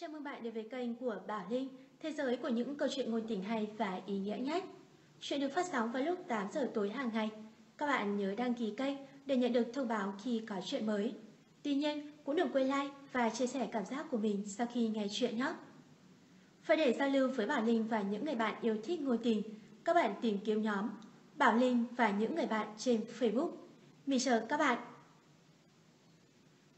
Chào mừng bạn đến với kênh của Bảo Linh, thế giới của những câu chuyện ngôn tình hay và ý nghĩa nhất. Chuyện được phát sóng vào lúc 8 giờ tối hàng ngày. Các bạn nhớ đăng ký kênh để nhận được thông báo khi có chuyện mới. Tuy nhiên, cũng đừng quên like và chia sẻ cảm giác của mình sau khi nghe chuyện nhé. Và để giao lưu với Bảo Linh và những người bạn yêu thích ngôn tình, các bạn tìm kiếm nhóm Bảo Linh và những người bạn trên Facebook. Mình chờ các bạn.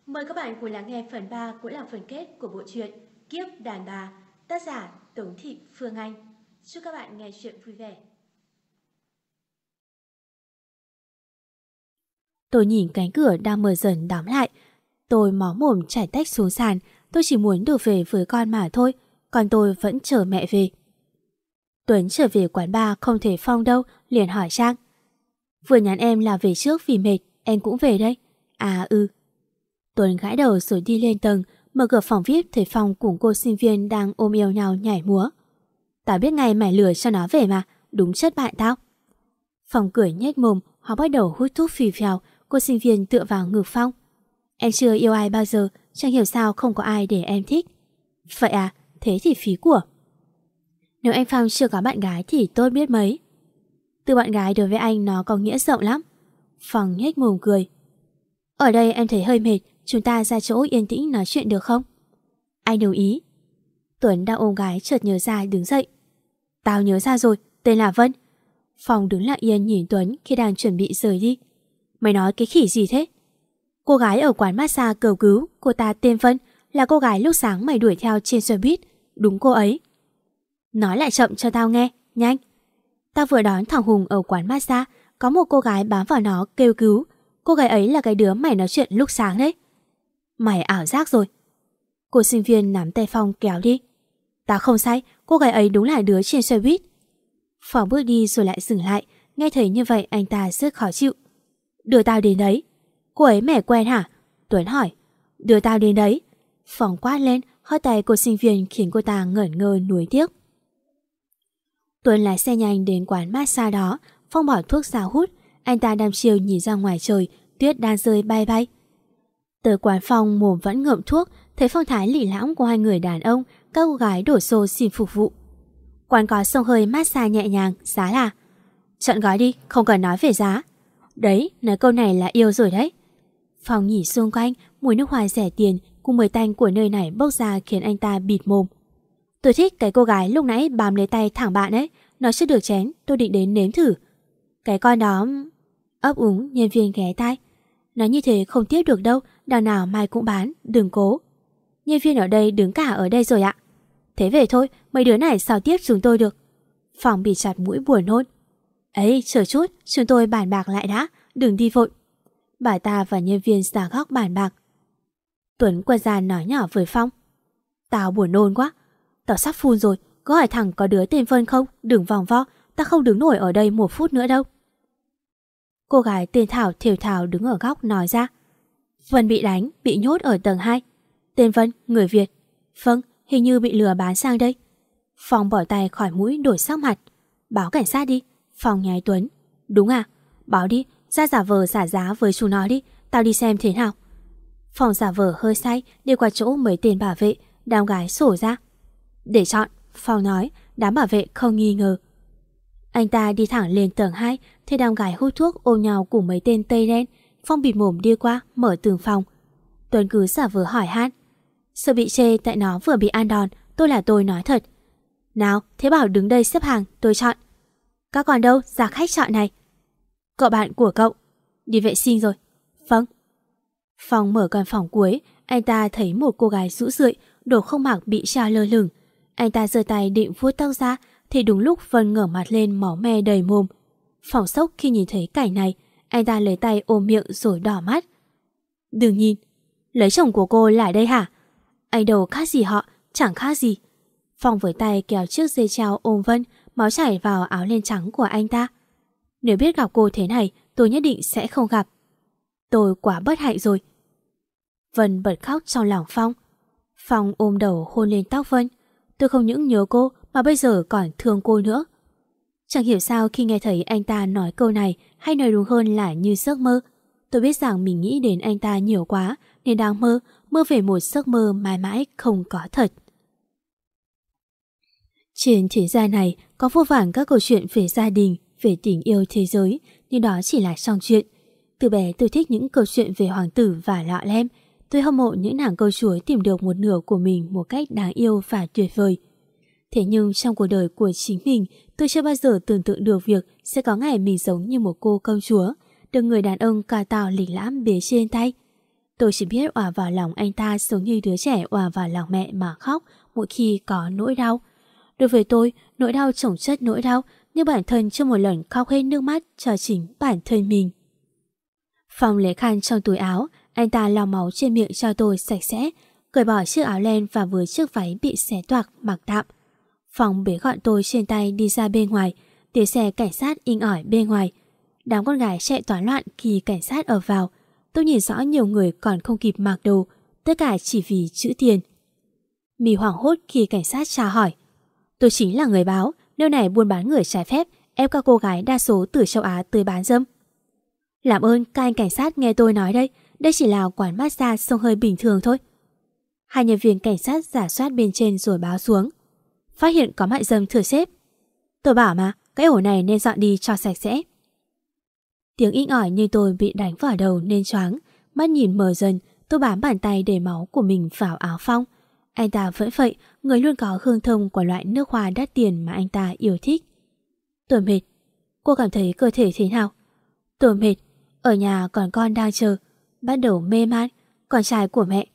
Mời các bạn cùng lắng nghe phần 3 cũng là phần kết của bộ truyện Kiếp đàn bà, tác giả Tống Thị Phương Anh. Chúc các bạn nghe chuyện vui vẻ. Tôi nhìn cánh cửa đang mở dần đóng lại. Tôi mó mồm chảy tách xuống sàn. Tôi chỉ muốn được về với con mà thôi. Còn tôi vẫn chờ mẹ về. Tuấn trở về quán bar không thể phong đâu, liền hỏi Trang. Vừa nhắn em là về trước vì mệt, em cũng về đây. À ừ. Tuấn gãi đầu rồi đi lên tầng, mở cửa phòng VIP thấy Phong cùng cô sinh viên đang ôm yêu nhau nhảy múa. Tao biết ngày mày lừa cho nó về mà, đúng chất bạn tao. Phong cười nhếch mồm, họ bắt đầu hút thuốc phì phèo, cô sinh viên tựa vào ngực Phong. Em chưa yêu ai bao giờ, chẳng hiểu sao không có ai để em thích. Vậy à, thế thì phí của. Nếu anh Phong chưa có bạn gái thì tốt biết mấy. Từ bạn gái đối với anh nó có nghĩa rộng lắm. Phong nhếch mồm cười. Ở đây em thấy hơi mệt, chúng ta ra chỗ yên tĩnh nói chuyện được không? Anh đồng ý. Tuấn đang ôm gái chợt nhớ ra đứng dậy. Tao nhớ ra rồi, tên là Vân. Phong đứng lặng yên nhìn Tuấn khi đang chuẩn bị rời đi. Mày nói cái khỉ gì thế? Cô gái ở quán massage cầu cứu, cô ta tên Vân, là cô gái lúc sáng mày đuổi theo trên xe buýt. Đúng cô ấy. Nói lại chậm cho tao nghe, nhanh. Tao vừa đón thằng Hùng ở quán massage, có một cô gái bám vào nó kêu cứu. Cô gái ấy là cái đứa mày nói chuyện lúc sáng đấy. Mày ảo giác rồi. Cô sinh viên nắm tay Phong kéo đi. Tao không sai, cô gái ấy đúng là đứa trên xe buýt. Phong bước đi rồi lại dừng lại, nghe thấy như vậy anh ta rất khó chịu. Đưa tao đến đấy. Cô ấy mẹ quen hả? Tuấn hỏi. Đưa tao đến đấy. Phong quát lên, hót tay cô sinh viên khiến cô ta ngẩn ngơ nuối tiếc. Tuấn lái xe nhanh đến quán massage đó, Phong bỏ thuốc ra hút, anh ta đam chiều nhìn ra ngoài trời, tuyết đang rơi bay bay. Tới quán phòng mồm vẫn ngậm thuốc, thấy phong thái lỉ lãng của hai người đàn ông, các cô gái đổ xô xin phục vụ. Quán có sông hơi massage nhẹ nhàng, giá là Chọn gói đi, không cần nói về giá. Đấy, nói câu này là yêu rồi đấy. Phong nhỉ xung quanh, mùi nước hoa rẻ tiền cùng mùi tanh của nơi này bốc ra khiến anh ta bịt mồm. Tôi thích cái cô gái lúc nãy bám lấy tay thẳng bạn ấy, nó chưa được chén, tôi định đến nếm thử. Cái con đó... ấp úng, nhân viên ghé tai. Nói như thế không tiếp được đâu, đằng nào mai cũng bán, đừng cố. Nhân viên ở đây đứng cả ở đây rồi ạ. Thế về thôi, mấy đứa này sao tiếp chúng tôi được. Phòng bị chặt mũi buồn hôn. Ấy, chờ chút, chúng tôi bàn bạc lại đã, đừng đi vội. Bà ta và nhân viên ra góc bàn bạc. Tuấn quay ra nói nhỏ với Phong. Tao buồn nôn quá, Tao sắp phun rồi, có hỏi thằng có đứa tên Vân không? Đừng vòng vo, ta không đứng nổi ở đây một phút nữa đâu. Cô gái tên Thảo thiểu thảo đứng ở góc nói ra. Vân bị đánh, bị nhốt ở tầng 2. Tên Vân, người Việt. Vâng, hình như bị lừa bán sang đây. Phong bỏ tay khỏi mũi đổi sắc mặt. Báo cảnh sát đi. Phong nhái Tuấn. Đúng à? Báo đi, ra giả vờ giả giá với chú nó đi. Tao đi xem thế nào. Phong giả vờ hơi say đi qua chỗ mấy tên bảo vệ, đám gái sổ ra. Để chọn, Phong nói, đám bảo vệ không nghi ngờ. Anh ta đi thẳng lên tầng 2, thấy đám gái hút thuốc ôm nhau cùng mấy tên tây đen. Phong bịt mồm đi qua, mở tường phòng. Tuấn cứ giả vờ hỏi han. Sợ bị chê tại nó vừa bị an đòn, tôi là tôi nói thật. Nào, thế bảo đứng đây xếp hàng, tôi chọn. Các còn đâu, ra khách chọn này. Cậu bạn của cậu. Đi vệ sinh rồi. Vâng. Phong mở căn phòng cuối, anh ta thấy một cô gái rũ rượi, đồ không mặc bị trao lơ lửng. Anh ta giơ tay định vuốt tóc ra thì đúng lúc Vân ngửa mặt lên máu me đầy mồm. Phòng sốc khi nhìn thấy cảnh này, anh ta lấy tay ôm miệng rồi đỏ mắt. Đừng nhìn, lấy chồng của cô lại đây hả? Anh đâu khác gì họ, chẳng khác gì. Phong với tay kéo chiếc dây treo ôm Vân, máu chảy vào áo len trắng của anh ta. Nếu biết gặp cô thế này, tôi nhất định sẽ không gặp. Tôi quá bất hạnh rồi. Vân bật khóc trong lòng Phong. Phong ôm đầu hôn lên tóc Vân. Tôi không những nhớ cô mà bây giờ còn thương cô nữa. Chẳng hiểu sao khi nghe thấy anh ta nói câu này hay nói đúng hơn là như giấc mơ. Tôi biết rằng mình nghĩ đến anh ta nhiều quá nên đang mơ, mơ về một giấc mơ mãi mãi không có thật. Trên thế gian này có vô vàn các câu chuyện về gia đình, về tình yêu thế giới, nhưng đó chỉ là song chuyện. Từ bé tôi thích những câu chuyện về hoàng tử và lọ lem. Tôi hâm mộ những nàng câu chúa tìm được một nửa của mình một cách đáng yêu và tuyệt vời. Thế nhưng trong cuộc đời của chính mình, tôi chưa bao giờ tưởng tượng được việc sẽ có ngày mình giống như một cô công chúa, được người đàn ông ca tào lịch lãm bế trên tay. Tôi chỉ biết òa vào lòng anh ta giống như đứa trẻ òa vào lòng mẹ mà khóc mỗi khi có nỗi đau. Đối với tôi, nỗi đau chồng chất nỗi đau, nhưng bản thân chưa một lần khóc hết nước mắt cho chính bản thân mình. Phong lấy khăn trong túi áo, anh ta lau máu trên miệng cho tôi sạch sẽ, cởi bỏ chiếc áo len và với chiếc váy bị xé toạc mặc tạm. Phong bế gọn tôi trên tay đi ra bên ngoài, tiếng xe cảnh sát in ỏi bên ngoài. Đám con gái chạy toán loạn khi cảnh sát ở vào. Tôi nhìn rõ nhiều người còn không kịp mặc đồ, tất cả chỉ vì chữ tiền. Mì hoảng hốt khi cảnh sát tra hỏi. Tôi chính là người báo, nơi này buôn bán người trái phép, ép các cô gái đa số từ châu Á tới bán dâm. Làm ơn các anh cảnh sát nghe tôi nói đây, đây chỉ là quán massage sông hơi bình thường thôi. Hai nhân viên cảnh sát giả soát bên trên rồi báo xuống. Phát hiện có mại dâm thừa xếp. Tôi bảo mà, cái ổ này nên dọn đi cho sạch sẽ. Tiếng inh ỏi như tôi bị đánh vào đầu nên choáng, mắt nhìn mờ dần, tôi bám bàn tay để máu của mình vào áo phong. Anh ta vẫn vậy, người luôn có hương thơm của loại nước hoa đắt tiền mà anh ta yêu thích. Tôi mệt. Cô cảm thấy cơ thể thế nào? Tôi mệt. Ở nhà còn con đang chờ. Bắt đầu mê man. Con trai của mẹ.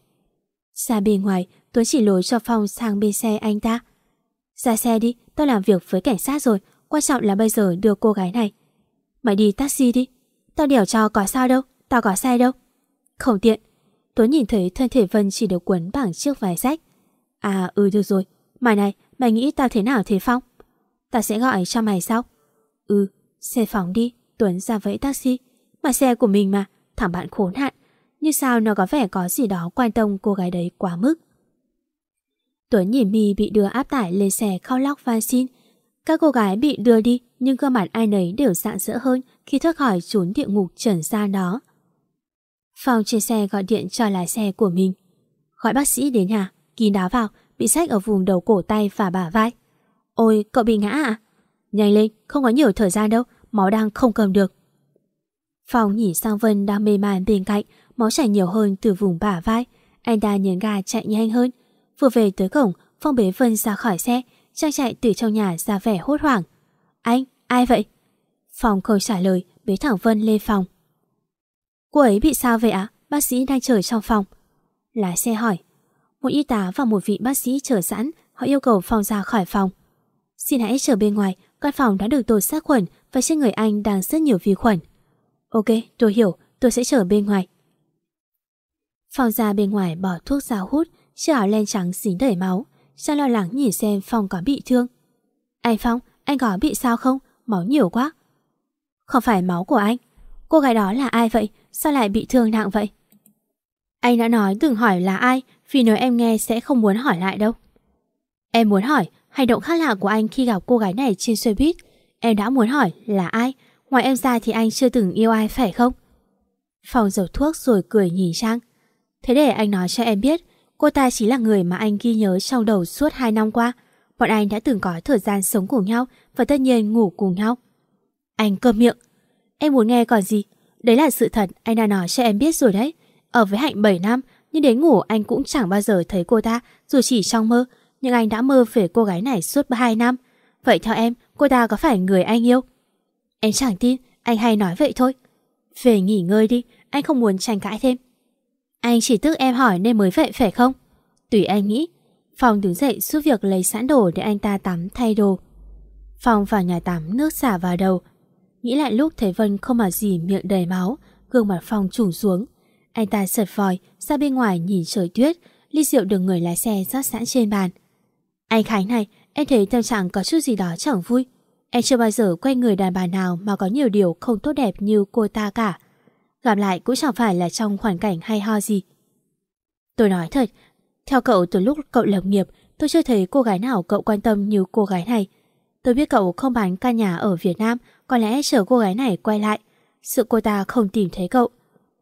xa bên ngoài, Tuấn chỉ lối cho Phong sang bên xe anh ta. Ra xe đi, tao làm việc với cảnh sát rồi. Quan trọng là bây giờ đưa cô gái này. Mày đi taxi đi. Tao đèo cho có sao đâu, tao có xe đâu. Không tiện. Tuấn nhìn thấy thân thể Vân chỉ được quấn bằng chiếc vải rách. À ừ được rồi, mày này, mày nghĩ tao thế nào thế Phong? Tao sẽ gọi cho mày sau. Ừ, xe phóng đi, Tuấn ra vẫy taxi. Mà xe của mình mà, thằng bạn khốn hạn. Như sao nó có vẻ có gì đó quan tâm cô gái đấy quá mức. Tuấn nhìn mi bị đưa áp tải lên xe khao lóc van xin. Các cô gái bị đưa đi nhưng cơ mặt ai nấy đều sạng sỡ hơn khi thoát khỏi trốn địa ngục trần gian đó. Phong trên xe gọi điện cho lái xe của mình. Gọi bác sĩ đến nhà, kín đáo vào, bị sách ở vùng đầu cổ tay và bả vai. Ôi, cậu bị ngã à? Nhanh lên, không có nhiều thời gian đâu, máu đang không cầm được. Phong nhìn sang Vân đang mê man bên cạnh, máu chảy nhiều hơn từ vùng bả vai. Anh ta nhấn ga chạy nhanh hơn. Vừa về tới cổng, Phong bế Vân ra khỏi xe, trang chạy từ trong nhà ra vẻ hốt hoảng. Anh, ai vậy? Phong không trả lời, bế thẳng Vân lên phòng. Cô ấy bị sao vậy ạ? Bác sĩ đang chờ trong phòng. Lái xe hỏi. Một y tá và một vị bác sĩ chờ sẵn, họ yêu cầu Phong ra khỏi phòng. Xin hãy chờ bên ngoài, căn phòng đã được tôi sát khuẩn và trên người anh đang rất nhiều vi khuẩn. Ok, tôi hiểu, tôi sẽ chờ bên ngoài. Phong ra bên ngoài bỏ thuốc ra hút, chiếc áo len trắng dính đầy máu. Giang lo lắng nhìn xem Phong có bị thương. Anh Phong, anh có bị sao không? Máu nhiều quá. Không phải máu của anh. Cô gái đó là ai vậy? Sao lại bị thương nặng vậy? Anh đã nói đừng hỏi là ai vì nếu em nghe sẽ không muốn hỏi lại đâu. Em muốn hỏi hành động khác lạ của anh khi gặp cô gái này trên xe buýt. Em đã muốn hỏi là ai? Ngoài em ra thì anh chưa từng yêu ai phải không? Phòng dầu thuốc rồi cười nhìn Trang. Thế để anh nói cho em biết, cô ta chỉ là người mà anh ghi nhớ trong đầu suốt 2 năm qua. Bọn anh đã từng có thời gian sống cùng nhau và tất nhiên ngủ cùng nhau. Anh cơm miệng. Em muốn nghe còn gì? Đấy là sự thật anh đã nói cho em biết rồi đấy. Ở với Hạnh 7 năm, nhưng đến ngủ anh cũng chẳng bao giờ thấy cô ta, dù chỉ trong mơ. Nhưng anh đã mơ về cô gái này suốt 2 năm. Vậy theo em, cô ta có phải người anh yêu? Em chẳng tin, anh hay nói vậy thôi. Về nghỉ ngơi đi, anh không muốn tranh cãi thêm. Anh chỉ tức em hỏi nên mới vậy phải không? Tùy anh nghĩ. Phong đứng dậy giúp việc lấy sẵn đồ để anh ta tắm thay đồ. Phong vào nhà tắm nước xả vào đầu. Nghĩ lại lúc thấy Vân không mà gì miệng đầy máu, gương mặt Phong trùng xuống. Anh ta sợt vòi ra bên ngoài nhìn trời tuyết, ly rượu được người lái xe rót sẵn trên bàn. Anh Khánh này, em thấy tâm trạng có chút gì đó chẳng vui. Em chưa bao giờ quen người đàn bà nào mà có nhiều điều không tốt đẹp như cô ta cả. Gặp lại cũng chẳng phải là trong hoàn cảnh hay ho gì. Tôi nói thật, theo cậu từ lúc cậu lập nghiệp, tôi chưa thấy cô gái nào cậu quan tâm như cô gái này. Tôi biết cậu không bán căn nhà ở Việt Nam, có lẽ chờ cô gái này quay lại. Sự cô ta không tìm thấy cậu.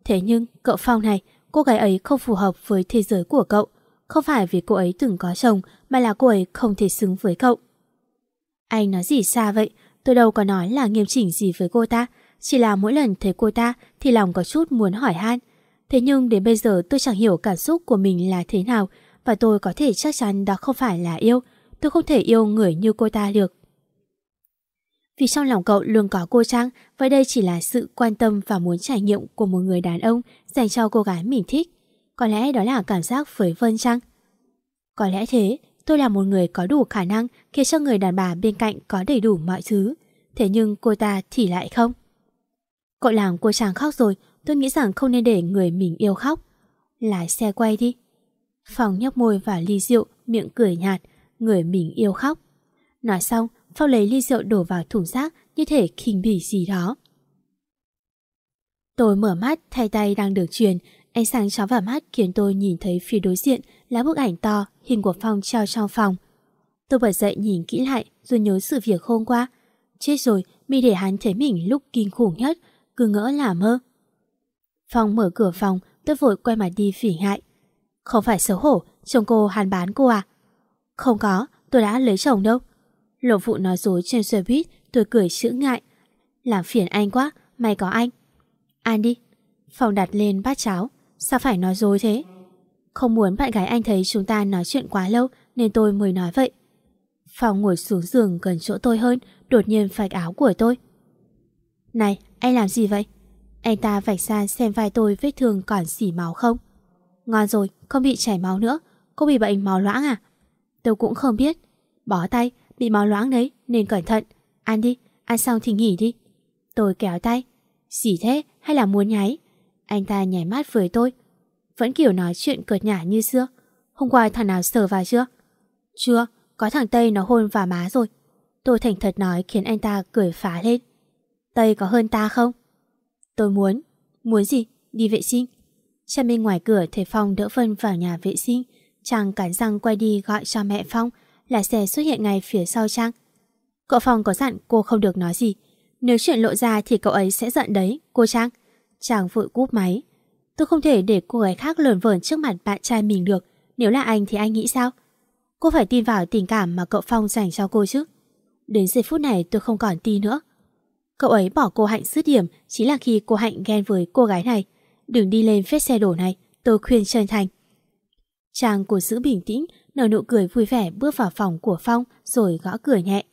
Thế nhưng, cậu Phong này, cô gái ấy không phù hợp với thế giới của cậu. Không phải vì cô ấy từng có chồng, mà là cô ấy không thể xứng với cậu. Anh nói gì xa vậy? Tôi đâu có nói là nghiêm chỉnh gì với cô ta. Chỉ là mỗi lần thấy cô ta thì lòng có chút muốn hỏi han. Thế nhưng đến bây giờ tôi chẳng hiểu cảm xúc của mình là thế nào và tôi có thể chắc chắn đó không phải là yêu. Tôi không thể yêu người như cô ta được. Vì trong lòng cậu luôn có cô Trang, vậy đây chỉ là sự quan tâm và muốn trải nghiệm của một người đàn ông dành cho cô gái mình thích. Có lẽ đó là cảm giác với Vân Trang. Có lẽ thế, tôi là một người có đủ khả năng khiến cho người đàn bà bên cạnh có đầy đủ mọi thứ. Thế nhưng cô ta thì lại không. Cậu làm cô chàng khóc rồi, tôi nghĩ rằng không nên để người mình yêu khóc. Lái xe quay đi. phong nhấp môi vào ly rượu, miệng cười nhạt, người mình yêu khóc. Nói xong, Phong lấy ly rượu đổ vào thùng rác như thể khinh bỉ gì đó. Tôi mở mắt, thay tay đang được truyền, ánh sáng chó vào mắt khiến tôi nhìn thấy phía đối diện là bức ảnh to, hình của Phong treo trong phòng. Tôi bật dậy nhìn kỹ lại rồi nhớ sự việc hôm qua. Chết rồi, mi để hắn thấy mình lúc kinh khủng nhất, cứ ngỡ là mơ. Phong mở cửa phòng, tôi vội quay mặt đi phỉ ngại. Không phải xấu hổ, chồng cô hàn bán cô à? Không có, tôi đã lấy chồng đâu. Lộ phụ nói dối trên xe buýt, tôi cười chữ ngại. Làm phiền anh quá, may có anh. Ăn đi. Phong đặt lên bát cháo. Sao phải nói dối thế? Không muốn bạn gái anh thấy chúng ta nói chuyện quá lâu nên tôi mới nói vậy. Phong ngồi xuống giường gần chỗ tôi hơn, đột nhiên phạch áo của tôi. Này, anh làm gì vậy? Anh ta vạch ra xem vai tôi vết thương còn xỉ máu không? Ngon rồi, không bị chảy máu nữa. Cô bị bệnh máu loãng à? Tôi cũng không biết. Bỏ tay, bị máu loãng đấy, nên cẩn thận. Ăn đi, ăn xong thì nghỉ đi. Tôi kéo tay. Gì thế, hay là muốn nháy? Anh ta nhảy mắt với tôi. Vẫn kiểu nói chuyện cợt nhả như xưa. Hôm qua thằng nào sờ vào chưa? Chưa, có thằng Tây nó hôn vào má rồi. Tôi thành thật nói khiến anh ta cười phá lên. Tây có hơn ta không? Tôi muốn. Muốn gì? Đi vệ sinh. Cha bên ngoài cửa thấy Phong đỡ Vân vào nhà vệ sinh. Chàng cắn răng quay đi gọi cho mẹ Phong là xe xuất hiện ngay phía sau Trang. Cậu Phong có dặn cô không được nói gì. Nếu chuyện lộ ra thì cậu ấy sẽ giận đấy, cô Trang. Chàng vội cúp máy. Tôi không thể để cô gái khác lờn vờn trước mặt bạn trai mình được. Nếu là anh thì anh nghĩ sao? Cô phải tin vào tình cảm mà cậu Phong dành cho cô chứ. Đến giây phút này tôi không còn tin nữa. Cậu ấy bỏ cô Hạnh dứt điểm chỉ là khi cô Hạnh ghen với cô gái này. Đừng đi lên phết xe đổ này, tôi khuyên chân thành. Chàng cố giữ bình tĩnh, nở nụ cười vui vẻ bước vào phòng của Phong rồi gõ cửa nhẹ.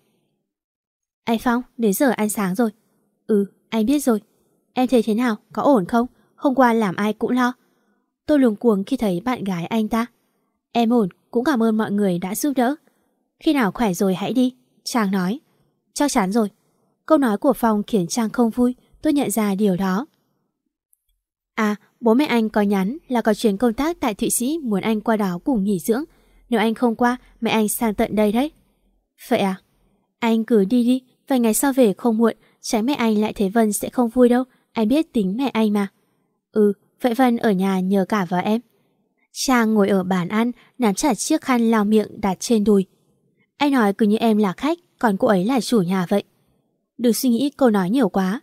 Anh Phong, đến giờ ăn sáng rồi. Ừ, anh biết rồi. Em thấy thế nào, có ổn không? Hôm qua làm ai cũng lo. Tôi luống cuồng khi thấy bạn gái anh ta. Em ổn, cũng cảm ơn mọi người đã giúp đỡ. Khi nào khỏe rồi hãy đi, chàng nói. Chắc chắn rồi. Câu nói của Phong khiến Trang không vui, tôi nhận ra điều đó. À, bố mẹ anh có nhắn là có chuyến công tác tại Thụy Sĩ muốn anh qua đó cùng nghỉ dưỡng. Nếu anh không qua, mẹ anh sang tận đây đấy. Vậy à? Anh cứ đi đi, vài ngày sau về không muộn, tránh mẹ anh lại thấy Vân sẽ không vui đâu. Anh biết tính mẹ anh mà. Ừ, vậy Vân ở nhà nhờ cả vào em. Trang ngồi ở bàn ăn, nắm chặt chiếc khăn lao miệng đặt trên đùi. Anh nói cứ như em là khách, còn cô ấy là chủ nhà vậy. Đừng suy nghĩ câu nói nhiều quá.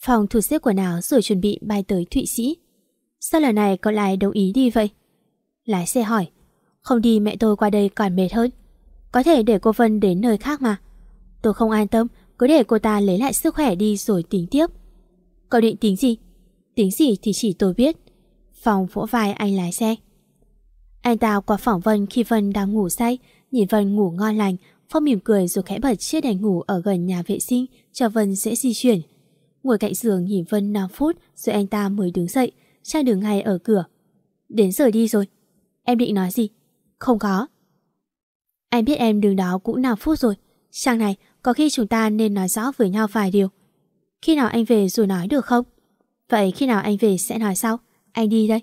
Phòng thủ xếp quần áo rồi chuẩn bị bay tới Thụy Sĩ. Sao lần này cậu lại đồng ý đi vậy? Lái xe hỏi. Không đi mẹ tôi qua đây còn mệt hơn. Có thể để cô Vân đến nơi khác mà. Tôi không an tâm, cứ để cô ta lấy lại sức khỏe đi rồi tính tiếp. Cậu định tính gì? Tính gì thì chỉ tôi biết. Phòng vỗ vai anh lái xe. Anh ta qua phỏng Vân khi Vân đang ngủ say, nhìn Vân ngủ ngon lành, Phong mỉm cười rồi khẽ bật chiếc đèn ngủ ở gần nhà vệ sinh cho Vân dễ di chuyển. Ngồi cạnh giường nhìn Vân 5 phút rồi anh ta mới đứng dậy, Trang đứng ngay ở cửa. Đến giờ đi rồi. Em định nói gì? Không có. Anh biết em đứng đó cũng 5 phút rồi. Trang này, có khi chúng ta nên nói rõ với nhau vài điều. Khi nào anh về rồi nói được không? Vậy khi nào anh về sẽ nói sau. Anh đi đây.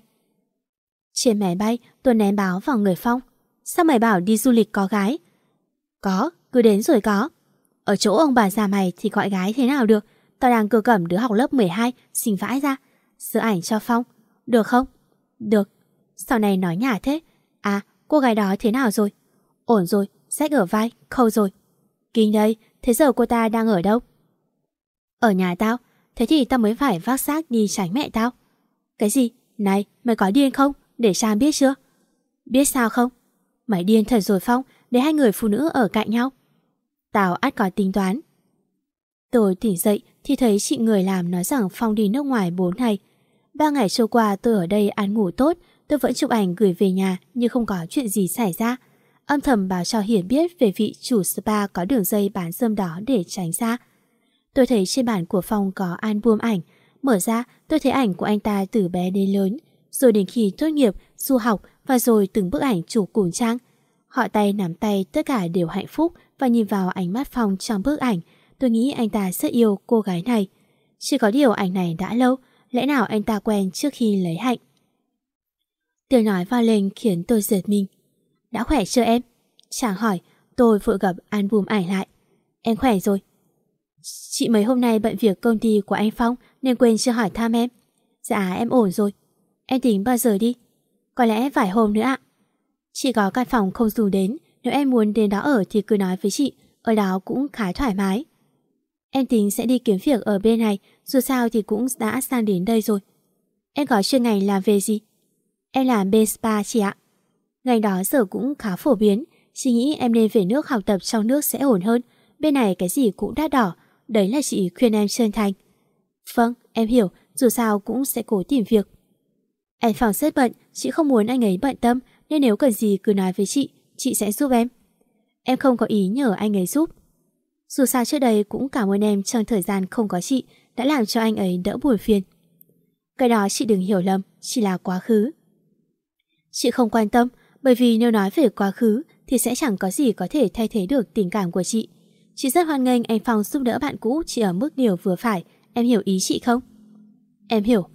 Trên máy bay, tôi ném báo vào người Phong. Sao mày bảo đi du lịch có gái? Có, cứ đến rồi có. Ở chỗ ông bà già mày thì gọi gái thế nào được? Tao đang cơ cẩm đứa học lớp 12, xin vãi ra. Sửa ảnh cho Phong. Được không? Được. Sau này nói nhả thế. À, cô gái đó thế nào rồi? Ổn rồi, rách ở vai, khâu rồi. Kinh đây, thế giờ cô ta đang ở đâu? Ở nhà tao, thế thì tao mới phải vác xác đi tránh mẹ tao. Cái gì? Này, mày có điên không? Để Sam biết chưa? Biết sao không? Mày điên thật rồi Phong, để hai người phụ nữ ở cạnh nhau. Tào át có tính toán. Tôi tỉnh dậy thì thấy chị người làm nói rằng Phong đi nước ngoài 4 ngày. Ba ngày trôi qua tôi ở đây ăn ngủ tốt, tôi vẫn chụp ảnh gửi về nhà nhưng không có chuyện gì xảy ra. Âm thầm báo cho Hiển biết về vị chủ spa có đường dây bán dâm đó để tránh ra. Tôi thấy trên bản của Phong có album ảnh. Mở ra, tôi thấy ảnh của anh ta từ bé đến lớn. Rồi đến khi tốt nghiệp, du học và rồi từng bức ảnh chụp cùng trang. Họ tay nắm tay tất cả đều hạnh phúc và nhìn vào ánh mắt Phong trong bức ảnh. Tôi nghĩ anh ta rất yêu cô gái này. Chỉ có điều ảnh này đã lâu, lẽ nào anh ta quen trước khi lấy hạnh. Tiếng nói vào lên khiến tôi giật mình. Đã khỏe chưa em? Chàng hỏi, tôi vội gặp album ảnh lại. Em khỏe rồi. Chị mấy hôm nay bận việc công ty của anh Phong nên quên chưa hỏi thăm em. Dạ em ổn rồi. Em tính bao giờ đi? Có lẽ vài hôm nữa ạ. Chị có căn phòng không dùng đến, nếu em muốn đến đó ở thì cứ nói với chị, ở đó cũng khá thoải mái. Em tính sẽ đi kiếm việc ở bên này, dù sao thì cũng đã sang đến đây rồi. Em có chuyên ngành làm về gì? Em làm bên spa chị ạ. Ngành đó giờ cũng khá phổ biến, chị nghĩ em nên về nước học tập trong nước sẽ ổn hơn. Bên này cái gì cũng đắt đỏ, đấy là chị khuyên em chân thành. Vâng, em hiểu, dù sao cũng sẽ cố tìm việc. Anh Phòng rất bận, chị không muốn anh ấy bận tâm, nên nếu cần gì cứ nói với chị, chị sẽ giúp em. Em không có ý nhờ anh ấy giúp. Dù sao trước đây cũng cảm ơn em trong thời gian không có chị đã làm cho anh ấy đỡ buồn phiền. Cái đó chị đừng hiểu lầm, chỉ là quá khứ. Chị không quan tâm, bởi vì nếu nói về quá khứ thì sẽ chẳng có gì có thể thay thế được tình cảm của chị. Chị rất hoan nghênh anh Phong giúp đỡ bạn cũ chỉ ở mức điều vừa phải, em hiểu ý chị không? Em hiểu.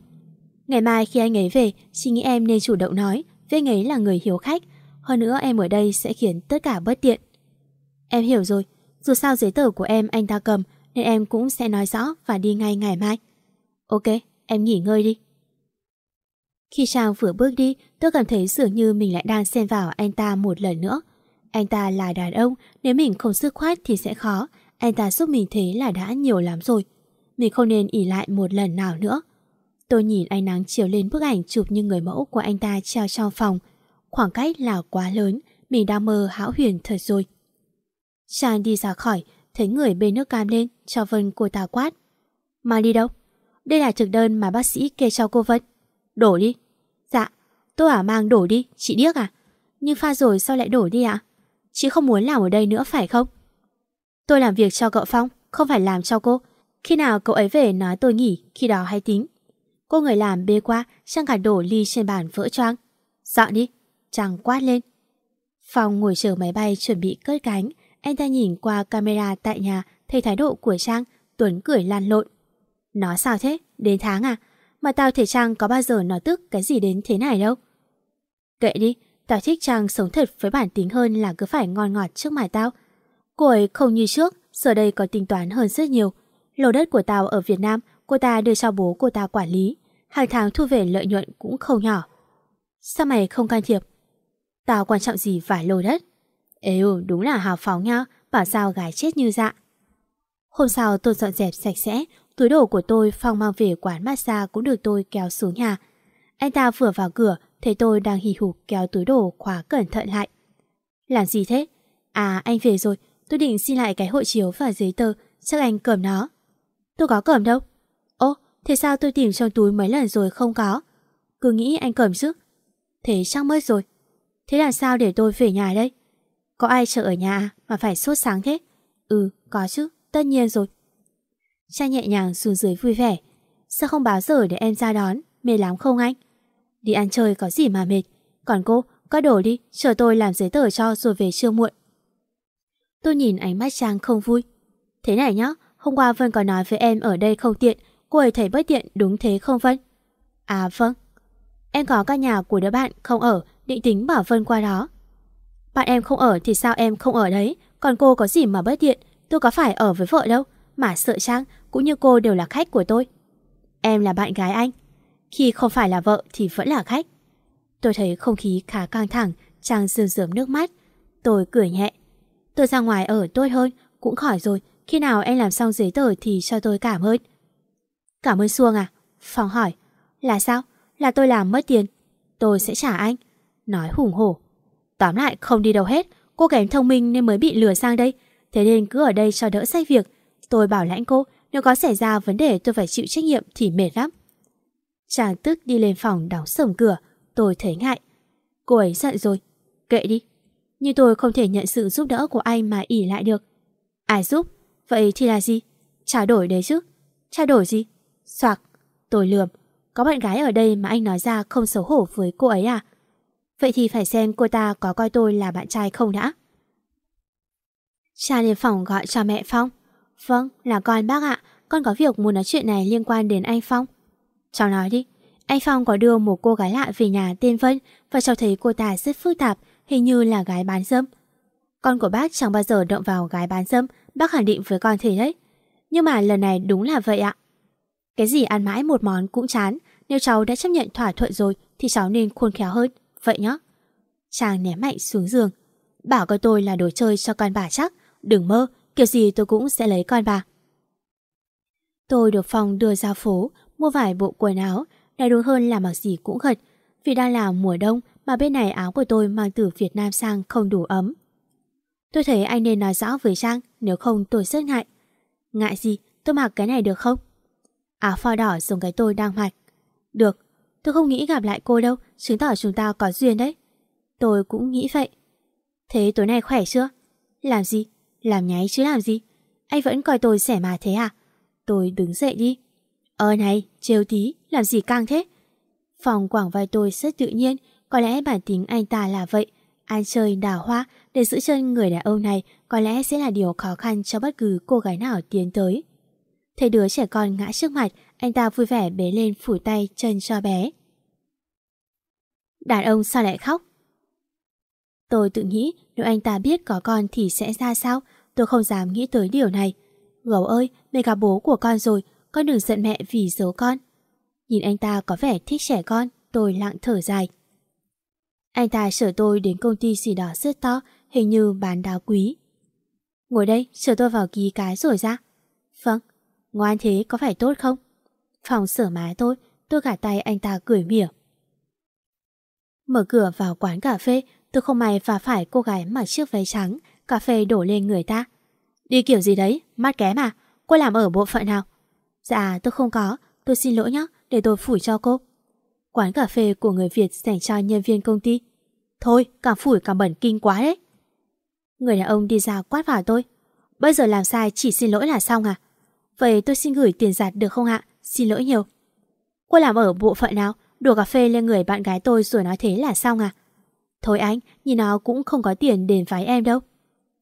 Ngày mai khi anh ấy về, chị nghĩ em nên chủ động nói, Vinh ấy là người hiếu khách. Hơn nữa em ở đây sẽ khiến tất cả bất tiện. Em hiểu rồi, dù sao giấy tờ của em anh ta cầm, nên em cũng sẽ nói rõ và đi ngay ngày mai. Ok, em nghỉ ngơi đi. Khi Trang vừa bước đi, tôi cảm thấy dường như mình lại đang xen vào anh ta một lần nữa. Anh ta là đàn ông, nếu mình không sức khoát thì sẽ khó. Anh ta giúp mình thế là đã nhiều lắm rồi. Mình không nên ỉ lại một lần nào nữa. Tôi nhìn ánh nắng chiều lên bức ảnh chụp như người mẫu của anh ta treo trong phòng. Khoảng cách là quá lớn, mình đang mơ hão huyền thật rồi. Trang đi ra khỏi, thấy người bê nước cam lên, cho Vân cô ta quát. Mà đi đâu? Đây là thực đơn mà bác sĩ kê cho cô Vân. Đổ đi. Dạ, tôi à mang đổ đi, chị điếc à? Nhưng pha rồi sao lại đổ đi ạ? Chị không muốn làm ở đây nữa phải không? Tôi làm việc cho cậu Phong, không phải làm cho cô. Khi nào cậu ấy về nói tôi nghỉ, khi đó hay tính. Cô người làm bê qua, trang cả đổ ly trên bàn vỡ choang. Dọn đi, chàng quát lên. phòng ngồi chờ máy bay chuẩn bị cất cánh. Anh ta nhìn qua camera tại nhà, thấy thái độ của Trang, Tuấn cười lan lộn. Nó sao thế? Đến tháng à? Mà tao thể Trang có bao giờ nó tức cái gì đến thế này đâu. Kệ đi, tao thích Trang sống thật với bản tính hơn là cứ phải ngon ngọt trước mặt tao. Cô ấy không như trước, giờ đây có tính toán hơn rất nhiều. Lô đất của tao ở Việt Nam, cô ta đưa cho bố cô ta quản lý. Hàng tháng thu về lợi nhuận cũng không nhỏ. Sao mày không can thiệp? Tao quan trọng gì phải lô đất? Êu, đúng là hào phóng nhá, bảo sao gái chết như dạ. Hôm sau tôi dọn dẹp sạch sẽ, túi đồ của tôi Phong mang về quán massage cũng được tôi kéo xuống nhà. Anh ta vừa vào cửa, thấy tôi đang hì hục kéo túi đồ khóa cẩn thận lại. Làm gì thế? À, anh về rồi, tôi định xin lại cái hộ chiếu và giấy tờ, chắc anh cầm nó. Tôi có cầm đâu. Thế sao tôi tìm trong túi mấy lần rồi không có? Cứ nghĩ anh cầm chứ. Thế chắc mất rồi. Thế làm sao để tôi về nhà đây? Có ai chờ ở nhà mà phải sốt sáng thế? Ừ, có chứ, tất nhiên rồi. Trang nhẹ nhàng xuống dưới vui vẻ. Sao không báo giờ để em ra đón? Mệt lắm không anh? Đi ăn chơi có gì mà mệt. Còn cô, có đổ đi, chờ tôi làm giấy tờ cho rồi về trưa muộn. Tôi nhìn ánh mắt Trang không vui. Thế này nhá, hôm qua Vân có nói với em ở đây không tiện, cô ấy thấy bất tiện đúng thế không Vân? À vâng. Em có căn nhà của đứa bạn không ở, định tính bảo Vân qua đó. Bạn em không ở thì sao em không ở đấy? Còn cô có gì mà bất tiện? Tôi có phải ở với vợ đâu. Mà sợ Trang cũng như cô đều là khách của tôi. Em là bạn gái anh. Khi không phải là vợ thì vẫn là khách. Tôi thấy không khí khá căng thẳng Trang rơm rớm nước mắt. Tôi cười nhẹ. Tôi ra ngoài ở tốt hơn Cũng khỏi rồi. Khi nào em làm xong giấy tờ thì cho tôi cảm ơn. Cảm ơn Xuông à Phong hỏi Là sao? Là tôi làm mất tiền Tôi sẽ trả anh Nói hùng hổ Tóm lại không đi đâu hết Cô kém thông minh nên mới bị lừa sang đây Thế nên cứ ở đây cho đỡ sách việc. Tôi bảo lãnh cô, nếu có xảy ra vấn đề tôi phải chịu trách nhiệm thì mệt lắm. Chàng tức đi lên phòng đóng sầm cửa, tôi thấy ngại. Cô ấy giận rồi, kệ đi. Nhưng tôi không thể nhận sự giúp đỡ của anh mà ỉ lại được. Ai giúp? Vậy thì là gì? Trao đổi đấy chứ. Trao đổi gì? Soạc. Tôi lườm. Có bạn gái ở đây mà anh nói ra không xấu hổ với cô ấy à? Vậy thì phải xem cô ta có coi tôi là bạn trai không đã. Cha lên phòng gọi cho mẹ Phong. Vâng, là con bác ạ. Con có việc muốn nói chuyện này liên quan đến anh Phong. Cháu nói đi. Anh Phong có đưa một cô gái lạ về nhà tên Vân và cháu thấy cô ta rất phức tạp, hình như là gái bán dâm. Con của bác chẳng bao giờ động vào gái bán dâm, bác khẳng định với con thế đấy. Nhưng mà lần này đúng là vậy ạ. Cái gì ăn mãi một món cũng chán, nếu cháu đã chấp nhận thỏa thuận rồi thì cháu nên khôn khéo hơn, vậy nhá. Chàng ném mạnh xuống giường. Bảo coi tôi là đồ chơi cho con bà chắc, đừng mơ, kiểu gì tôi cũng sẽ lấy con bà. Tôi được phòng đưa ra phố, mua vài bộ quần áo, nói đúng hơn là mặc gì cũng gật, vì đang là mùa đông mà bên này áo của tôi mang từ Việt Nam sang không đủ ấm. Tôi thấy anh nên nói rõ với Trang, nếu không tôi rất ngại. Ngại gì, tôi mặc cái này được không? Áo phò đỏ giống cái tôi đang mặc. Được, tôi không nghĩ gặp lại cô đâu, chứng tỏ chúng ta có duyên đấy. Tôi cũng nghĩ vậy. Thế tối nay khỏe chưa? Làm gì? Làm nháy chứ làm gì? Anh vẫn coi tôi rẻ mà thế à? Tôi đứng dậy đi. Ờ này, trêu tí, làm gì căng thế? Phòng quảng vai tôi rất tự nhiên, có lẽ bản tính anh ta là vậy. Ăn chơi đào hoa để giữ chân người đàn ông này có lẽ sẽ là điều khó khăn cho bất cứ cô gái nào tiến tới. Thấy đứa trẻ con ngã trước mặt, anh ta vui vẻ bế lên phủ tay chân cho bé. Đàn ông sao lại khóc? Tôi tự nghĩ nếu anh ta biết có con thì sẽ ra sao, tôi không dám nghĩ tới điều này. Gấu ơi, mẹ gặp bố của con rồi, con đừng giận mẹ vì giấu con. Nhìn anh ta có vẻ thích trẻ con, tôi lặng thở dài. Anh ta chở tôi đến công ty xì đỏ rất to, hình như bán đá quý. Ngồi đây, chờ tôi vào ký cái rồi ra. Vâng, ngoan thế có phải tốt không? Phòng sửa má tôi, tôi gạt tay anh ta cười mỉa. Mở cửa vào quán cà phê, tôi không may và phải cô gái mặc chiếc váy trắng, cà phê đổ lên người ta. Đi kiểu gì đấy, mắt kém à? Cô làm ở bộ phận nào? Dạ, tôi không có, tôi xin lỗi nhé, để tôi phủi cho cô. Quán cà phê của người Việt dành cho nhân viên công ty. Thôi, càng phủi càng bẩn kinh quá đấy. Người đàn ông đi ra quát vào tôi. Bây giờ làm sai chỉ xin lỗi là xong à? Vậy tôi xin gửi tiền giặt được không ạ? Xin lỗi nhiều. Cô làm ở bộ phận nào? Đùa cà phê lên người bạn gái tôi rồi nói thế là xong à? Thôi anh, nhìn nó cũng không có tiền đền phái em đâu.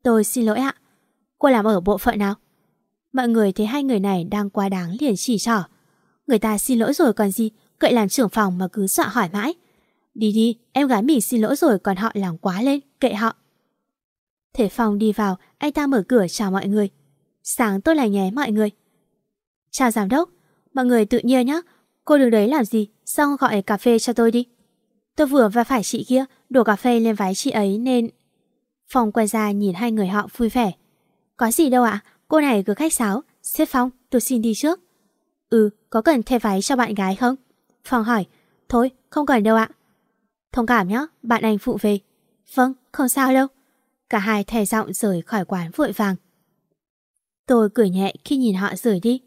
Tôi xin lỗi ạ. Cô làm ở bộ phận nào? Mọi người thấy hai người này đang quá đáng liền chỉ trỏ. Người ta xin lỗi rồi còn gì, cậy làm trưởng phòng mà cứ dọa hỏi mãi. Đi đi, em gái mình xin lỗi rồi còn họ làm quá lên, kệ họ. Thể phòng đi vào, anh ta mở cửa chào mọi người. Sáng tôi là nhé mọi người. Chào giám đốc, mọi người tự nhiên nhé. Cô đứng đấy làm gì, xong gọi cà phê cho tôi đi. Tôi vừa va phải chị kia, đổ cà phê lên váy chị ấy nên... Phong quay ra nhìn hai người họ vui vẻ. Có gì đâu ạ, cô này cứ khách sáo. Xếp Phong, tôi xin đi trước. Ừ, có cần thay váy cho bạn gái không? Phong hỏi. Thôi, không cần đâu ạ. Thông cảm nhé, bạn anh phụ về. Vâng, không sao đâu. Cả hai thè giọng rời khỏi quán vội vàng. Tôi cười nhẹ khi nhìn họ rời đi.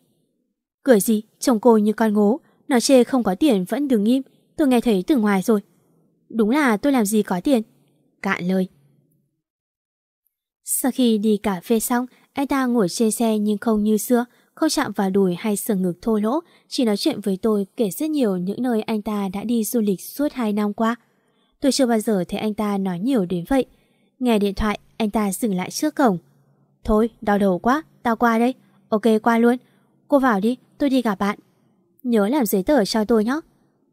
Cười gì, chồng cô như con ngố. Nói chê không có tiền vẫn đứng im. Tôi nghe thấy từ ngoài rồi. Đúng là tôi làm gì có tiền. Cạn lời. Sau khi đi cà phê xong, anh ta ngồi trên xe nhưng không như xưa, không chạm vào đùi hay sờ ngực thô lỗ, chỉ nói chuyện với tôi kể rất nhiều những nơi anh ta đã đi du lịch suốt 2 năm qua. Tôi chưa bao giờ thấy anh ta nói nhiều đến vậy. Nghe điện thoại, anh ta dừng lại trước cổng. Thôi, đau đầu quá, tao qua đây. Ok, qua luôn. Cô vào đi, tôi đi gặp bạn. Nhớ làm giấy tờ cho tôi nhé.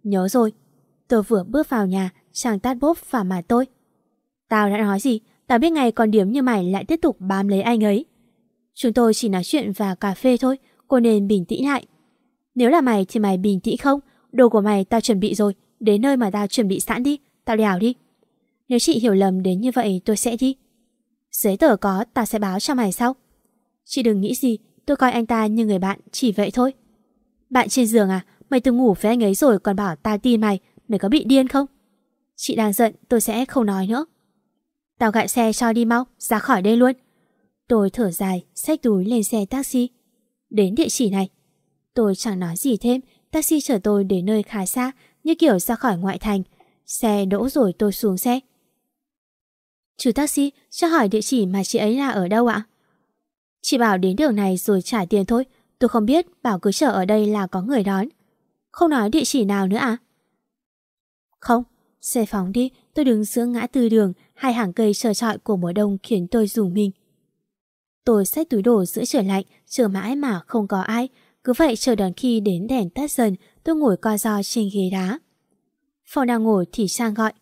Nhớ rồi. Tôi vừa bước vào nhà, chàng tát bốp vào mặt tôi. Tao đã nói gì? Tao biết ngày còn điểm như mày lại tiếp tục bám lấy anh ấy. Chúng tôi chỉ nói chuyện và cà phê thôi, cô nên bình tĩnh lại. Nếu là mày thì mày bình tĩnh không? Đồ của mày tao chuẩn bị rồi, đến nơi mà tao chuẩn bị sẵn đi, tao đèo đi. Nếu chị hiểu lầm đến như vậy tôi sẽ đi. Giấy tờ có, tao sẽ báo cho mày sau. Chị đừng nghĩ gì, tôi coi anh ta như người bạn, chỉ vậy thôi. Bạn trên giường à, mày từng ngủ với anh ấy rồi còn bảo tao tin mày, mày có bị điên không? Chị đang giận, tôi sẽ không nói nữa. Tao gọi xe cho đi mau, ra khỏi đây luôn. Tôi thở dài, xách túi lên xe taxi. Đến địa chỉ này. Tôi chẳng nói gì thêm, taxi chở tôi đến nơi khá xa, như kiểu ra khỏi ngoại thành. Xe đỗ rồi tôi xuống xe. Chú taxi, cho hỏi địa chỉ mà chị ấy là ở đâu ạ? Chị bảo đến đường này rồi trả tiền thôi. Tôi không biết, bảo cứ chờ ở đây là có người đón. Không nói địa chỉ nào nữa à? Không, xe phóng đi, tôi đứng giữa ngã tư đường, hai hàng cây chờ trọi của mùa đông khiến tôi rùng mình. Tôi xách túi đồ giữa trời lạnh, chờ mãi mà không có ai. Cứ vậy chờ đón khi đến đèn tắt dần, tôi ngồi co do trên ghế đá. phòng đang ngồi thì sang gọi.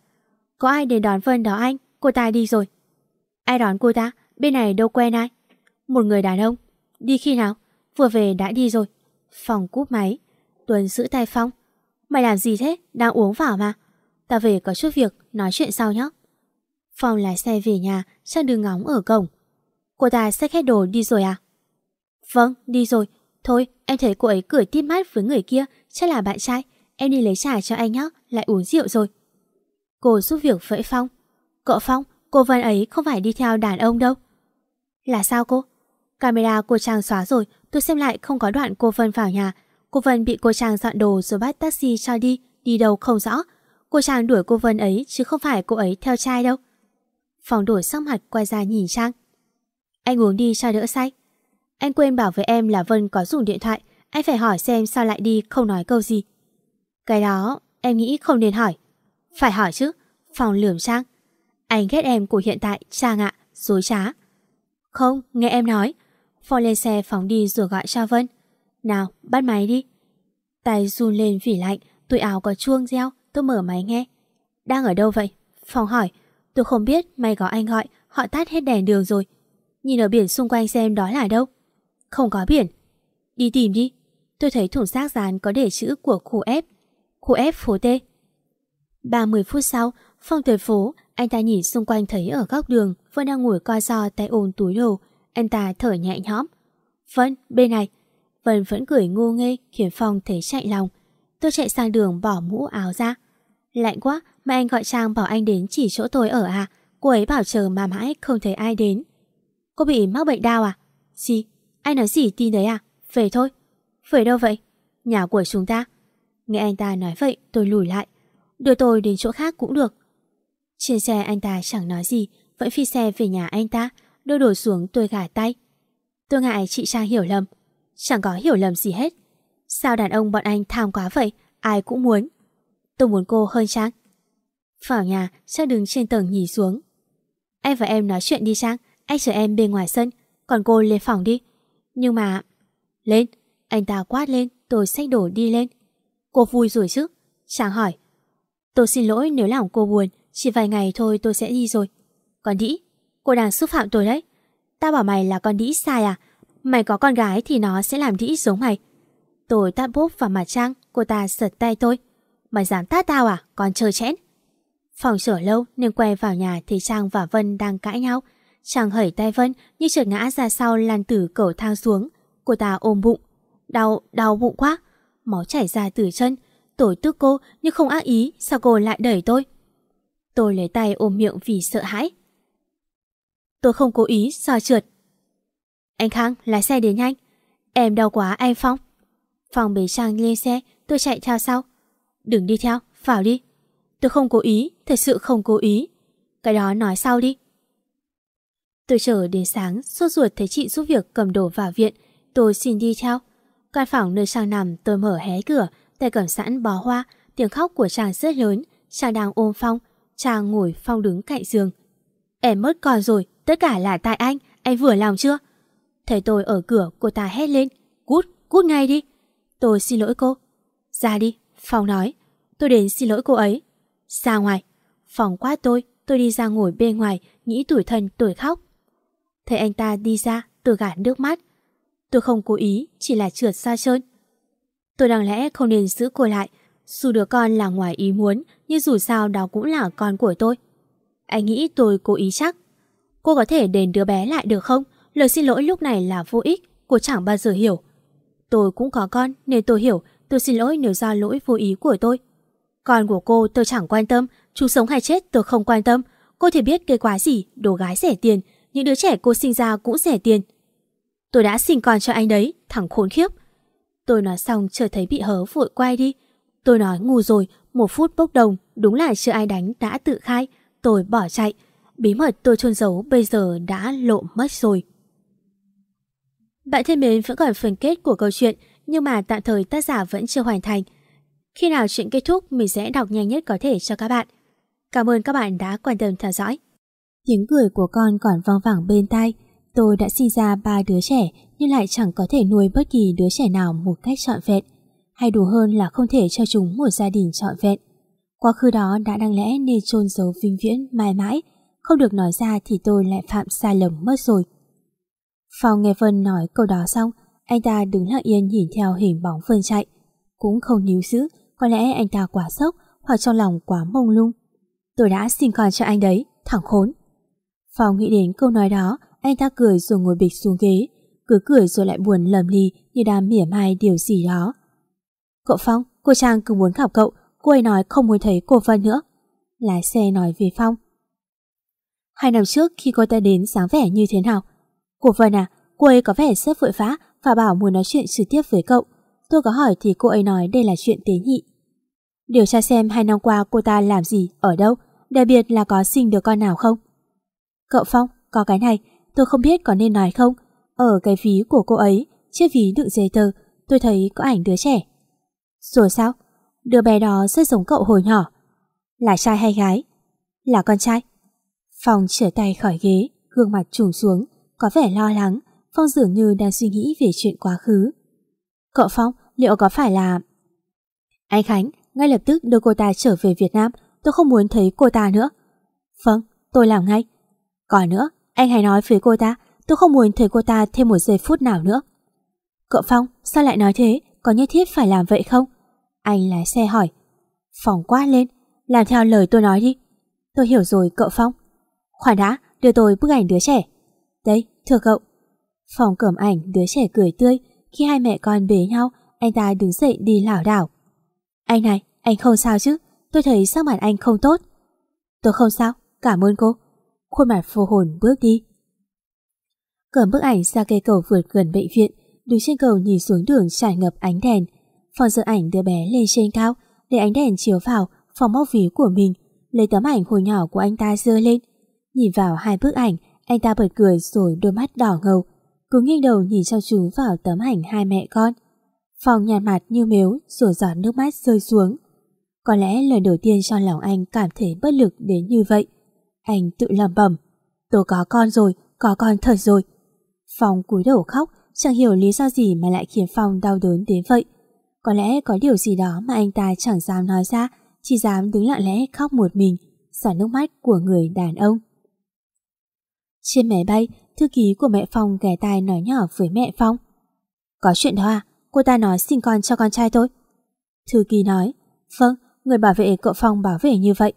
Có ai đến đón Vân đó anh? Cô ta đi rồi. Ai đón cô ta? Bên này đâu quen ai? Một người đàn ông. Đi khi nào? Vừa về đã đi rồi. phòng cúp máy. Tuấn giữ tay Phong. Mày làm gì thế? Đang uống vào mà. Ta về có chút việc, nói chuyện sau nhé. Phong lái xe về nhà, sang đường ngóng ở cổng. Cô ta xách hết đồ đi rồi à? Vâng, đi rồi. Thôi, em thấy cô ấy cười tít mắt với người kia, chắc là bạn trai. Em đi lấy trà cho anh nhé, lại uống rượu rồi. Cô giúp việc với Phong. Cậu Phong, cô Vân ấy không phải đi theo đàn ông đâu. Là sao cô? Camera cô Trang xóa rồi, tôi xem lại không có đoạn cô Vân vào nhà. Cô Vân bị cô Trang dọn đồ rồi bắt taxi cho đi, đi đâu không rõ. Cô Trang đuổi cô Vân ấy chứ không phải cô ấy theo trai đâu. Phòng đổi sắc mặt quay ra nhìn Trang. Anh uống đi cho đỡ say. Anh quên bảo với em là Vân có dùng điện thoại, anh phải hỏi xem sao lại đi không nói câu gì. Cái đó em nghĩ không nên hỏi. Phải hỏi chứ. phòng lườm Trang. Anh ghét em của hiện tại, Trang ạ, dối trá. Không, nghe em nói. Phong lên xe phóng đi rồi gọi Cha Vân. Nào, bắt máy đi. Tay run lên vì lạnh, tụi áo có chuông reo, tôi mở máy nghe. Đang ở đâu vậy? Phong hỏi. Tôi không biết, may có anh gọi, họ tắt hết đèn đường rồi. Nhìn ở biển xung quanh xem đó là đâu. Không có biển. Đi tìm đi. Tôi thấy thùng rác dán có để chữ của khu F. Khu F phố T. 30 phút sau, Phong tới phố, anh ta nhìn xung quanh thấy ở góc đường Vân đang ngồi co do tay ôm túi đồ. Anh ta thở nhẹ nhõm. Vân, bên này. Vân vẫn cười ngu nghê khiến Phong thấy chạy lòng. Tôi chạy sang đường bỏ mũ áo ra. Lạnh quá, mà anh gọi Trang bảo anh đến chỉ chỗ tôi ở à? Cô ấy bảo chờ mà mãi không thấy ai đến. Cô bị mắc bệnh đau à? Gì? Anh nói gì tin đấy à? Về thôi. Về đâu vậy? Nhà của chúng ta. Nghe anh ta nói vậy tôi lùi lại. Đưa tôi đến chỗ khác cũng được. Trên xe anh ta chẳng nói gì, vẫn phi xe về nhà anh ta, đưa đổ xuống tôi gả tay. Tôi ngại chị Trang hiểu lầm. Chẳng có hiểu lầm gì hết. Sao đàn ông bọn anh tham quá vậy, ai cũng muốn. Tôi muốn cô hơn Trang. Vào nhà, Trang đứng trên tầng nhìn xuống. Anh và em nói chuyện đi Trang, anh chờ em bên ngoài sân, còn cô lên phòng đi. Nhưng mà... Lên, anh ta quát lên, tôi xách đổ đi lên. Cô vui rồi chứ? Trang hỏi. Tôi xin lỗi nếu làm cô buồn, chỉ vài ngày thôi tôi sẽ đi rồi. còn đĩ, cô đang xúc phạm tôi đấy. Tao bảo mày là con đĩ sai à? Mày có con gái thì nó sẽ làm đĩ giống mày. Tôi tát bốp vào mặt Trang, cô ta giật tay tôi. Mày dám tát tao à? Còn chờ chẽn. Phòng sửa lâu nên quay vào nhà thì Trang và Vân đang cãi nhau. Trang hẩy tay Vân như trượt ngã ra sau lăn từ cầu thang xuống. Cô ta ôm bụng. Đau, đau bụng quá. Máu chảy ra từ chân. Tôi tức cô nhưng không ác ý sao cô lại đẩy tôi. Tôi lấy tay ôm miệng vì sợ hãi. Tôi không cố ý sao trượt. Anh Khang lái xe đến nhanh. Em đau quá anh Phong. Phong bế Trang lên xe tôi chạy theo sau. Đừng đi theo, vào đi. Tôi không cố ý, thật sự không cố ý. Cái đó nói sau đi. Tôi chờ đến sáng, sốt ruột thấy chị giúp việc cầm đồ vào viện. Tôi xin đi theo. Căn phòng nơi Trang nằm tôi mở hé cửa, tay cầm sẵn bó hoa, tiếng khóc của chàng rất lớn. Trang đang ôm Phong, chàng ngồi Phong đứng cạnh giường. Em mất con rồi, tất cả là tại anh, anh vừa lòng chưa? Thấy tôi ở cửa, cô ta hét lên. Cút, cút ngay đi. Tôi xin lỗi cô. Ra đi, Phong nói. Tôi đến xin lỗi cô ấy. Ra ngoài. Phong quát tôi, tôi đi ra ngồi bên ngoài, nghĩ tuổi thân tuổi khóc. Thấy anh ta đi ra, tôi gạt nước mắt. Tôi không cố ý, chỉ là trượt xa trơn. Tôi đáng lẽ không nên giữ cô lại. Dù đứa con là ngoài ý muốn, nhưng dù sao đó cũng là con của tôi. Anh nghĩ tôi cố ý chắc. Cô có thể đền đứa bé lại được không? Lời xin lỗi lúc này là vô ích, cô chẳng bao giờ hiểu. Tôi cũng có con nên tôi hiểu, tôi xin lỗi nếu do lỗi vô ý của tôi. Con của cô tôi chẳng quan tâm, chú sống hay chết tôi không quan tâm. Cô thì biết cái quái gì, đồ gái rẻ tiền, những đứa trẻ cô sinh ra cũng rẻ tiền. Tôi đã sinh con cho anh đấy, thằng khốn khiếp. Tôi nói xong chờ thấy bị hớ vội quay đi. Tôi nói ngu rồi, một phút bốc đồng, đúng là chưa ai đánh đã tự khai. Tôi bỏ chạy. Bí mật tôi chôn giấu bây giờ đã lộ mất rồi. Bạn thân mến vẫn còn phần kết của câu chuyện, nhưng mà tạm thời tác giả vẫn chưa hoàn thành. Khi nào chuyện kết thúc mình sẽ đọc nhanh nhất có thể cho các bạn. Cảm ơn các bạn đã quan tâm theo dõi. Tiếng cười của con còn vang vẳng bên tai. Tôi đã sinh ra ba đứa trẻ nhưng lại chẳng có thể nuôi bất kỳ đứa trẻ nào một cách trọn vẹn. Hay đủ hơn là không thể cho chúng một gia đình trọn vẹn. Quá khứ đó đã đáng lẽ nên chôn giấu vinh viễn mãi mãi. Không được nói ra thì tôi lại phạm sai lầm mất rồi. Phong nghe Vân nói câu đó xong, anh ta đứng lặng yên nhìn theo hình bóng Vân chạy. Cũng không níu giữ, có lẽ anh ta quá sốc hoặc trong lòng quá mông lung. Tôi đã xin con cho anh đấy, thằng khốn. Phong nghĩ đến câu nói đó, anh ta cười rồi ngồi bịch xuống ghế. Cứ cười rồi lại buồn lầm ly như đang mỉa mai điều gì đó. Cậu Phong, cô Trang cứ muốn gặp cậu, cô ấy nói không muốn thấy cô Vân nữa. Lái xe nói về Phong. Hai năm trước khi cô ta đến dáng vẻ như thế nào? của Vân à, cô ấy có vẻ rất vội vã và bảo muốn nói chuyện trực tiếp với cậu. Tôi có hỏi thì cô ấy nói đây là chuyện tế nhị. Điều tra xem hai năm qua cô ta làm gì, ở đâu, đặc biệt là có sinh được con nào không. Cậu Phong, có cái này, tôi không biết có nên nói không. Ở cái ví của cô ấy, chiếc ví đựng giấy tờ, tôi thấy có ảnh đứa trẻ. Rồi sao? Đứa bé đó rất giống cậu hồi nhỏ. Là trai hay gái? Là con trai. Phong trở tay khỏi ghế, gương mặt trùng xuống, có vẻ lo lắng. Phong dường như đang suy nghĩ về chuyện quá khứ. Cậu Phong, liệu có phải là... Anh Khánh, ngay lập tức đưa cô ta trở về Việt Nam. Tôi không muốn thấy cô ta nữa. Vâng, tôi làm ngay. Còn nữa, anh hãy nói với cô ta, tôi không muốn thấy cô ta thêm một giây phút nào nữa. Cậu Phong, sao lại nói thế? Có nhất thiết phải làm vậy không? Anh lái xe hỏi. Phong quát lên, làm theo lời tôi nói đi. Tôi hiểu rồi cậu Phong. Khoan đã, đưa tôi bức ảnh đứa trẻ. Đây, thưa cậu. Phòng cầm ảnh đứa trẻ cười tươi, khi hai mẹ con bế nhau, anh ta đứng dậy đi lảo đảo. Anh này, anh không sao chứ? Tôi thấy sắc mặt anh không tốt. Tôi không sao, cảm ơn cô. Khuôn mặt phù hồn bước đi. Cầm bức ảnh ra cây cầu vượt gần bệnh viện, đứng trên cầu nhìn xuống đường trải ngập ánh đèn. Phòng dự ảnh đứa bé lên trên cao, để ánh đèn chiếu vào phòng móc ví của mình, lấy tấm ảnh hồi nhỏ của anh ta dơ lên. Nhìn vào hai bức ảnh, anh ta bật cười rồi đôi mắt đỏ ngầu, cứ nghiêng đầu nhìn chăm chú vào tấm ảnh hai mẹ con. Phong nhàn mặt như mếu rồi giọt nước mắt rơi xuống. Có lẽ lần đầu tiên trong lòng anh cảm thấy bất lực đến như vậy. Anh tự lẩm bẩm, tôi có con rồi, có con thật rồi. Phong cúi đầu khóc, chẳng hiểu lý do gì mà lại khiến Phong đau đớn đến vậy. Có lẽ có điều gì đó mà anh ta chẳng dám nói ra, chỉ dám đứng lặng lẽ khóc một mình, giọt nước mắt của người đàn ông. Trên máy bay, thư ký của mẹ Phong ghé tai nói nhỏ với mẹ Phong. Có chuyện đó à? Cô ta nói sinh con cho con trai tôi. Thư ký nói, vâng, người bảo vệ cậu Phong bảo vệ như vậy.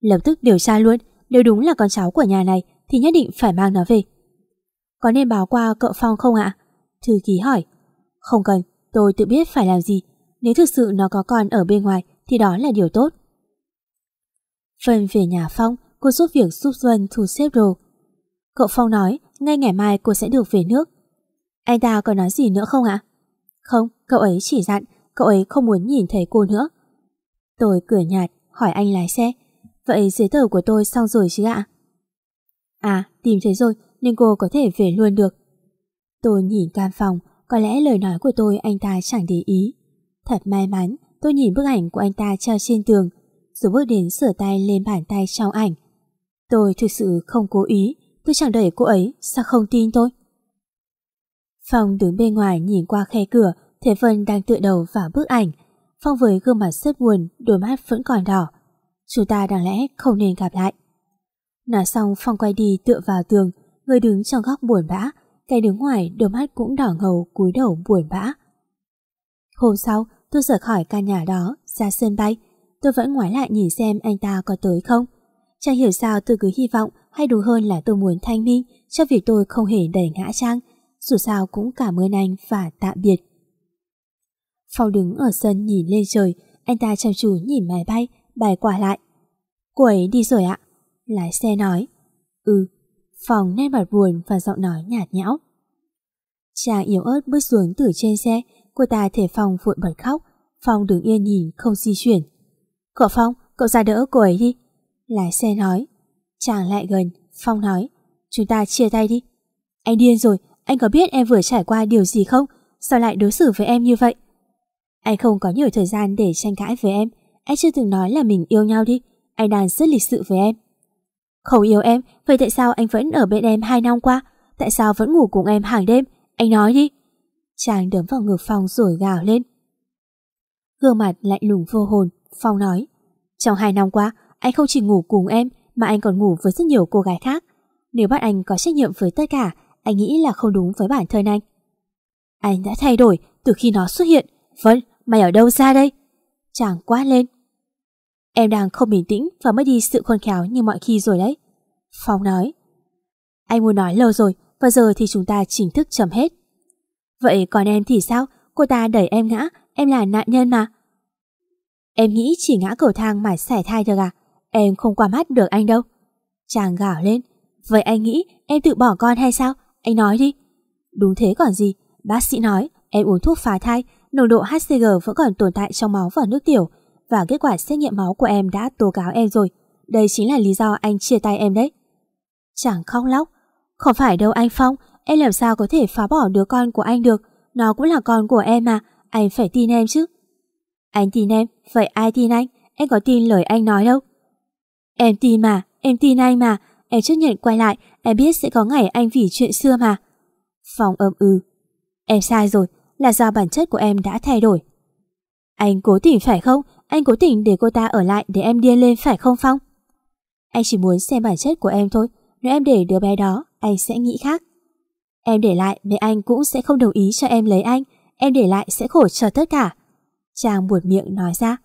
Lập tức điều tra luôn, nếu đúng là con cháu của nhà này thì nhất định phải mang nó về. Có nên báo qua cậu Phong không ạ? Thư ký hỏi. Không cần, tôi tự biết phải làm gì. Nếu thực sự nó có con ở bên ngoài thì đó là điều tốt. Phần về nhà Phong, cô giúp việc giúp Vân thu xếp đồ. Cậu Phong nói, ngay ngày mai cô sẽ được về nước. Anh ta có nói gì nữa không ạ? Không, cậu ấy chỉ dặn, cậu ấy không muốn nhìn thấy cô nữa. Tôi cười nhạt, hỏi anh lái xe. Vậy giấy tờ của tôi xong rồi chứ ạ? À, tìm thấy rồi, nên cô có thể về luôn được. Tôi nhìn căn phòng, có lẽ lời nói của tôi anh ta chẳng để ý. Thật may mắn, tôi nhìn bức ảnh của anh ta treo trên tường, rồi bước đến sửa tay lên bàn tay trong ảnh. Tôi thực sự không cố ý, tôi chẳng đẩy cô ấy, sao không tin tôi? Phong đứng bên ngoài nhìn qua khe cửa, thấy Vân đang tựa đầu vào bức ảnh. Phong với gương mặt rất buồn, đôi mắt vẫn còn đỏ. Chúng ta đáng lẽ không nên gặp lại. Nói xong Phong quay đi tựa vào tường, người đứng trong góc buồn bã, cái đứng ngoài đôi mắt cũng đỏ ngầu cúi đầu buồn bã. Hôm sau, tôi rời khỏi căn nhà đó, ra sân bay. Tôi vẫn ngoái lại nhìn xem anh ta có tới không. Chẳng hiểu sao tôi cứ hy vọng hay đúng hơn là tôi muốn thanh minh cho việc tôi không hề đẩy ngã Trang. Dù sao cũng cảm ơn anh và tạm biệt. Phong đứng ở sân nhìn lên trời, anh ta chăm chú nhìn máy bay, bài quả lại. Cô ấy đi rồi ạ. Lái xe nói. Ừ. Phong nét mặt buồn và giọng nói nhạt nhẽo. Chàng yếu ớt bước xuống từ trên xe, cô ta thể Phong vội bật khóc. Phong đứng yên nhìn không di chuyển. Cậu Phong, cậu ra đỡ cô ấy đi. Lái xe nói. Chàng lại gần, Phong nói. Chúng ta chia tay đi. Anh điên rồi, anh có biết em vừa trải qua điều gì không? Sao lại đối xử với em như vậy? Anh không có nhiều thời gian để tranh cãi với em. Anh chưa từng nói là mình yêu nhau đi. Anh đang rất lịch sự với em. Không yêu em, vậy tại sao anh vẫn ở bên em hai năm qua? Tại sao vẫn ngủ cùng em hàng đêm? Anh nói đi. Chàng đấm vào ngực Phong rồi gào lên. Gương mặt lạnh lùng vô hồn, Phong nói. Trong hai năm qua, anh không chỉ ngủ cùng em, mà anh còn ngủ với rất nhiều cô gái khác. Nếu bắt anh có trách nhiệm với tất cả, anh nghĩ là không đúng với bản thân anh. Anh đã thay đổi từ khi nó xuất hiện. Vân, mày ở đâu ra đây? Chàng quát lên. Em đang không bình tĩnh và mất đi sự khôn khéo như mọi khi rồi đấy. Phong nói. Anh muốn nói lâu rồi, và giờ thì chúng ta chính thức chấm hết. Vậy còn em thì sao? Cô ta đẩy em ngã, em là nạn nhân mà. Em nghĩ chỉ ngã cầu thang mà sẻ thai được à? Em không qua mắt được anh đâu. Chàng gào lên. Vậy anh nghĩ em tự bỏ con hay sao? Anh nói đi. Đúng thế còn gì. Bác sĩ nói em uống thuốc phá thai, nồng độ HCG vẫn còn tồn tại trong máu và nước tiểu và kết quả xét nghiệm máu của em đã tố cáo em rồi. Đây chính là lý do anh chia tay em đấy. Chàng khóc lóc. Không phải đâu anh Phong, em làm sao có thể phá bỏ đứa con của anh được. Nó cũng là con của em mà, anh phải tin em chứ. Anh tin em, vậy ai tin anh? Em có tin lời anh nói đâu. Em tin mà, em tin anh mà, em chấp nhận quay lại, em biết sẽ có ngày anh vì chuyện xưa mà. Phong âm ư. Em sai rồi, là do bản chất của em đã thay đổi. Anh cố tình phải không? Anh cố tình để cô ta ở lại để em điên lên phải không Phong? Anh chỉ muốn xem bản chất của em thôi. Nếu em để đứa bé đó, anh sẽ nghĩ khác. Em để lại mẹ anh cũng sẽ không đồng ý cho em lấy anh. Em để lại sẽ khổ cho tất cả. Trang buột miệng nói ra.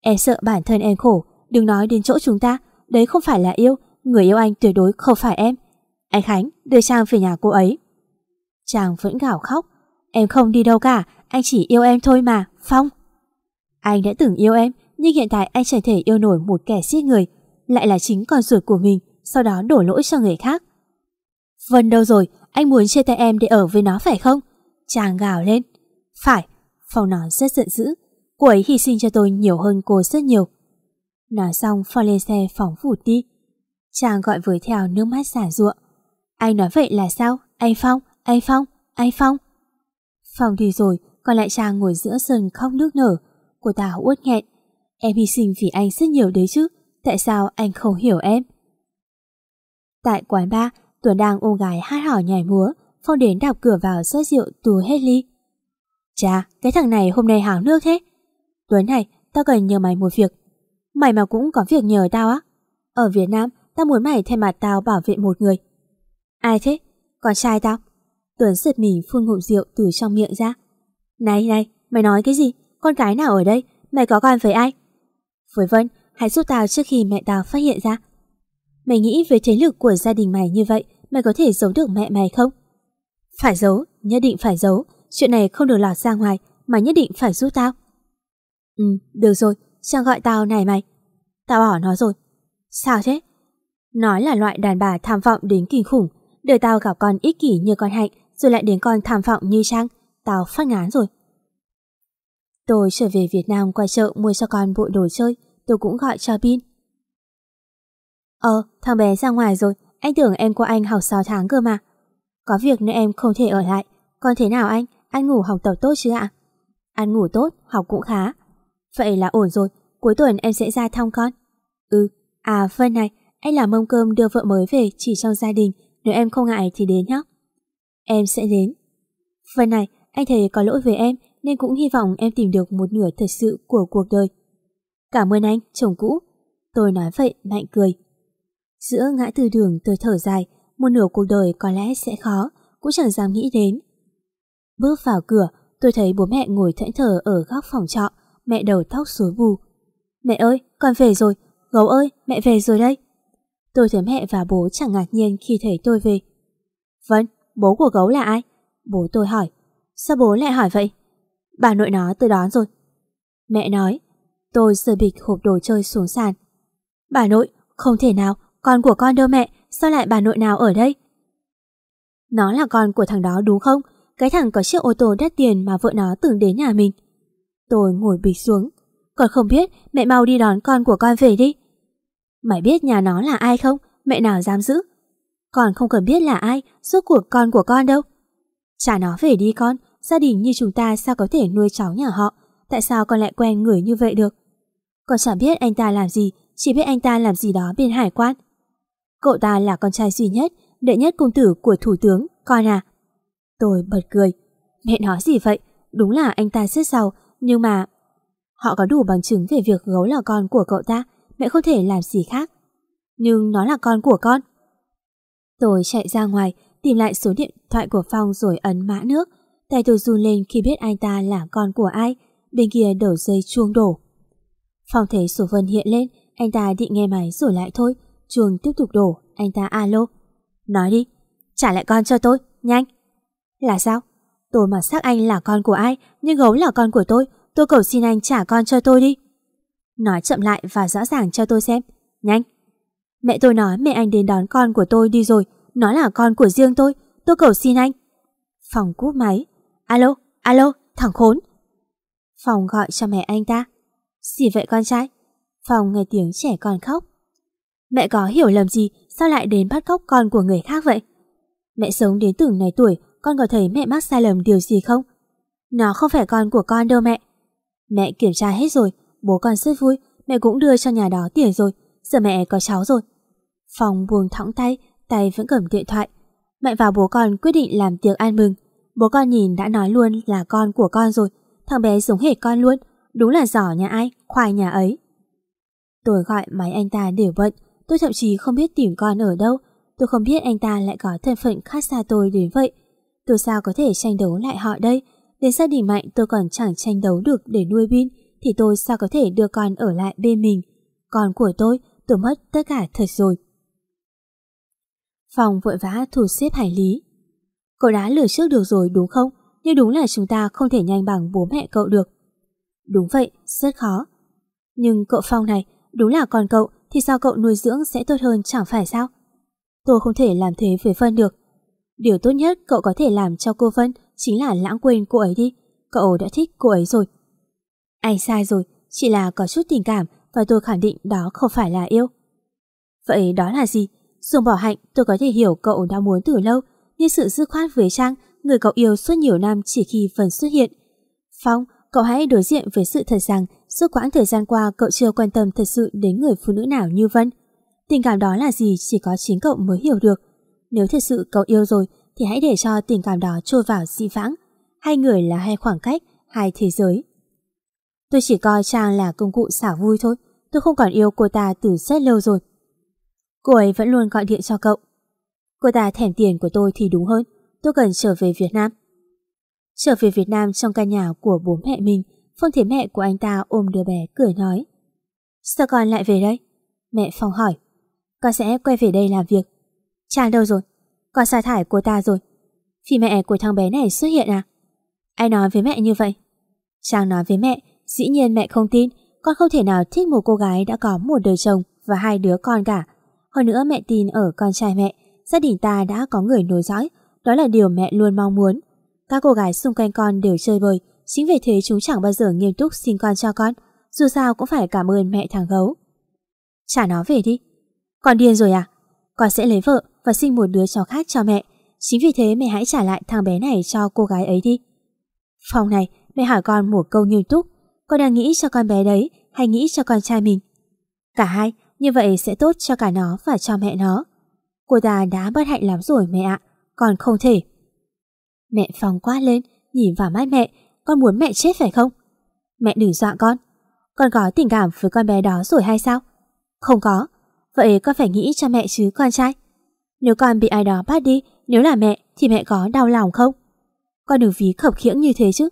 Em sợ bản thân em khổ. Đừng nói đến chỗ chúng ta. Đấy không phải là yêu. Người yêu anh tuyệt đối không phải em. Anh Khánh, đưa Trang về nhà cô ấy. Trang vẫn gào khóc. Em không đi đâu cả. Anh chỉ yêu em thôi mà. Phong. Anh đã từng yêu em, nhưng hiện tại anh chẳng thể yêu nổi một kẻ giết người, lại là chính con ruột của mình, sau đó đổ lỗi cho người khác. Vân đâu rồi, anh muốn chia tay em để ở với nó phải không? Chàng gào lên. Phải, Phong nói rất giận dữ. Cô ấy hy sinh cho tôi nhiều hơn cô rất nhiều. Nói xong Phong lên xe phóng vụt đi. Chàng gọi với theo nước mắt xả ruộng. Anh nói vậy là sao? Anh Phong, anh Phong, anh Phong. Phong đi rồi, còn lại chàng ngồi giữa sân khóc nước nở. Cô ta uất nghẹn. Em hy sinh vì anh rất nhiều đấy chứ. Tại sao anh không hiểu em? Tại quán bar, Tuấn đang ôm gái hát hò nhảy múa. Phong đến đạp cửa vào rót rượu tù hết ly. Chà, cái thằng này hôm nay hào nước thế. Tuấn này, tao cần nhờ mày một việc. Mày mà cũng có việc nhờ tao á. Ở Việt Nam, tao muốn mày thay mặt tao bảo vệ một người. Ai thế? Con trai tao. Tuấn giật mình phun ngụm rượu từ trong miệng ra. Này này, mày nói cái gì? Con gái nào ở đây? Mày có con với ai? Với Vân, hãy giúp tao trước khi mẹ tao phát hiện ra. Mày nghĩ với thế lực của gia đình mày như vậy, mày có thể giấu được mẹ mày không? Phải giấu, nhất định phải giấu. Chuyện này không được lọt ra ngoài, mà nhất định phải giúp tao. Ừ, được rồi, Trang gọi tao này mày. Tao bỏ nó rồi. Sao thế? Nói là loại đàn bà tham vọng đến kinh khủng. Đời tao gặp con ích kỷ như con hạnh, rồi lại đến con tham vọng như Trang. Tao phát ngán rồi. Tôi trở về Việt Nam qua chợ mua cho con bộ đồ chơi, tôi cũng gọi cho Bin. Ờ, thằng bé ra ngoài rồi, anh tưởng em của anh học 6 tháng cơ mà. Có việc nên em không thể ở lại. Còn thế nào anh, anh ngủ học tập tốt chứ ạ? Ăn ngủ tốt, học cũng khá. Vậy là ổn rồi, cuối tuần em sẽ ra thăm con. Ừ, à phân này, anh làm mâm cơm đưa vợ mới về chỉ trong gia đình, nếu em không ngại thì đến nhé. Em sẽ đến. Phân này, anh thấy có lỗi với em nên cũng hy vọng em tìm được một nửa thật sự của cuộc đời. Cảm ơn anh, chồng cũ. Tôi nói vậy, mạnh cười. Giữa ngã tư đường tôi thở dài, một nửa cuộc đời có lẽ sẽ khó, cũng chẳng dám nghĩ đến. Bước vào cửa, tôi thấy bố mẹ ngồi thẫn thờ ở góc phòng trọ, mẹ đầu tóc rối bù. Mẹ ơi, con về rồi, gấu ơi, mẹ về rồi đây. Tôi thấy mẹ và bố chẳng ngạc nhiên khi thấy tôi về. Vâng, bố của gấu là ai? Bố tôi hỏi. Sao bố lại hỏi vậy? Bà nội nó tôi đón rồi. Mẹ nói, tôi rơi bịch hộp đồ chơi xuống sàn. Bà nội, không thể nào, con của con đâu mẹ, sao lại bà nội nào ở đây? Nó là con của thằng đó đúng không? Cái thằng có chiếc ô tô đắt tiền mà vợ nó từng đến nhà mình. Tôi ngồi bịch xuống. Còn không biết, mẹ mau đi đón con của con về đi. Mày biết nhà nó là ai không? Mẹ nào dám giữ? Còn không cần biết là ai, suốt cuộc con của con đâu. Trả nó về đi con, gia đình như chúng ta sao có thể nuôi cháu nhà họ? Tại sao con lại quen người như vậy được? Con chẳng biết anh ta làm gì, chỉ biết anh ta làm gì đó bên hải quan. Cậu ta là con trai duy nhất, đệ nhất công tử của thủ tướng, con à. Tôi bật cười. Mẹ nói gì vậy? Đúng là anh ta rất giàu, nhưng mà... Họ có đủ bằng chứng về việc gấu là con của cậu ta, mẹ không thể làm gì khác. Nhưng nó là con của con. Tôi chạy ra ngoài, tìm lại số điện thoại của Phong rồi ấn mã nước. Tay tôi run lên khi biết anh ta là con của ai. Bên kia đầu dây chuông đổ. Phong thấy số vân hiện lên, anh ta định nghe máy rồi lại thôi. Chuông tiếp tục đổ, anh ta alo. Nói đi, trả lại con cho tôi, nhanh. Là sao? Tôi mà xác anh là con của ai, nhưng gấu là con của tôi. Tôi cầu xin anh trả con cho tôi đi. Nói chậm lại và rõ ràng cho tôi xem. Nhanh. Mẹ tôi nói mẹ anh đến đón con của tôi đi rồi. Nó là con của riêng tôi. Tôi cầu xin anh. Phòng cúp máy. Alo, alo, thằng khốn. Phòng gọi cho mẹ anh ta. Gì vậy con trai? Phòng nghe tiếng trẻ con khóc. Mẹ có hiểu lầm gì sao lại đến bắt cóc con của người khác vậy? Mẹ sống đến từng này tuổi con có thấy mẹ mắc sai lầm điều gì không? Nó không phải con của con đâu mẹ. Mẹ kiểm tra hết rồi, bố con rất vui, mẹ cũng đưa cho nhà đó tiền rồi, giờ mẹ có cháu rồi. Phòng buông thõng tay, tay vẫn cầm điện thoại. Mẹ và bố con quyết định làm tiệc ăn mừng. Bố con nhìn đã nói luôn là con của con rồi, thằng bé giống hệt con luôn, đúng là giỏ nhà ai, khoai nhà ấy. Tôi gọi máy anh ta đều bận, tôi thậm chí không biết tìm con ở đâu, tôi không biết anh ta lại có thân phận khác xa tôi đến vậy. Tôi sao có thể tranh đấu lại họ đây? Đến gia đình mạnh tôi còn chẳng tranh đấu được để nuôi Bin, thì tôi sao có thể đưa con ở lại bên mình? Con của tôi, tôi mất tất cả thật rồi. Phòng vội vã thu xếp hành lý. Cậu đã lừa trước được rồi đúng không? Nhưng đúng là chúng ta không thể nhanh bằng bố mẹ cậu được. Đúng vậy, rất khó. Nhưng cậu Phong này, đúng là con cậu thì sao cậu nuôi dưỡng sẽ tốt hơn chẳng phải sao? Tôi không thể làm thế với Phân được. Điều tốt nhất cậu có thể làm cho cô Vân chính là lãng quên cô ấy đi. Cậu đã thích cô ấy rồi. Anh sai rồi, chỉ là có chút tình cảm và tôi khẳng định đó không phải là yêu. Vậy đó là gì? Dùng bỏ hạnh tôi có thể hiểu cậu đã muốn từ lâu, nhưng sự dứt khoát với Trang, người cậu yêu suốt nhiều năm chỉ khi Vân xuất hiện. Phong, cậu hãy đối diện với sự thật rằng suốt quãng thời gian qua cậu chưa quan tâm thật sự đến người phụ nữ nào như Vân. Tình cảm đó là gì chỉ có chính cậu mới hiểu được. Nếu thật sự cậu yêu rồi thì hãy để cho tình cảm đó trôi vào dị vãng. Hai người là hai khoảng cách, hai thế giới. Tôi chỉ coi Trang là công cụ xả vui thôi. Tôi không còn yêu cô ta từ rất lâu rồi. Cô ấy vẫn luôn gọi điện cho cậu. Cô ta thèm tiền của tôi thì đúng hơn. Tôi cần trở về Việt Nam. Trở về Việt Nam trong căn nhà của bố mẹ mình, Phương thấy mẹ của anh ta ôm đứa bé cười nói. Sao con lại về đây? Mẹ Phong hỏi. Con sẽ quay về đây làm việc. Trang đâu rồi? Con sa thải của ta rồi. Vì mẹ của thằng bé này xuất hiện à? Ai nói với mẹ như vậy? Trang nói với mẹ, dĩ nhiên mẹ không tin, con không thể nào thích một cô gái đã có một đời chồng và hai đứa con cả. Hơn nữa mẹ tin ở con trai mẹ, gia đình ta đã có người nối dõi, đó là điều mẹ luôn mong muốn. Các cô gái xung quanh con đều chơi bời, chính vì thế chúng chẳng bao giờ nghiêm túc xin con cho con, dù sao cũng phải cảm ơn mẹ thằng gấu. Trả nó về đi. Con điên rồi à? Con sẽ lấy vợ và sinh một đứa cháu khác cho mẹ. Chính vì thế mẹ hãy trả lại thằng bé này cho cô gái ấy đi. phòng này, mẹ hỏi con một câu nghiêm túc. Con đang nghĩ cho con bé đấy hay nghĩ cho con trai mình? Cả hai, như vậy sẽ tốt cho cả nó và cho mẹ nó. Cô ta đã bất hạnh lắm rồi mẹ ạ, còn không thể. Mẹ phòng quát lên, nhìn vào mắt mẹ, con muốn mẹ chết phải không? Mẹ đừng dọa con. Con có tình cảm với con bé đó rồi hay sao? Không có. Vậy con phải nghĩ cho mẹ chứ con trai. Nếu con bị ai đó bắt đi, nếu là mẹ thì mẹ có đau lòng không? Con đừng phí khập khiễng như thế chứ.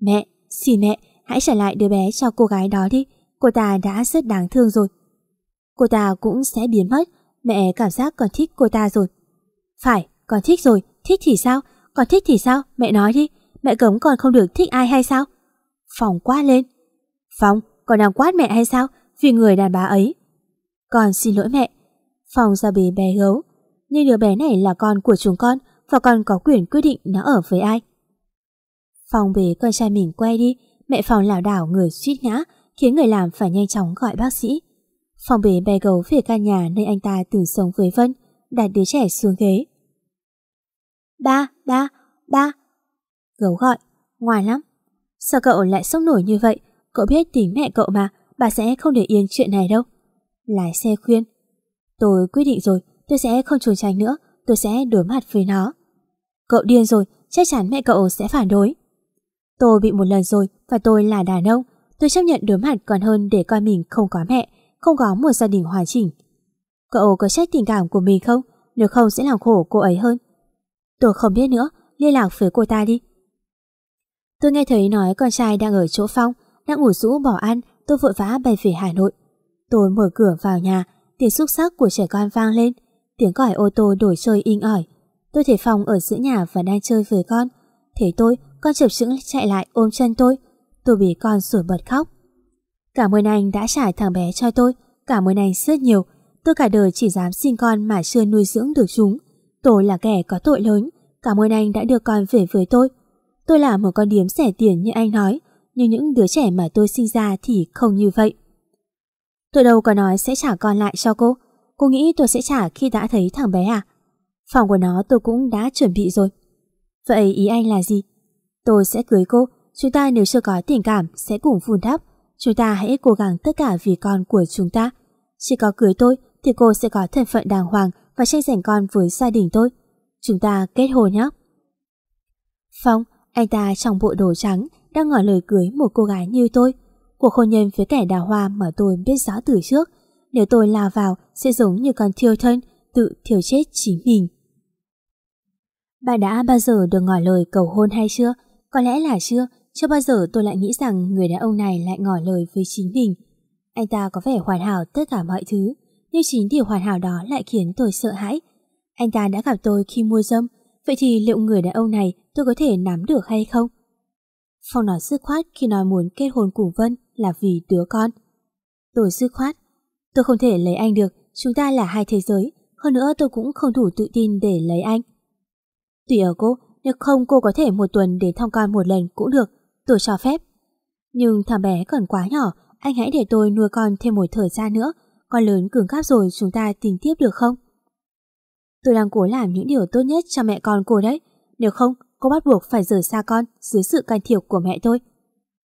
Mẹ, xin mẹ, hãy trả lại đứa bé cho cô gái đó đi. Cô ta đã rất đáng thương rồi. Cô ta cũng sẽ biến mất. Mẹ cảm giác còn thích cô ta rồi. Phải, con thích rồi. Thích thì sao? Con thích thì sao? Mẹ nói đi. Mẹ cấm con không được thích ai hay sao? Phòng quát lên. Phòng, con đang quát mẹ hay sao? Vì người đàn bà ấy. Con xin lỗi mẹ. phòng ra bế bé gấu nên đứa bé này là con của chúng con và con có quyền quyết định nó ở với ai. Phong bế con trai mình quay đi, mẹ Phong lảo đảo người suýt ngã, khiến người làm phải nhanh chóng gọi bác sĩ. Phong bế bé gấu về căn nhà nơi anh ta từng sống với Vân, đặt đứa trẻ xuống ghế. Ba, ba, ba. Gấu gọi, ngoài lắm. Sao cậu lại sốc nổi như vậy? Cậu biết tính mẹ cậu mà, bà sẽ không để yên chuyện này đâu. Lái xe khuyên. Tôi quyết định rồi, tôi sẽ không trốn tránh nữa, tôi sẽ đối mặt với nó. Cậu điên rồi, chắc chắn mẹ cậu sẽ phản đối. Tôi bị một lần rồi và tôi là đàn ông, tôi chấp nhận đối mặt còn hơn để coi mình không có mẹ, không có một gia đình hoàn chỉnh. Cậu có trách tình cảm của mình không? Nếu không sẽ làm khổ cô ấy hơn. Tôi không biết nữa, liên lạc với cô ta đi. Tôi nghe thấy nói con trai đang ở chỗ Phong, đang ngủ rũ bỏ ăn, tôi vội vã bay về Hà Nội. Tôi mở cửa vào nhà, tiếng xúc sắc của trẻ con vang lên, tiếng còi ô tô đổi chơi inh ỏi. Tôi thấy Phong ở giữa nhà và đang chơi với con. Thấy tôi, con chập chững chạy lại ôm chân tôi. Tôi bị con sủi bật khóc. Cảm ơn anh đã trả thằng bé cho tôi, cảm ơn anh rất nhiều. Tôi cả đời chỉ dám sinh con mà chưa nuôi dưỡng được chúng. Tôi là kẻ có tội lớn, cảm ơn anh đã đưa con về với tôi. Tôi là một con điếm rẻ tiền như anh nói, nhưng những đứa trẻ mà tôi sinh ra thì không như vậy. Tôi đâu có nói sẽ trả con lại cho cô. Cô nghĩ tôi sẽ trả khi đã thấy thằng bé à? Phòng của nó tôi cũng đã chuẩn bị rồi. Vậy ý anh là gì? Tôi sẽ cưới cô, chúng ta nếu chưa có tình cảm sẽ cùng vun đắp. Chúng ta hãy cố gắng tất cả vì con của chúng ta. Chỉ có cưới tôi thì cô sẽ có thân phận đàng hoàng và tranh giành con với gia đình tôi. Chúng ta kết hôn nhé. Phong, anh ta trong bộ đồ trắng đang ngỏ lời cưới một cô gái như tôi. Cuộc hôn nhân với kẻ đào hoa mà tôi biết rõ từ trước. Nếu tôi lao vào sẽ giống như con thiêu thân, tự thiêu chết chính mình. Bạn đã bao giờ được ngỏ lời cầu hôn hay chưa? Có lẽ là chưa, chưa bao giờ tôi lại nghĩ rằng người đàn ông này lại ngỏ lời với chính mình. Anh ta có vẻ hoàn hảo tất cả mọi thứ, nhưng chính điều hoàn hảo đó lại khiến tôi sợ hãi. Anh ta đã gặp tôi khi mua dâm, vậy thì liệu người đàn ông này tôi có thể nắm được hay không? Phong nói dứt khoát khi nói muốn kết hôn cùng Vân là vì đứa con. Tôi dứt khoát. Tôi không thể lấy anh được, chúng ta là hai thế giới, hơn nữa tôi cũng không đủ tự tin để lấy anh. Tùy ở cô, nếu không cô có thể một tuần đến thăm con một lần cũng được, tôi cho phép. Nhưng thằng bé còn quá nhỏ, anh hãy để tôi nuôi con thêm một thời gian nữa, con lớn cường cáp rồi chúng ta tính tiếp được không? Tôi đang cố làm những điều tốt nhất cho mẹ con cô đấy, nếu không cô bắt buộc phải rời xa con dưới sự can thiệp của mẹ tôi.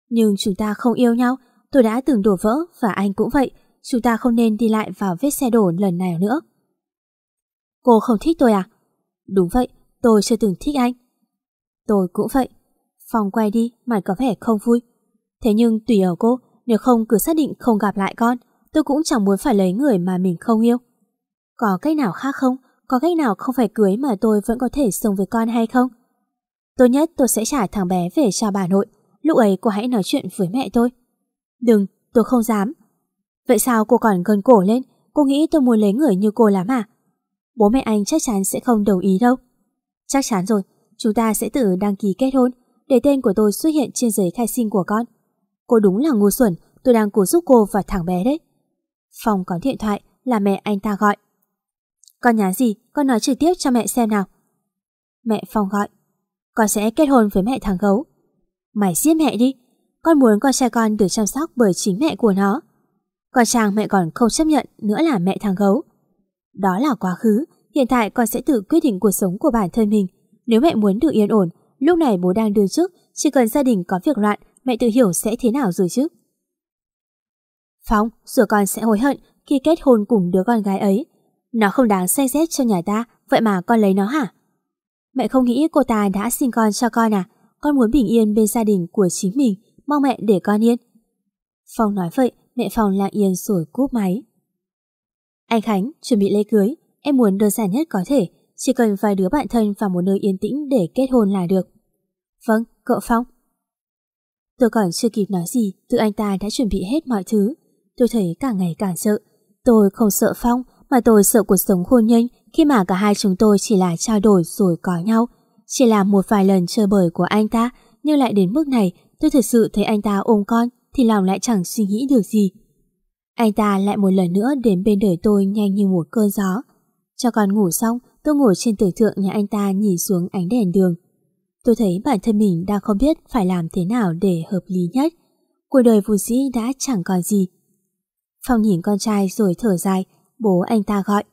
Nhưng chúng ta không yêu nhau, tôi đã từng đổ vỡ và anh cũng vậy, chúng ta không nên đi lại vào vết xe đổ lần này nữa. Cô không thích tôi à? Đúng vậy, tôi chưa từng thích anh. Tôi cũng vậy. Phong quay đi, mặt có vẻ không vui. Thế nhưng tùy ở cô, nếu không cứ xác định không gặp lại con, tôi cũng chẳng muốn phải lấy người mà mình không yêu. Có cách nào khác không? Có cách nào không phải cưới mà tôi vẫn có thể sống với con hay không? Tốt nhất tôi sẽ trả thằng bé về cho bà nội. Lúc ấy cô hãy nói chuyện với mẹ tôi. Đừng, tôi không dám. Vậy sao cô còn gần cổ lên? Cô nghĩ tôi muốn lấy người như cô lắm à? Bố mẹ anh chắc chắn sẽ không đồng ý đâu. Chắc chắn rồi, chúng ta sẽ tự đăng ký kết hôn, để tên của tôi xuất hiện trên giấy khai sinh của con. Cô đúng là ngu xuẩn, tôi đang cố giúp cô và thằng bé đấy. phòng có điện thoại là mẹ anh ta gọi. Con nhắn gì, con nói trực tiếp cho mẹ xem nào. Mẹ Phong gọi. Con sẽ kết hôn với mẹ thằng gấu. Mày giết mẹ đi. Con muốn con trai con được chăm sóc bởi chính mẹ của nó. Con chàng mẹ còn không chấp nhận nữa là mẹ thằng gấu. Đó là quá khứ, hiện tại con sẽ tự quyết định cuộc sống của bản thân mình. Nếu mẹ muốn được yên ổn, lúc này bố đang đương trước, chỉ cần gia đình có việc loạn, mẹ tự hiểu sẽ thế nào rồi chứ. Phong, rồi con sẽ hối hận khi kết hôn cùng đứa con gái ấy. Nó không đáng say xét cho nhà ta, vậy mà con lấy nó hả? Mẹ không nghĩ cô ta đã sinh con cho con à? Con muốn bình yên bên gia đình của chính mình, mong mẹ để con yên. Phong nói vậy, mẹ phòng lặng yên rồi cúp máy. Anh Khánh, chuẩn bị lễ cưới, em muốn đơn giản nhất có thể, chỉ cần vài đứa bạn thân và một nơi yên tĩnh để kết hôn là được. Vâng, cậu Phong. Tôi còn chưa kịp nói gì, tự anh ta đã chuẩn bị hết mọi thứ. Tôi thấy càng ngày càng sợ. Tôi không sợ Phong, mà tôi sợ cuộc sống hôn nhân khi mà cả hai chúng tôi chỉ là trao đổi rồi có nhau. Chỉ là một vài lần chơi bời của anh ta, nhưng lại đến mức này tôi thực sự thấy anh ta ôm con thì lòng lại chẳng suy nghĩ được gì. Anh ta lại một lần nữa đến bên đời tôi nhanh như một cơn gió. Cho con ngủ xong, tôi ngồi trên tử thượng nhà anh ta nhìn xuống ánh đèn đường. Tôi thấy bản thân mình đang không biết phải làm thế nào để hợp lý nhất. Cuộc đời vô sĩ đã chẳng còn gì. Phong nhìn con trai rồi thở dài, bố anh ta gọi.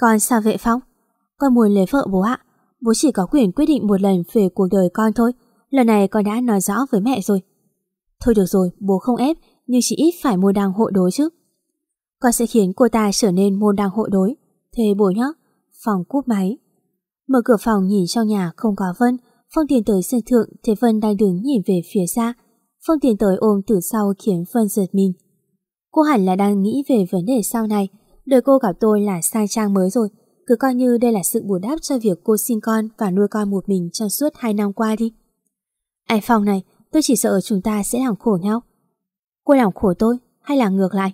Con sao vậy Phong? Con muốn lấy vợ bố ạ. Bố chỉ có quyền quyết định một lần về cuộc đời con thôi. Lần này con đã nói rõ với mẹ rồi. Thôi được rồi, bố không ép, nhưng chỉ ít phải môn đăng hộ đối chứ. Con sẽ khiến cô ta trở nên môn đăng hộ đối. Thế bố nhá. Phòng cúp máy. Mở cửa phòng nhìn trong nhà không có Vân. Phong tiền tới sân thượng, thấy Vân đang đứng nhìn về phía xa. Phong tiền tới ôm từ sau khiến Vân giật mình. Cô hẳn là đang nghĩ về vấn đề sau này. Đời cô gặp tôi là sai trang mới rồi. Cứ coi như đây là sự bù đắp cho việc cô sinh con và nuôi con một mình trong suốt hai năm qua đi. Anh Phong này, tôi chỉ sợ chúng ta sẽ làm khổ nhau. Cô làm khổ tôi hay là ngược lại?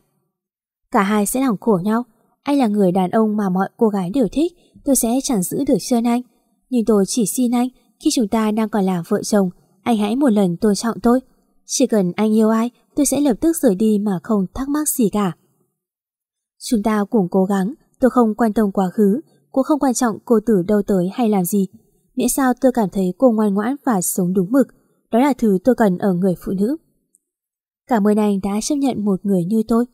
Cả hai sẽ làm khổ nhau. Anh là người đàn ông mà mọi cô gái đều thích, tôi sẽ chẳng giữ được chân anh. Nhưng tôi chỉ xin anh, khi chúng ta đang còn là vợ chồng, anh hãy một lần tôn trọng tôi. Chỉ cần anh yêu ai, tôi sẽ lập tức rời đi mà không thắc mắc gì cả. Chúng ta cùng cố gắng, tôi không quan tâm quá khứ, cũng không quan trọng cô từ đâu tới hay làm gì. Miễn sao tôi cảm thấy cô ngoan ngoãn và sống đúng mực, đó là thứ tôi cần ở người phụ nữ. Cảm ơn anh đã chấp nhận một người như tôi.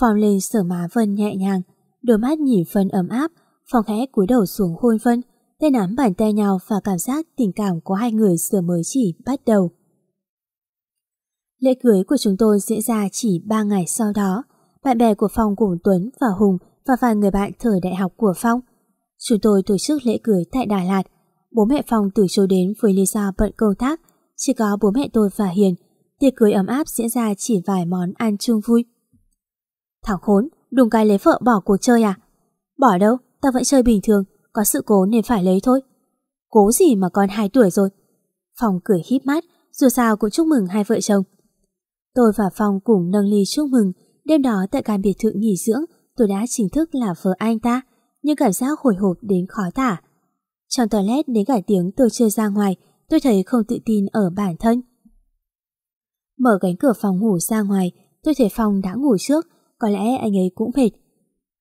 Phong lên sở má Vân nhẹ nhàng, đôi mắt nhìn Vân ấm áp, Phong khẽ cúi đầu xuống hôn Vân, tay nắm bàn tay nhau và cảm giác tình cảm của hai người giờ mới chỉ bắt đầu. Lễ cưới của chúng tôi diễn ra chỉ 3 ngày sau đó. Bạn bè của Phong cùng Tuấn và Hùng và vài người bạn thời đại học của Phong. Chúng tôi tổ chức lễ cưới tại Đà Lạt. Bố mẹ Phong từ chối đến với lý do bận công tác. Chỉ có bố mẹ tôi và Hiền. Tiệc cưới ấm áp diễn ra chỉ vài món ăn chung vui. Thằng khốn, đùng cái lấy vợ bỏ cuộc chơi à? Bỏ đâu, tao vẫn chơi bình thường, có sự cố nên phải lấy thôi. Cố gì mà con 2 tuổi rồi? Phong cười híp mắt, dù sao cũng chúc mừng hai vợ chồng. Tôi và Phong cùng nâng ly chúc mừng, đêm đó tại căn biệt thự nghỉ dưỡng, tôi đã chính thức là vợ anh ta, nhưng cảm giác hồi hộp đến khó tả. Trong toilet đến cả tiếng tôi chưa ra ngoài, tôi thấy không tự tin ở bản thân. Mở cánh cửa phòng ngủ ra ngoài, tôi thấy Phong đã ngủ trước, có lẽ anh ấy cũng mệt.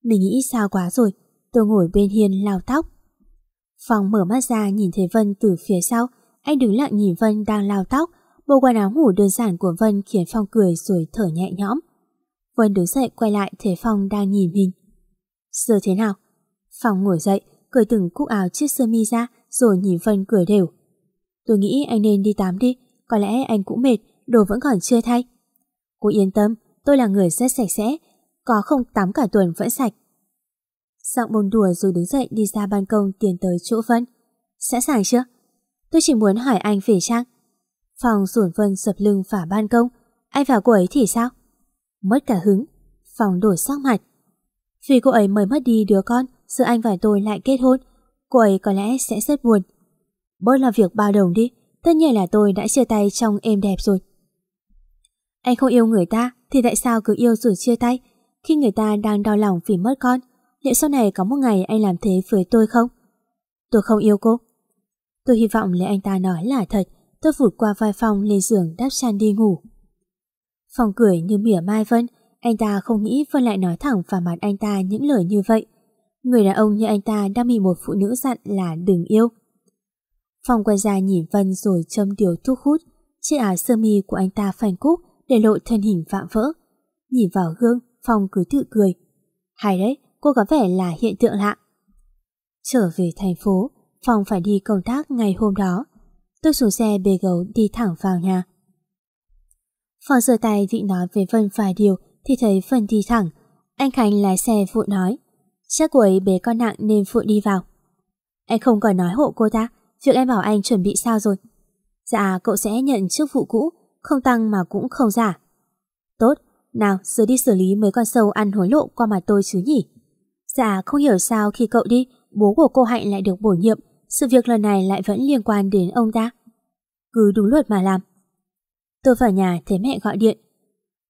Mình nghĩ sao quá rồi, tôi ngồi bên hiên lao tóc. Phong mở mắt ra nhìn thấy Vân từ phía sau, anh đứng lặng nhìn Vân đang lao tóc, bộ quần áo ngủ đơn giản của Vân khiến Phong cười rồi thở nhẹ nhõm. Vân đứng dậy quay lại thấy Phong đang nhìn mình. Giờ thế nào? Phong ngồi dậy, cười từng cúc áo chiếc sơ mi ra rồi nhìn Vân cười đều. Tôi nghĩ anh nên đi tắm đi, có lẽ anh cũng mệt, đồ vẫn còn chưa thay. Cô yên tâm, tôi là người rất sạch sẽ, có không tắm cả tuần vẫn sạch. Giọng bồn đùa rồi đứng dậy đi ra ban công tiến tới chỗ Vân. Sẵn sàng chưa? Tôi chỉ muốn hỏi anh về Trang. Phòng rủn Vân sập lưng phả ban công. Anh vào cô ấy thì sao? Mất cả hứng. Phòng đổi sắc mặt. Vì cô ấy mới mất đi đứa con, giữa anh và tôi lại kết hôn. Cô ấy có lẽ sẽ rất buồn. Bớt là việc bao đồng đi. Tất nhiên là tôi đã chia tay trong êm đẹp rồi. Anh không yêu người ta, thì tại sao cứ yêu rồi chia tay khi người ta đang đau lòng vì mất con? Liệu sau này có một ngày anh làm thế với tôi không? Tôi không yêu cô. Tôi hy vọng lời anh ta nói là thật. Tôi vụt qua vai phòng lên giường đắp chăn đi ngủ. phòng cười như mỉa mai Vân. Anh ta không nghĩ Vân lại nói thẳng vào mặt anh ta những lời như vậy. Người đàn ông như anh ta đang bị một phụ nữ dặn là đừng yêu. Phong quay ra nhìn Vân rồi châm điều thuốc hút. Chiếc áo sơ mi của anh ta phanh cúc để lộ thân hình vạm vỡ. Nhìn vào gương, Phong cứ tự cười. Hay đấy, cô có vẻ là hiện tượng lạ. Trở về thành phố, Phong phải đi công tác ngày hôm đó. Tôi xuống xe bề gấu đi thẳng vào nhà. Phong giơ tay định nói với Vân vài điều thì thấy Vân đi thẳng. Anh Khánh lái xe phụ nói. Chắc cô ấy bế con nặng nên phụ đi vào. Anh không còn nói hộ cô ta, việc em bảo anh chuẩn bị sao rồi? Dạ, cậu sẽ nhận chức vụ cũ, không tăng mà cũng không giả. Tốt, nào giờ đi xử lý mấy con sâu ăn hối lộ qua mặt tôi chứ nhỉ? Dạ, không hiểu sao khi cậu đi, bố của cô Hạnh lại được bổ nhiệm, sự việc lần này lại vẫn liên quan đến ông ta. Cứ đúng luật mà làm. Tôi vào nhà thấy mẹ gọi điện.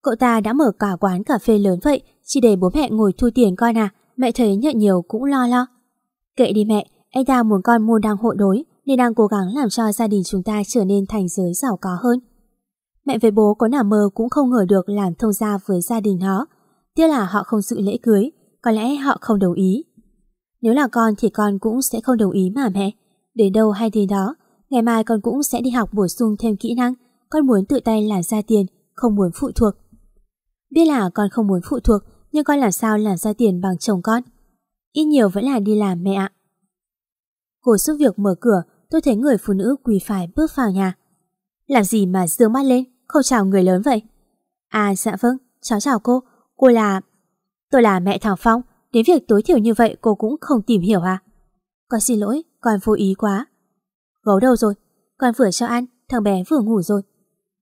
Cậu ta đã mở cả quán cà phê lớn vậy, chỉ để bố mẹ ngồi thu tiền con à, mẹ thấy nhận nhiều cũng lo lo. Kệ đi mẹ, anh ta muốn con mua đang hộ đối, nên đang cố gắng làm cho gia đình chúng ta trở nên thành giới giàu có hơn. Mẹ với bố có nằm mơ cũng không ngờ được làm thông gia với gia đình nó. Tiếc là họ không dự lễ cưới, có lẽ họ không đồng ý. Nếu là con thì con cũng sẽ không đồng ý mà mẹ. Đến đâu hay đến đó, ngày mai con cũng sẽ đi học bổ sung thêm kỹ năng. Con muốn tự tay làm ra tiền, không muốn phụ thuộc. Biết là con không muốn phụ thuộc, nhưng con làm sao làm ra tiền bằng chồng con. Ít nhiều vẫn là đi làm mẹ ạ. Cô giúp việc mở cửa, tôi thấy người phụ nữ quỳ phải bước vào nhà. Làm gì mà dương mắt lên, không chào người lớn vậy? À dạ vâng, cháu chào cô, cô là... Tôi là mẹ Thảo Phong, đến việc tối thiểu như vậy cô cũng không tìm hiểu à? Con xin lỗi, con vô ý quá. Gấu đâu rồi? Con vừa cho ăn, thằng bé vừa ngủ rồi.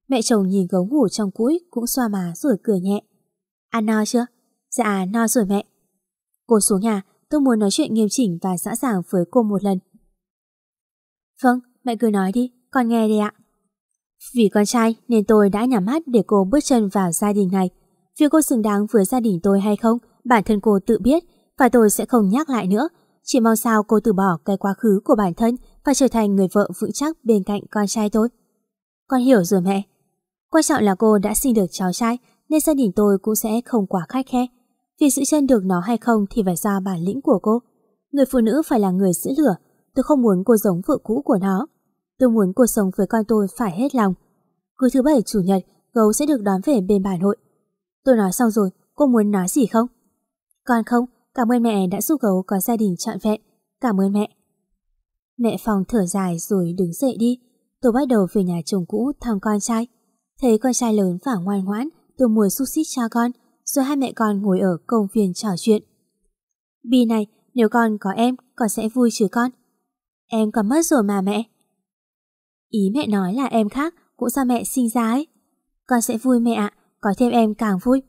Mẹ chồng nhìn gấu ngủ trong cũi cũng xoa má rồi cười nhẹ. Ăn no chưa? Dạ no rồi mẹ. Cô xuống nhà, tôi muốn nói chuyện nghiêm chỉnh và rõ ràng với cô một lần. Vâng, mẹ cứ nói đi, con nghe đây ạ. Vì con trai nên tôi đã nhắm mắt để cô bước chân vào gia đình này. Việc cô xứng đáng với gia đình tôi hay không, bản thân cô tự biết và tôi sẽ không nhắc lại nữa. Chỉ mong sao cô từ bỏ cái quá khứ của bản thân và trở thành người vợ vững chắc bên cạnh con trai tôi. Con hiểu rồi mẹ. Quan trọng là cô đã sinh được cháu trai nên gia đình tôi cũng sẽ không quá khách khe. Việc giữ chân được nó hay không thì phải do bản lĩnh của cô. Người phụ nữ phải là người giữ lửa. Tôi không muốn cô giống vợ cũ của nó. Tôi muốn cô sống với con tôi phải hết lòng. Cứ thứ bảy chủ nhật, gấu sẽ được đón về bên bà nội. Tôi nói xong rồi, cô muốn nói gì không? Con không, cảm ơn mẹ đã giúp gấu có gia đình trọn vẹn. Cảm ơn mẹ. Mẹ phòng thở dài rồi đứng dậy đi. Tôi bắt đầu về nhà chồng cũ thăm con trai. Thấy con trai lớn và ngoan ngoãn, tôi mua xúc xích cho con, rồi hai mẹ con ngồi ở công viên trò chuyện. Bi này, nếu con có em, con sẽ vui chứ con? Em còn mất rồi mà mẹ. Ý mẹ nói là em khác, cũng do mẹ sinh ra ấy. Con sẽ vui mẹ ạ, có thêm em càng vui.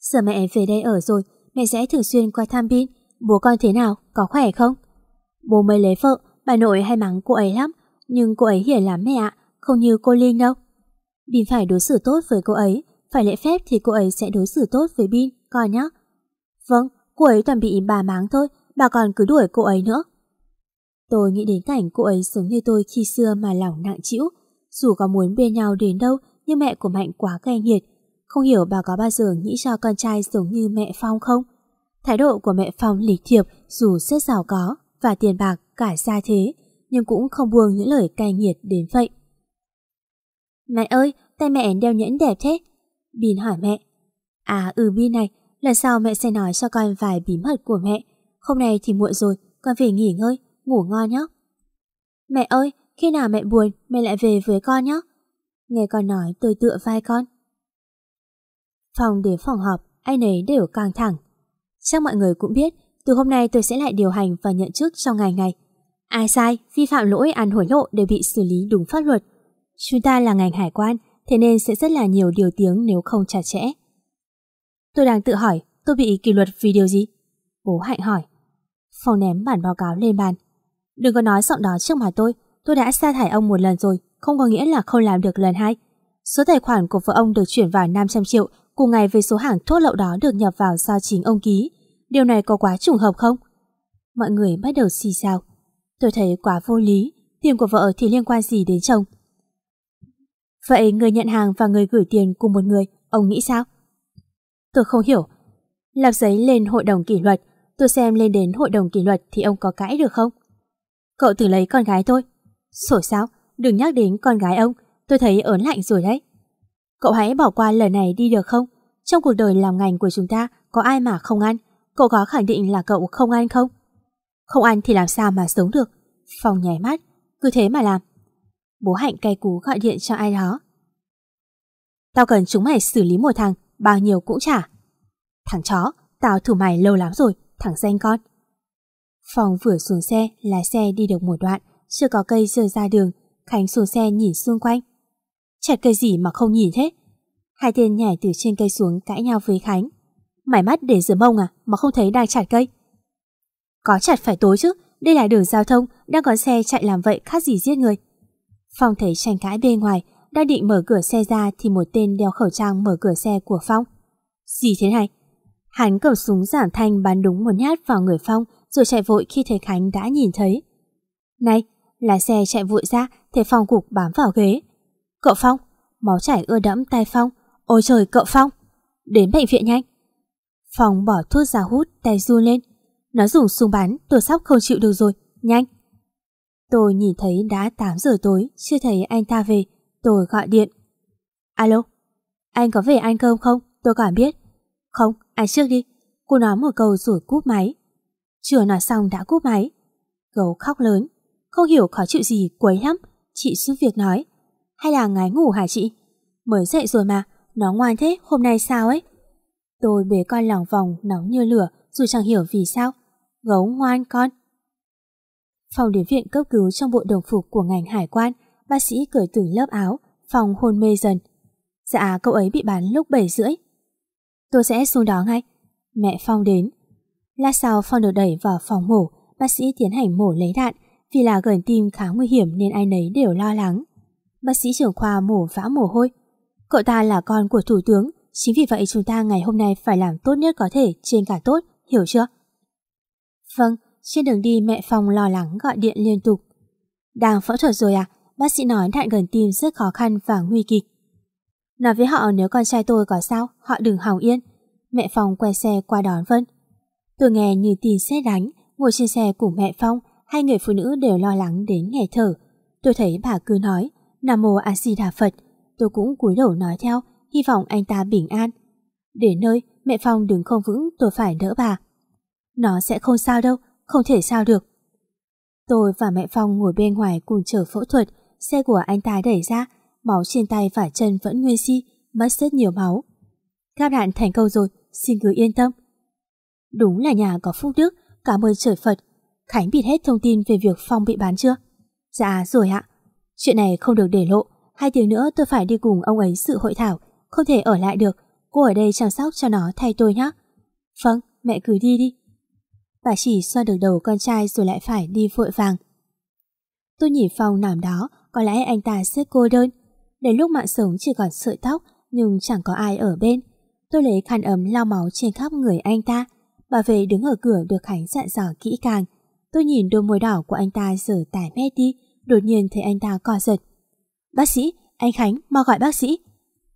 Giờ mẹ về đây ở rồi, mẹ sẽ thường xuyên qua thăm Bin. Bố con thế nào, có khỏe không? Bố mới lấy vợ, bà nội hay mắng cô ấy lắm, nhưng cô ấy hiền lắm mẹ ạ, không như cô Linh đâu. Bin phải đối xử tốt với cô ấy, phải lễ phép thì cô ấy sẽ đối xử tốt với Bin, con nhé. Vâng, cô ấy toàn bị bà mắng thôi, bà còn cứ đuổi cô ấy nữa. Tôi nghĩ đến cảnh cô ấy giống như tôi khi xưa mà lòng nặng chịu. Dù có muốn bên nhau đến đâu, nhưng mẹ của Mạnh quá cay nghiệt. Không hiểu bà có bao giờ nghĩ cho con trai giống như mẹ Phong không? Thái độ của mẹ Phong lịch thiệp dù rất giàu có và tiền bạc cả xa thế, nhưng cũng không buông những lời cay nghiệt đến vậy. Mẹ ơi, tay mẹ đeo nhẫn đẹp thế. Bin hỏi mẹ. À ừ Bin này, lần sau mẹ sẽ nói cho con vài bí mật của mẹ. Hôm nay thì muộn rồi, con về nghỉ ngơi, ngủ ngon nhé. Mẹ ơi, khi nào mẹ buồn, mẹ lại về với con nhé. Nghe con nói tôi tựa vai con. Phòng đến phòng họp, ai ấy đều căng thẳng. Chắc mọi người cũng biết, từ hôm nay tôi sẽ lại điều hành và nhận chức trong ngày ngày Ai sai, vi phạm lỗi ăn hối lộ đều bị xử lý đúng pháp luật. Chúng ta là ngành hải quan, thế nên sẽ rất là nhiều điều tiếng nếu không chặt chẽ. Tôi đang tự hỏi, tôi bị kỷ luật vì điều gì? Bố Hạnh hỏi. Phòng ném bản báo cáo lên bàn. Đừng có nói giọng đó trước mặt tôi, tôi đã sa thải ông một lần rồi, không có nghĩa là không làm được lần hai. Số tài khoản của vợ ông được chuyển vào 500 triệu cùng ngày với số hàng thuốc lậu đó được nhập vào do chính ông ký. Điều này có quá trùng hợp không? Mọi người bắt đầu xì xào. Tôi thấy quá vô lý, tiền của vợ thì liên quan gì đến chồng? Vậy người nhận hàng và người gửi tiền cùng một người, ông nghĩ sao? Tôi không hiểu. Lập giấy lên hội đồng kỷ luật, tôi xem lên đến hội đồng kỷ luật thì ông có cãi được không? Cậu từng lấy con gái tôi. Sổ sao? Đừng nhắc đến con gái ông, tôi thấy ớn lạnh rồi đấy. Cậu hãy bỏ qua lời này đi được không? Trong cuộc đời làm ngành của chúng ta có ai mà không ăn? Cậu có khẳng định là cậu không ăn không? Không ăn thì làm sao mà sống được? Phong nháy mắt, cứ thế mà làm. Bố Hạnh cay cú gọi điện cho ai đó. Tao cần chúng mày xử lý một thằng, bao nhiêu cũng trả. Thằng chó, tao thủ mày lâu lắm rồi, thằng danh con. Phong vừa xuống xe, lái xe đi được một đoạn, chưa có cây rơi ra đường, Khánh xuống xe nhìn xung quanh. Chặt cây gì mà không nhìn thế? Hai tên nhảy từ trên cây xuống cãi nhau với Khánh. Mải mắt để dưới mông à mà không thấy đang chặt cây? Có chặt phải tối chứ, đây là đường giao thông, đang có xe chạy làm vậy khác gì giết người. Phong thấy tranh cãi bên ngoài, đang định mở cửa xe ra thì một tên đeo khẩu trang mở cửa xe của Phong. Gì thế này? Hắn cầm súng giảm thanh bắn đúng một nhát vào người Phong rồi chạy vội khi thấy Khánh đã nhìn thấy. Này, là xe chạy vội ra, thấy Phong cục bám vào ghế. Cậu Phong, máu chảy ưa đẫm tay Phong. Ôi trời cậu Phong! Đến bệnh viện nhanh! Phong bỏ thuốc ra hút, tay run lên. Nó dùng súng bắn, tôi sắp không chịu được rồi. Nhanh! Tôi nhìn thấy đã 8 giờ tối, chưa thấy anh ta về. Tôi gọi điện. Alo, anh có về ăn cơm không? Tôi còn biết. Không, anh trước đi. Cô nói một câu rồi cúp máy. Chưa nói xong đã cúp máy. Gấu khóc lớn. Không hiểu khó chịu gì quấy lắm. Chị giúp việc nói. Hay là ngái ngủ hả chị? Mới dậy rồi mà. Nó ngoan thế, hôm nay sao ấy? Tôi bế con lòng vòng nóng như lửa dù chẳng hiểu vì sao. Gấu ngoan con. Phòng đến viện cấp cứu trong bộ đồng phục của ngành hải quan. Bác sĩ cởi từng lớp áo. Phòng hôn mê dần. Dạ cậu ấy bị bắn lúc 7 rưỡi. Tôi sẽ xuống đó ngay. Mẹ Phong đến. Lát sau Phong được đẩy vào phòng mổ. Bác sĩ tiến hành mổ lấy đạn. Vì là gần tim khá nguy hiểm nên ai nấy đều lo lắng. Bác sĩ trưởng khoa mổ vã mồ hôi. Cậu ta là con của thủ tướng. Chính vì vậy chúng ta ngày hôm nay phải làm tốt nhất có thể trên cả tốt. Hiểu chưa? Vâng, trên đường đi mẹ Phong lo lắng gọi điện liên tục. Đang phẫu thuật rồi à? Bác sĩ nói đạn gần tim rất khó khăn và nguy kịch. Nói với họ nếu con trai tôi có sao, họ đừng hòng yên. Mẹ Phong quay xe qua đón Vân. Tôi nghe như tin xét đánh, ngồi trên xe cùng mẹ Phong, hai người phụ nữ đều lo lắng đến nghẹt thở. Tôi thấy bà cứ nói, Nam Mô A Di Đà Phật. Tôi cũng cúi đầu nói theo, hy vọng anh ta bình an. Đến nơi, mẹ Phong đứng không vững, tôi phải đỡ bà. Nó sẽ không sao đâu, không thể sao được. Tôi và mẹ Phong ngồi bên ngoài cùng chờ phẫu thuật, xe của anh ta đẩy ra, máu trên tay và chân vẫn nguyên si, mất rất nhiều máu. Các bạn thành công rồi, xin cứ yên tâm. Đúng là nhà có phúc đức, cảm ơn trời Phật. Khánh biết hết thông tin về việc Phong bị bán chưa? Dạ rồi ạ. Chuyện này không được để lộ, hai tiếng nữa tôi phải đi cùng ông ấy sự hội thảo, không thể ở lại được. Cô ở đây chăm sóc cho nó thay tôi nhé. Vâng, mẹ cứ đi đi. Bà chỉ xoa được đầu con trai rồi lại phải đi vội vàng. Tôi nhìn Phong nằm đó, có lẽ anh ta rất cô đơn. Đến lúc mạng sống chỉ còn sợi tóc nhưng chẳng có ai ở bên. Tôi lấy khăn ấm lau máu trên khắp người anh ta. Bà về đứng ở cửa được Khánh dặn dò kỹ càng. Tôi nhìn đôi môi đỏ của anh ta giờ tải mét đi, đột nhiên thấy anh ta co giật. Bác sĩ, anh Khánh, mau gọi bác sĩ.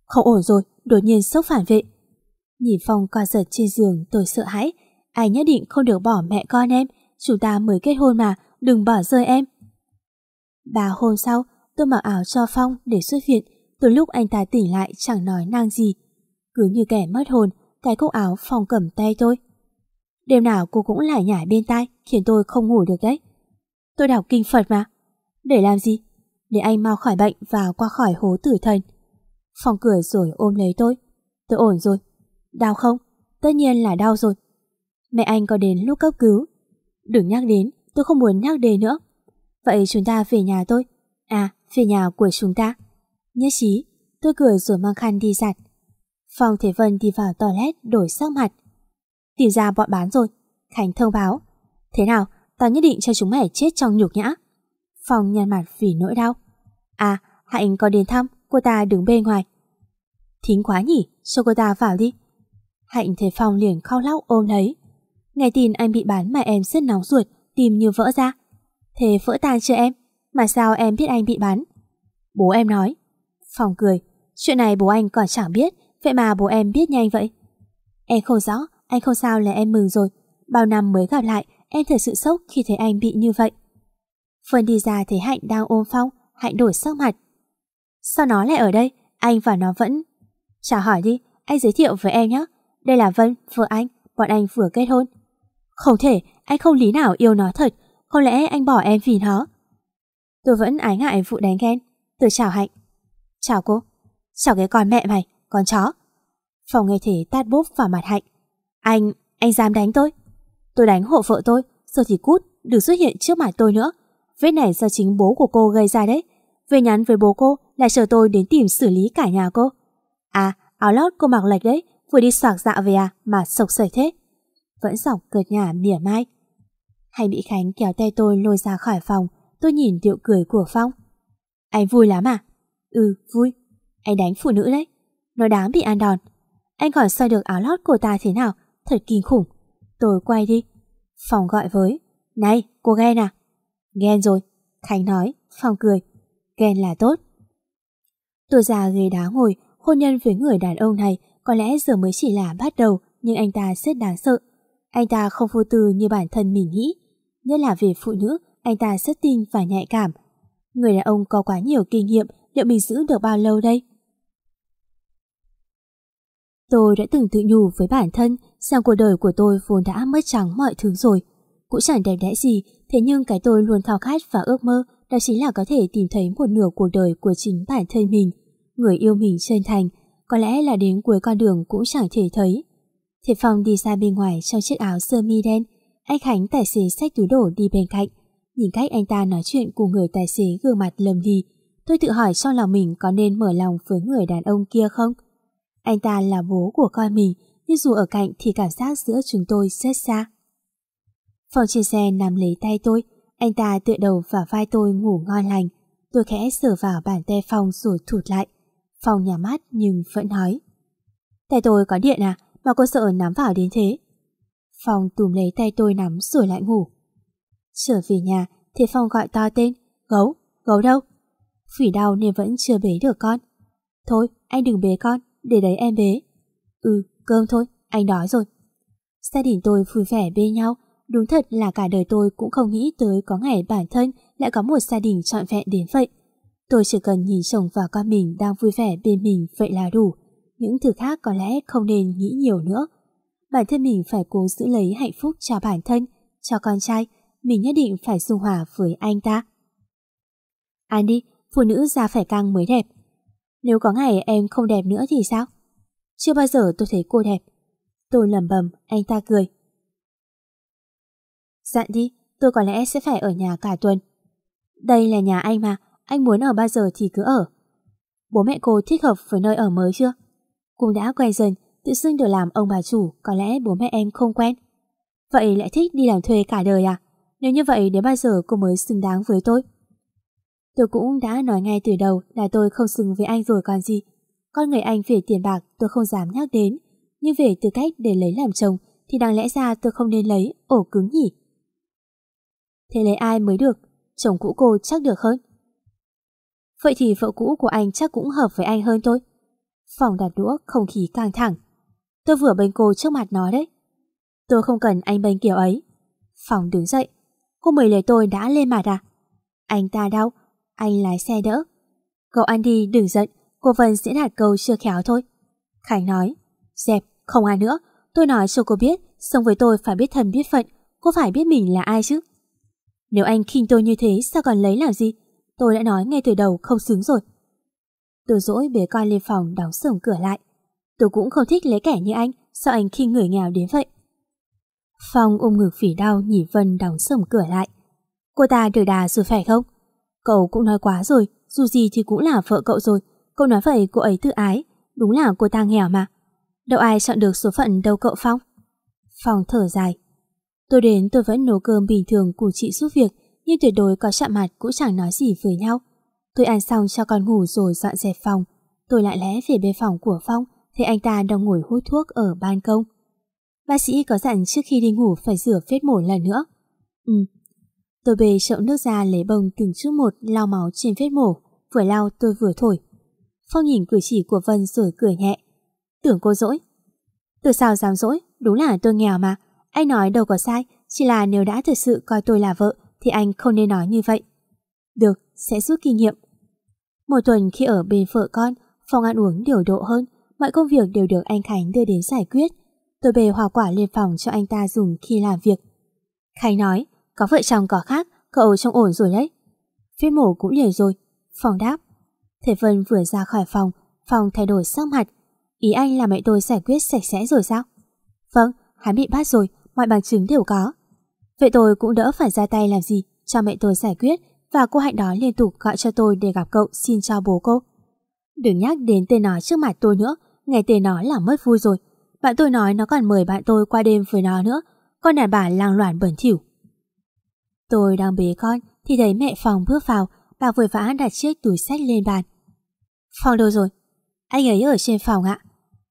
Không ổn rồi, đột nhiên sốc phản vệ. Nhìn Phong co giật trên giường tôi sợ hãi. Anh nhất định không được bỏ mẹ con em, chúng ta mới kết hôn mà, đừng bỏ rơi em. Bà hôm sau, tôi mặc áo cho Phong để xuất viện, từ lúc anh ta tỉnh lại chẳng nói năng gì. Cứ như kẻ mất hồn, cái cúc áo Phong cầm tay tôi. Đêm nào cô cũng lại nhảy bên tai, khiến tôi không ngủ được đấy. Tôi đọc kinh Phật mà. Để làm gì? Để anh mau khỏi bệnh và qua khỏi hố tử thần. Phong cười rồi ôm lấy tôi. Tôi ổn rồi. Đau không? Tất nhiên là đau rồi. Mẹ anh có đến lúc cấp cứu. Đừng nhắc đến, tôi không muốn nhắc đến nữa. Vậy chúng ta về nhà tôi. À, về nhà của chúng ta. Nhất trí, tôi cười rồi mang khăn đi giặt. Phong Thế Vân đi vào toilet đổi sắc mặt. Tìm ra bọn bán rồi. Khánh thông báo. Thế nào, tao nhất định cho chúng mày chết trong nhục nhã. Phong nhăn mặt vì nỗi đau. À, Hạnh có đến thăm, cô ta đứng bên ngoài. Thính quá nhỉ, cho cô ta vào đi. Hạnh thấy Phong liền khóc lóc ôm lấy. Nghe tin anh bị bán mà em rất nóng ruột, tim như vỡ ra. Thế vỡ tan chưa em? Mà sao em biết anh bị bán? Bố em nói. Phong cười. Chuyện này bố anh còn chẳng biết, vậy mà bố em biết nhanh vậy. Em không rõ, anh không sao là em mừng rồi. Bao năm mới gặp lại, em thật sự sốc khi thấy anh bị như vậy. Vân đi ra thấy Hạnh đang ôm Phong, Hạnh đổi sắc mặt. Sao nó lại ở đây? Anh và nó vẫn... Chào hỏi đi, anh giới thiệu với em nhé. Đây là Vân, vợ anh, bọn anh vừa kết hôn. Không thể, anh không lý nào yêu nó thật, không lẽ anh bỏ em vì nó? Tôi vẫn ái ngại vụ đánh ghen. Tôi chào Hạnh. Chào cô. Chào cái con mẹ mày, con chó. Phòng nghe thể tát bốp vào mặt Hạnh. Anh, anh dám đánh tôi? Tôi đánh hộ vợ tôi, giờ thì cút, đừng xuất hiện trước mặt tôi nữa. Vết này do chính bố của cô gây ra đấy. Về nhắn với bố cô là chờ tôi đến tìm xử lý cả nhà cô. À, áo lót cô mặc lệch đấy, vừa đi soạc dạ về à mà sộc sẩy thế. Vẫn dọc cợt nhả mỉa mai. Hay bị Khánh kéo tay tôi lôi ra khỏi phòng, tôi nhìn điệu cười của Phong. Anh vui lắm à? Ừ, vui. Anh đánh phụ nữ đấy. Nó đáng bị ăn đòn. Anh còn soi được áo lót của ta thế nào, thật kinh khủng. Tôi quay đi. phòng gọi với. Này, cô ghen à? Ghen rồi. Khánh nói, Phong cười. Ghen là tốt. Tôi già ghế đá ngồi, hôn nhân với người đàn ông này có lẽ giờ mới chỉ là bắt đầu, nhưng anh ta rất đáng sợ. Anh ta không vô tư như bản thân mình nghĩ. Nhất là về phụ nữ, anh ta rất tin và nhạy cảm. Người đàn ông có quá nhiều kinh nghiệm, liệu mình giữ được bao lâu đây? Tôi đã từng tự nhủ với bản thân rằng cuộc đời của tôi vốn đã mất trắng mọi thứ rồi. Cũng chẳng đẹp đẽ gì, thế nhưng cái tôi luôn khao khát và ước mơ đó chính là có thể tìm thấy một nửa cuộc đời của chính bản thân mình. Người yêu mình chân thành, có lẽ là đến cuối con đường cũng chẳng thể thấy. Thiệt Phong đi ra bên ngoài trong chiếc áo sơ mi đen, anh Khánh tài xế xách túi đổ đi bên cạnh. Nhìn cách anh ta nói chuyện cùng người tài xế gương mặt lầm lì, tôi tự hỏi trong lòng mình có nên mở lòng với người đàn ông kia không? Anh ta là bố của con mình, nhưng dù ở cạnh thì cảm giác giữa chúng tôi rất xa. Phòng trên xe nằm lấy tay tôi, anh ta tựa đầu vào vai tôi ngủ ngon lành. Tôi khẽ sờ vào bàn tay Phong rồi thụt lại. Phong nhà mắt nhưng vẫn nói. Tay tôi có điện à, mà cô sợ nắm vào đến thế. Phong tùm lấy tay tôi nắm rồi lại ngủ. Trở về nhà thì Phong gọi to tên. Gấu, gấu đâu? Phỉ đau nên vẫn chưa bế được con. Thôi, anh đừng bế con, để đấy em bế. Ừ, cơm thôi, anh đói rồi. Gia đình tôi vui vẻ bên nhau, đúng thật là cả đời tôi cũng không nghĩ tới có ngày bản thân lại có một gia đình trọn vẹn đến vậy. Tôi chỉ cần nhìn chồng và con mình đang vui vẻ bên mình vậy là đủ. Những thứ khác có lẽ không nên nghĩ nhiều nữa. Bản thân mình phải cố giữ lấy hạnh phúc cho bản thân, cho con trai. Mình nhất định phải dung hòa với anh ta. Anh đi, phụ nữ già phải căng mới đẹp. Nếu có ngày em không đẹp nữa thì sao? Chưa bao giờ tôi thấy cô đẹp. Tôi lầm bầm, anh ta cười. Dặn đi, tôi có lẽ sẽ phải ở nhà cả tuần. Đây là nhà anh mà, anh muốn ở bao giờ thì cứ ở. Bố mẹ cô thích hợp với nơi ở mới chưa? Cũng đã quen dần, tự xưng được làm ông bà chủ, có lẽ bố mẹ em không quen. Vậy lại thích đi làm thuê cả đời à? Nếu như vậy đến bao giờ cô mới xứng đáng với tôi? Tôi cũng đã nói ngay từ đầu là tôi không xứng với anh rồi còn gì. Con người anh về tiền bạc tôi không dám nhắc đến, nhưng về tư cách để lấy làm chồng thì đáng lẽ ra tôi không nên lấy ổ cứng nhỉ. Thế lấy ai mới được? Chồng cũ cô chắc được hơn. Vậy thì vợ cũ của anh chắc cũng hợp với anh hơn thôi. Phòng đặt đũa không khí căng thẳng. Tôi vừa bênh cô trước mặt nó đấy. Tôi không cần anh bênh kiểu ấy. Phòng đứng dậy. Cô mời lời tôi đã lên mặt à? Anh ta đau. Anh lái xe đỡ. Cậu ăn đi đừng giận. Cô Vân sẽ hạt câu chưa khéo thôi. Khánh nói. Dẹp, không ai nữa. Tôi nói cho cô biết, sống với tôi phải biết thân biết phận. Cô phải biết mình là ai chứ. Nếu anh khinh tôi như thế sao còn lấy làm gì? Tôi đã nói ngay từ đầu không xứng rồi. Tôi dỗi bế con lên phòng đóng sổng cửa lại. Tôi cũng không thích lấy kẻ như anh, sao anh khinh người nghèo đến vậy? Phong ôm ngực phỉ đau nhỉ Vân đóng sổng cửa lại. Cô ta đời đà rồi phải không? Cậu cũng nói quá rồi, dù gì thì cũng là vợ cậu rồi cô nói vậy cô ấy tự ái, đúng là cô ta nghèo mà. Đâu ai chọn được số phận đâu cậu Phong. Phong thở dài. Tôi đến tôi vẫn nấu cơm bình thường cùng chị giúp việc, nhưng tuyệt đối có chạm mặt cũng chẳng nói gì với nhau. Tôi ăn xong cho con ngủ rồi dọn dẹp phòng. Tôi lại lẽ về bên phòng của Phong, thấy anh ta đang ngồi hút thuốc ở ban công. Bác sĩ có dặn trước khi đi ngủ phải rửa vết mổ lần nữa. Ừ. Tôi bê chậu nước ra lấy bông từng chút một lau máu trên vết mổ, vừa lau tôi vừa thổi. Phong nhìn cử chỉ của Vân rồi cười nhẹ. Tưởng cô dỗi. Tôi sao dám dỗi, đúng là tôi nghèo mà, anh nói đâu có sai, chỉ là nếu đã thực sự coi tôi là vợ thì anh không nên nói như vậy. Được, sẽ rút kinh nghiệm. Một tuần khi ở bên vợ con, phòng ăn uống điều độ hơn, mọi công việc đều được anh Khánh đưa đến giải quyết. Tôi bề hoa quả lên phòng cho anh ta dùng khi làm việc. Khánh nói, có vợ chồng có khác, cậu trông ổn rồi đấy. Phía mổ cũng liền rồi. Phòng đáp. Thế Vân vừa ra khỏi phòng, phòng thay đổi sắc mặt. Ý anh là mẹ tôi giải quyết sạch sẽ rồi sao? Vâng, hắn bị bắt rồi, mọi bằng chứng đều có. Vậy tôi cũng đỡ phải ra tay làm gì, cho mẹ tôi giải quyết và cô Hạnh đó liên tục gọi cho tôi để gặp cậu xin cho bố cô. Đừng nhắc đến tên nó trước mặt tôi nữa, nghe tên nó là mất vui rồi. Bạn tôi nói nó còn mời bạn tôi qua đêm với nó nữa, con đàn bà lang loạn bẩn thỉu. Tôi đang bế con thì thấy mẹ phòng bước vào, bà vội vã đặt chiếc túi sách lên bàn. Phòng đâu rồi? Anh ấy ở trên phòng ạ.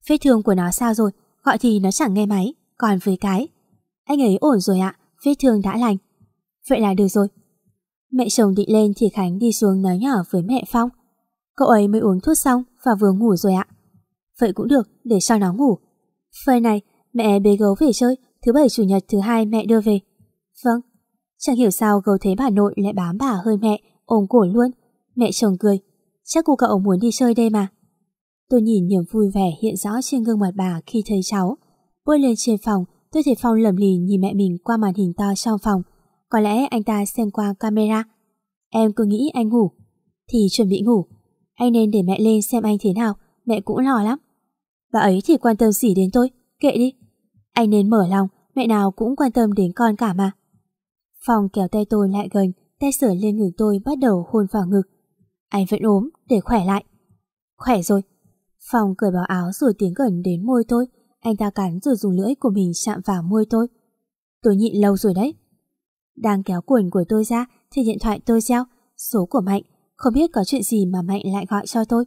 Vết thương của nó sao rồi? Gọi thì nó chẳng nghe máy. Còn với cái, anh ấy ổn rồi ạ, vết thương đã lành. Vậy là được rồi. Mẹ chồng định lên thì Khánh đi xuống nói nhỏ với mẹ Phong. Cậu ấy mới uống thuốc xong và vừa ngủ rồi ạ. Vậy cũng được, để cho nó ngủ. Phơi này, mẹ bế gấu về chơi, thứ bảy chủ nhật thứ hai mẹ đưa về. Vâng. Chẳng hiểu sao gấu thấy bà nội lại bám bà hơi mẹ, ôm cổ luôn. Mẹ chồng cười. Chắc cô cậu muốn đi chơi đây mà. Tôi nhìn niềm vui vẻ hiện rõ trên gương mặt bà khi thấy cháu. Bước lên trên phòng, tôi thấy Phong lầm lì nhìn mẹ mình qua màn hình to trong phòng. Có lẽ anh ta xem qua camera. Em cứ nghĩ anh ngủ. Thì chuẩn bị ngủ. Anh nên để mẹ lên xem anh thế nào, mẹ cũng lo lắm. Bà ấy thì quan tâm gì đến tôi, kệ đi. Anh nên mở lòng, mẹ nào cũng quan tâm đến con cả mà. Phong kéo tay tôi lại gần, tay sửa lên ngực tôi bắt đầu hôn vào ngực. Anh vẫn ốm, để khỏe lại. Khỏe rồi. Phong cởi bỏ áo rồi tiến gần đến môi tôi. Anh ta cắn rồi dùng lưỡi của mình chạm vào môi tôi. Tôi nhịn lâu rồi đấy. Đang kéo quần của tôi ra thì điện thoại tôi reo. Số của Mạnh. Không biết có chuyện gì mà Mạnh lại gọi cho tôi.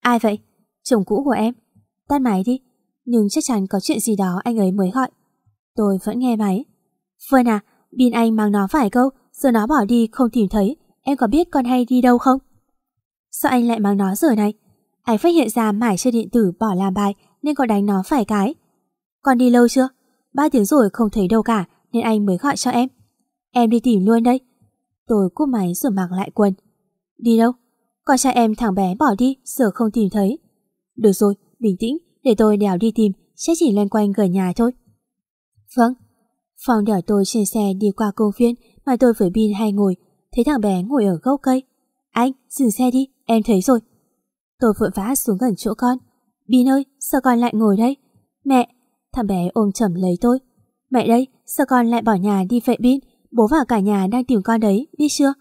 Ai vậy? Chồng cũ của em. Tắt máy đi. Nhưng chắc chắn có chuyện gì đó anh ấy mới gọi. Tôi vẫn nghe máy. Vân à, Bin anh mang nó vài câu, giờ nó bỏ đi không tìm thấy. Em có biết con hay đi đâu không? Sao anh lại mang nó rồi này? Anh phát hiện ra mải chơi điện tử bỏ làm bài nên có đánh nó phải cái. Con đi lâu chưa? Ba tiếng rồi không thấy đâu cả nên anh mới gọi cho em. Em đi tìm luôn đây. Tôi cúp máy rồi mặc lại quần. Đi đâu? Con trai em thằng bé bỏ đi, giờ không tìm thấy. Được rồi, bình tĩnh, để tôi đèo đi tìm, sẽ chỉ loanh quanh gần nhà thôi. Vâng. Phong đèo tôi trên xe đi qua công viên mà tôi với Bin hay ngồi, thấy thằng bé ngồi ở gốc cây. Anh, dừng xe đi, em thấy rồi. Tôi vội vã xuống gần chỗ con. Bin ơi, sao con lại ngồi đây? Mẹ, thằng bé ôm chầm lấy tôi. Mẹ đây, sao con lại bỏ nhà đi vậy Bin? Bố và cả nhà đang tìm con đấy, biết chưa?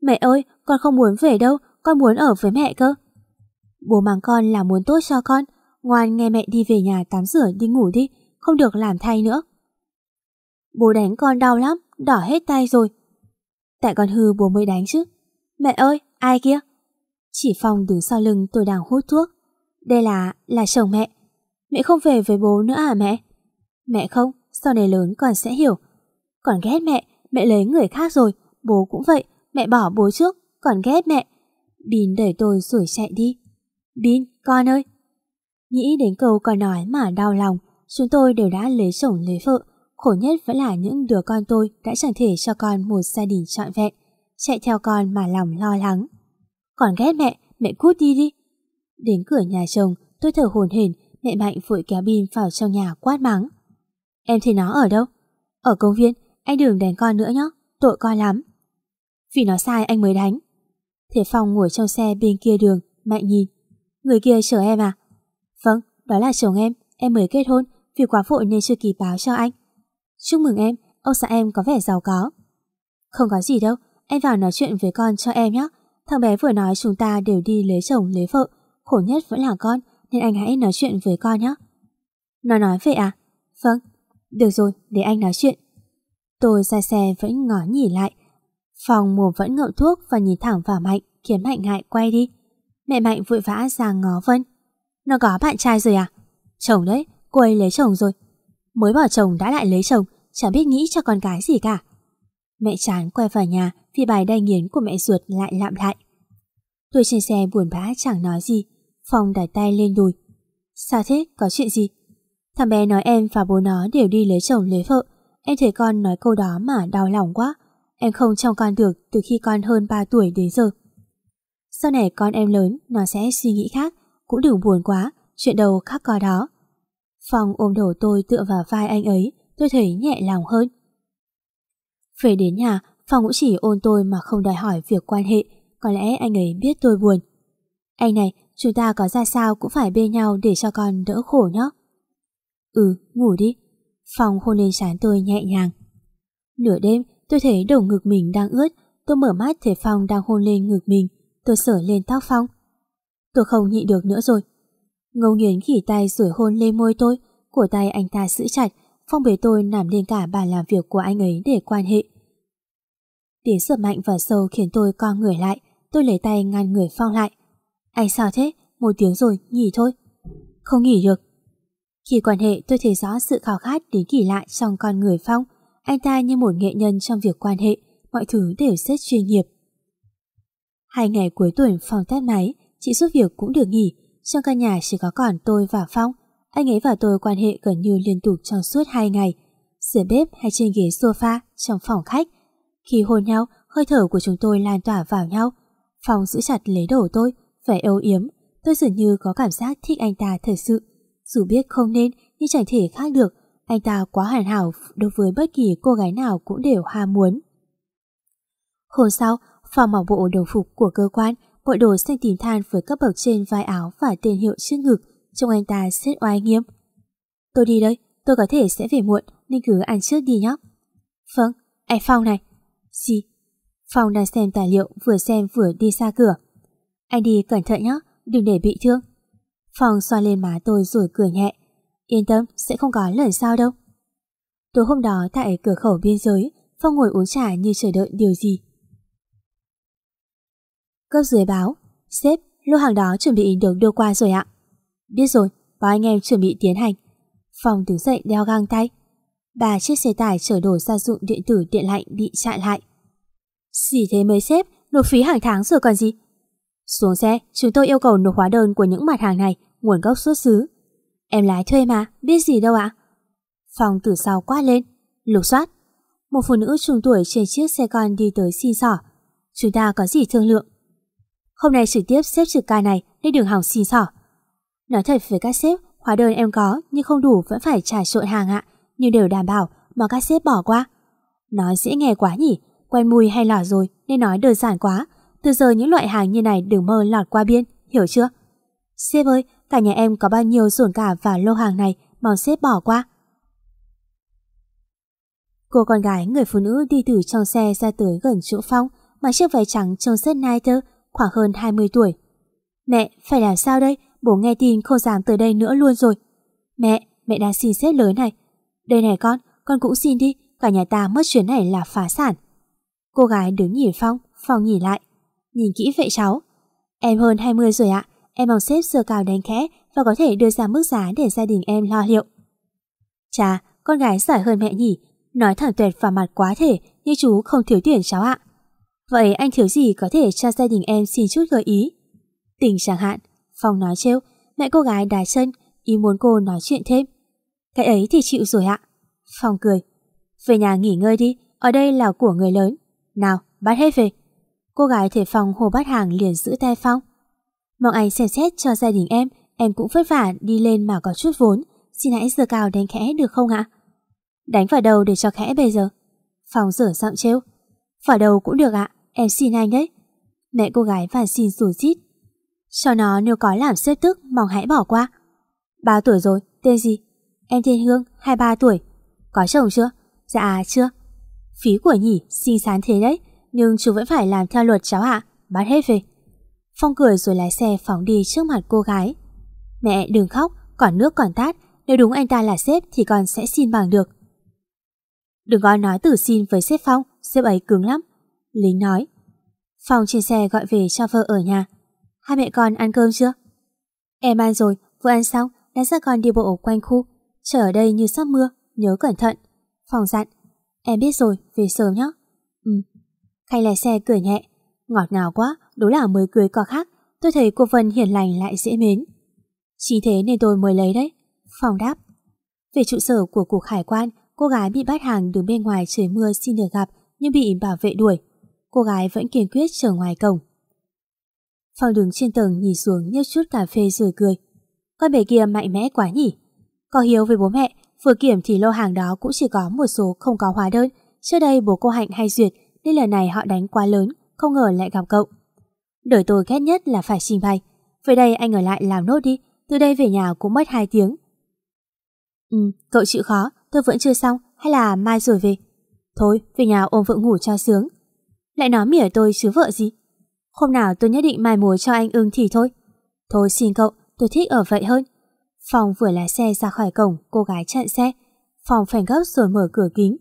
Mẹ ơi, con không muốn về đâu, con muốn ở với mẹ cơ. Bố mang con là muốn tốt cho con, ngoan nghe mẹ đi về nhà tắm rửa đi ngủ đi, không được làm thay nữa. Bố đánh con đau lắm, đỏ hết tay rồi. Tại con hư bố mới đánh chứ. Mẹ ơi, ai kia? Chỉ Phong đứng sau lưng tôi đang hút thuốc. Đây là, là chồng mẹ. Mẹ không về với bố nữa à mẹ? Mẹ không, sau này lớn con sẽ hiểu. Còn ghét mẹ, mẹ lấy người khác rồi, bố cũng vậy, mẹ bỏ bố trước, còn ghét mẹ. Bin đẩy tôi rồi chạy đi. Bin, con ơi. Nghĩ đến câu con nói mà đau lòng, chúng tôi đều đã lấy chồng lấy vợ. Khổ nhất vẫn là những đứa con tôi đã chẳng thể cho con một gia đình trọn vẹn, chạy theo con mà lòng lo lắng. Còn ghét mẹ, mẹ cút đi đi. Đến cửa nhà chồng, tôi thở hồn hển, mẹ Mạnh vội kéo Bin vào trong nhà quát mắng. Em thấy nó ở đâu? Ở công viên, anh đừng đánh con nữa nhé, tội con lắm. Vì nó sai anh mới đánh. Thế Phong ngồi trong xe bên kia đường, Mạnh nhìn. Người kia chờ em à? Vâng, đó là chồng em, em mới kết hôn, vì quá vội nên chưa kịp báo cho anh. Chúc mừng em, ông xã em có vẻ giàu có. Không có gì đâu, em vào nói chuyện với con cho em nhé. Thằng bé vừa nói chúng ta đều đi lấy chồng lấy vợ, khổ nhất vẫn là con, nên anh hãy nói chuyện với con nhé. Nó nói vậy à? Vâng, được rồi, để anh nói chuyện. Tôi ra xe vẫn ngó nhỉ lại. Phòng mồm vẫn ngậm thuốc và nhìn thẳng vào Mạnh, khiến Mạnh ngại quay đi. Mẹ Mạnh vội vã ra ngó Vân. Nó có bạn trai rồi à? Chồng đấy, cô ấy lấy chồng rồi. Mới bỏ chồng đã lại lấy chồng, chẳng biết nghĩ cho con cái gì cả. Mẹ chán quay vào nhà thì bài đai nghiến của mẹ ruột lại lạm lại. Tôi trên xe buồn bã chẳng nói gì, Phong đặt tay lên đùi. Sao thế, có chuyện gì? Thằng bé nói em và bố nó đều đi lấy chồng lấy vợ. Em thấy con nói câu đó mà đau lòng quá. Em không trông con được từ khi con hơn 3 tuổi đến giờ. Sau này con em lớn, nó sẽ suy nghĩ khác. Cũng đừng buồn quá, chuyện đầu khác coi đó. Phong ôm đầu tôi tựa vào vai anh ấy, tôi thấy nhẹ lòng hơn. Về đến nhà, Phong cũng chỉ ôn tôi mà không đòi hỏi việc quan hệ, có lẽ anh ấy biết tôi buồn. Anh này, chúng ta có ra sao cũng phải bên nhau để cho con đỡ khổ nhé. Ừ, ngủ đi. Phong hôn lên trán tôi nhẹ nhàng. Nửa đêm, tôi thấy đầu ngực mình đang ướt, tôi mở mắt thấy Phong đang hôn lên ngực mình, tôi sờ lên tóc Phong. Tôi không nhịn được nữa rồi. Ngâu nghiến khỉ tay rửa hôn lên môi tôi, cổ tay anh ta giữ chặt, Phong bế tôi nằm lên cả bàn làm việc của anh ấy để quan hệ. Tiếng sửa mạnh và sâu khiến tôi co người lại, tôi lấy tay ngăn người Phong lại. Anh sao thế? Một tiếng rồi, nghỉ thôi. Không nghỉ được. Khi quan hệ tôi thấy rõ sự khao khát đến kỳ lạ trong con người Phong. Anh ta như một nghệ nhân trong việc quan hệ, mọi thứ đều rất chuyên nghiệp. Hai ngày cuối tuần Phong tắt máy, chị giúp việc cũng được nghỉ. Trong căn nhà chỉ có còn tôi và Phong. Anh ấy và tôi quan hệ gần như liên tục trong suốt hai ngày. Dưới bếp hay trên ghế sofa trong phòng khách. Khi hôn nhau, hơi thở của chúng tôi lan tỏa vào nhau. Phong giữ chặt lấy đầu tôi, vẻ âu yếm. Tôi dường như có cảm giác thích anh ta thật sự. Dù biết không nên, nhưng chẳng thể khác được. Anh ta quá hoàn hảo đối với bất kỳ cô gái nào cũng đều ham muốn. Hôm sau, Phong mặc bộ đồng phục của cơ quan, bộ đồ xanh tím than với các bậc trên vai áo và tên hiệu trước ngực, trông anh ta rất oai nghiêm. Tôi đi đây, tôi có thể sẽ về muộn nên cứ ăn trước đi nhé. Vâng, anh Phong này. Gì? Phong đang xem tài liệu vừa xem vừa đi xa cửa. Anh đi cẩn thận nhé, đừng để bị thương. Phong xoa lên má tôi rồi cười nhẹ. Yên tâm, sẽ không có lần sau đâu. Tối hôm đó tại cửa khẩu biên giới, Phong ngồi uống trà như chờ đợi điều gì. Cấp dưới báo, sếp, lô hàng đó chuẩn bị được đưa qua rồi ạ. Biết rồi, báo anh em chuẩn bị tiến hành. Phong đứng dậy đeo găng tay. Ba chiếc xe tải chở đồ gia dụng điện tử điện lạnh bị chặn lại. Gì thế mới xếp, nộp phí hàng tháng rồi còn gì? Xuống xe, chúng tôi yêu cầu nộp hóa đơn của những mặt hàng này, nguồn gốc xuất xứ. Em lái thuê mà, biết gì đâu ạ? phòng từ sau quát lên. Lục soát. Một phụ nữ trung tuổi trên chiếc xe con đi tới xin sỏ. Chúng ta có gì thương lượng? Hôm nay trực tiếp xếp trực ca này nên đừng hỏng xin sỏ. Nói thật với các sếp, hóa đơn em có nhưng không đủ vẫn phải trả trộn hàng ạ, nhưng đều đảm bảo mà các sếp bỏ qua. Nói dễ nghe quá nhỉ, quen mùi hay lỏ rồi nên nói đơn giản quá. Từ giờ những loại hàng như này đừng mơ lọt qua biên, hiểu chưa? Sếp ơi, cả nhà em có bao nhiêu dồn cả và lô hàng này mong sếp bỏ qua. Cô con gái người phụ nữ đi từ trong xe ra tới gần chỗ Phong mặc chiếc váy trắng trông rất nai thơ, khoảng hơn 20 tuổi. Mẹ, phải làm sao đây? Bố nghe tin không dám tới đây nữa luôn rồi. Mẹ, mẹ đang xin sếp lớn này. Đây này con, con cũng xin đi, cả nhà ta mất chuyến này là phá sản. Cô gái đứng nhìn Phong, Phong nhìn lại. Nhìn kỹ vậy cháu. Em hơn 20 rồi ạ, em mong sếp sơ cao đánh khẽ và có thể đưa ra mức giá để gia đình em lo liệu. Chà, con gái giỏi hơn mẹ nhỉ, nói thẳng tuyệt vào mặt quá thể như chú không thiếu tiền cháu ạ. Vậy anh thiếu gì có thể cho gia đình em xin chút gợi ý? Tình chẳng hạn, Phong nói trêu, mẹ cô gái đá chân, ý muốn cô nói chuyện thêm. Cái ấy thì chịu rồi ạ. Phong cười. Về nhà nghỉ ngơi đi, ở đây là của người lớn. Nào, bắt hết về. Cô gái thể phòng hồ bắt hàng liền giữ tay Phong. Mong anh xem xét cho gia đình em, em cũng vất vả đi lên mà có chút vốn. Xin hãy giờ cao đánh khẽ được không ạ? Đánh vào đầu để cho khẽ bây giờ. Phong rửa giọng trêu. Vào đầu cũng được ạ, em xin anh đấy. Mẹ cô gái và xin rủ rít. Cho nó nếu có làm xếp tức mong hãy bỏ qua. Bao tuổi rồi, tên gì? Em tên Hương, 23 tuổi. Có chồng chưa? Dạ chưa. Phí của nhỉ, xinh xắn thế đấy. Nhưng chú vẫn phải làm theo luật cháu ạ. Bắt hết về. Phong cười rồi lái xe phóng đi trước mặt cô gái. Mẹ đừng khóc, còn nước còn tát. Nếu đúng anh ta là sếp thì con sẽ xin bằng được. Đừng có nói từ xin với sếp Phong, sếp ấy cứng lắm. Lính nói. Phong trên xe gọi về cho vợ ở nhà. Hai mẹ con ăn cơm chưa? Em ăn rồi, vừa ăn xong, đã ra con đi bộ quanh khu. Chờ ở đây như sắp mưa, nhớ cẩn thận. Phong dặn. Em biết rồi, về sớm nhé. Ừ. Khanh lái xe cười nhẹ. Ngọt ngào quá, đúng là mới cưới có khác. Tôi thấy cô Vân hiền lành lại dễ mến. Chỉ thế nên tôi mới lấy đấy. Phòng đáp. Về trụ sở của cục hải quan, cô gái bị bắt hàng đứng bên ngoài trời mưa xin được gặp nhưng bị bảo vệ đuổi. Cô gái vẫn kiên quyết chờ ngoài cổng. Phong đứng trên tầng nhìn xuống nhấp chút cà phê rồi cười. Con bé kia mạnh mẽ quá nhỉ. Có hiếu với bố mẹ, vừa kiểm thì lô hàng đó cũng chỉ có một số không có hóa đơn. Trước đây bố cô Hạnh hay duyệt, nên lần này họ đánh quá lớn, không ngờ lại gặp cậu. Đời tôi ghét nhất là phải trình bày. Vậy đây anh ở lại làm nốt đi, từ đây về nhà cũng mất 2 tiếng. Ừ, cậu chịu khó, tôi vẫn chưa xong, hay là mai rồi về? Thôi, về nhà ôm vợ ngủ cho sướng. Lại nói mỉa tôi chứ vợ gì? Hôm nào tôi nhất định mai mối cho anh ưng thì thôi. Thôi xin cậu, tôi thích ở vậy hơn. Phòng vừa lái xe ra khỏi cổng, cô gái chặn xe. Phòng phèn gấp rồi mở cửa kính.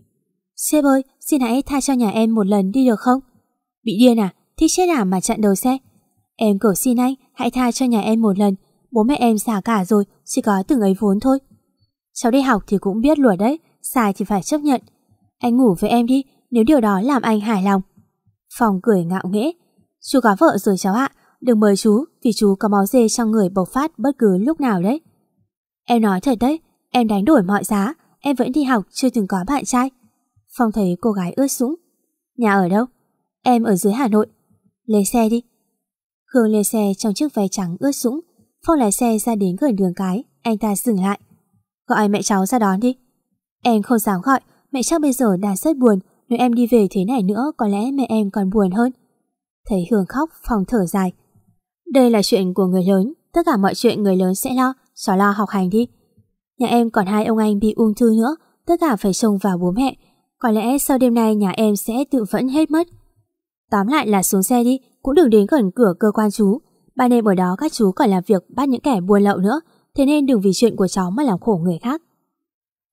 Sếp ơi, xin hãy tha cho nhà em một lần đi được không? Bị điên à? Thích chết à mà chặn đầu xe? Em cầu xin anh, hãy tha cho nhà em một lần. Bố mẹ em xả cả rồi, chỉ có từng ấy vốn thôi. Cháu đi học thì cũng biết luật đấy, sai thì phải chấp nhận. Anh ngủ với em đi, nếu điều đó làm anh hài lòng. Phòng cười ngạo nghễ. Chú có vợ rồi cháu ạ, đừng mời chú vì chú có máu dê trong người bộc phát bất cứ lúc nào đấy. Em nói thật đấy, em đánh đổi mọi giá, em vẫn đi học chưa từng có bạn trai. Phong thấy cô gái ướt sũng. Nhà ở đâu? Em ở dưới Hà Nội. Lên xe đi. Khương lên xe trong chiếc váy trắng ướt sũng. Phong lái xe ra đến gần đường cái, anh ta dừng lại. Gọi mẹ cháu ra đón đi. Em không dám gọi, mẹ chắc bây giờ đang rất buồn, nếu em đi về thế này nữa có lẽ mẹ em còn buồn hơn. Thấy Hương khóc, Phong thở dài. Đây là chuyện của người lớn, tất cả mọi chuyện người lớn sẽ lo, cháu lo học hành đi. Nhà em còn hai ông anh bị ung thư nữa, tất cả phải trông vào bố mẹ. Có lẽ sau đêm nay nhà em sẽ tự vẫn hết mất. Tóm lại là xuống xe đi, cũng đừng đến gần cửa cơ quan chú. Ban đêm ở đó các chú còn làm việc bắt những kẻ buôn lậu nữa, thế nên đừng vì chuyện của cháu mà làm khổ người khác.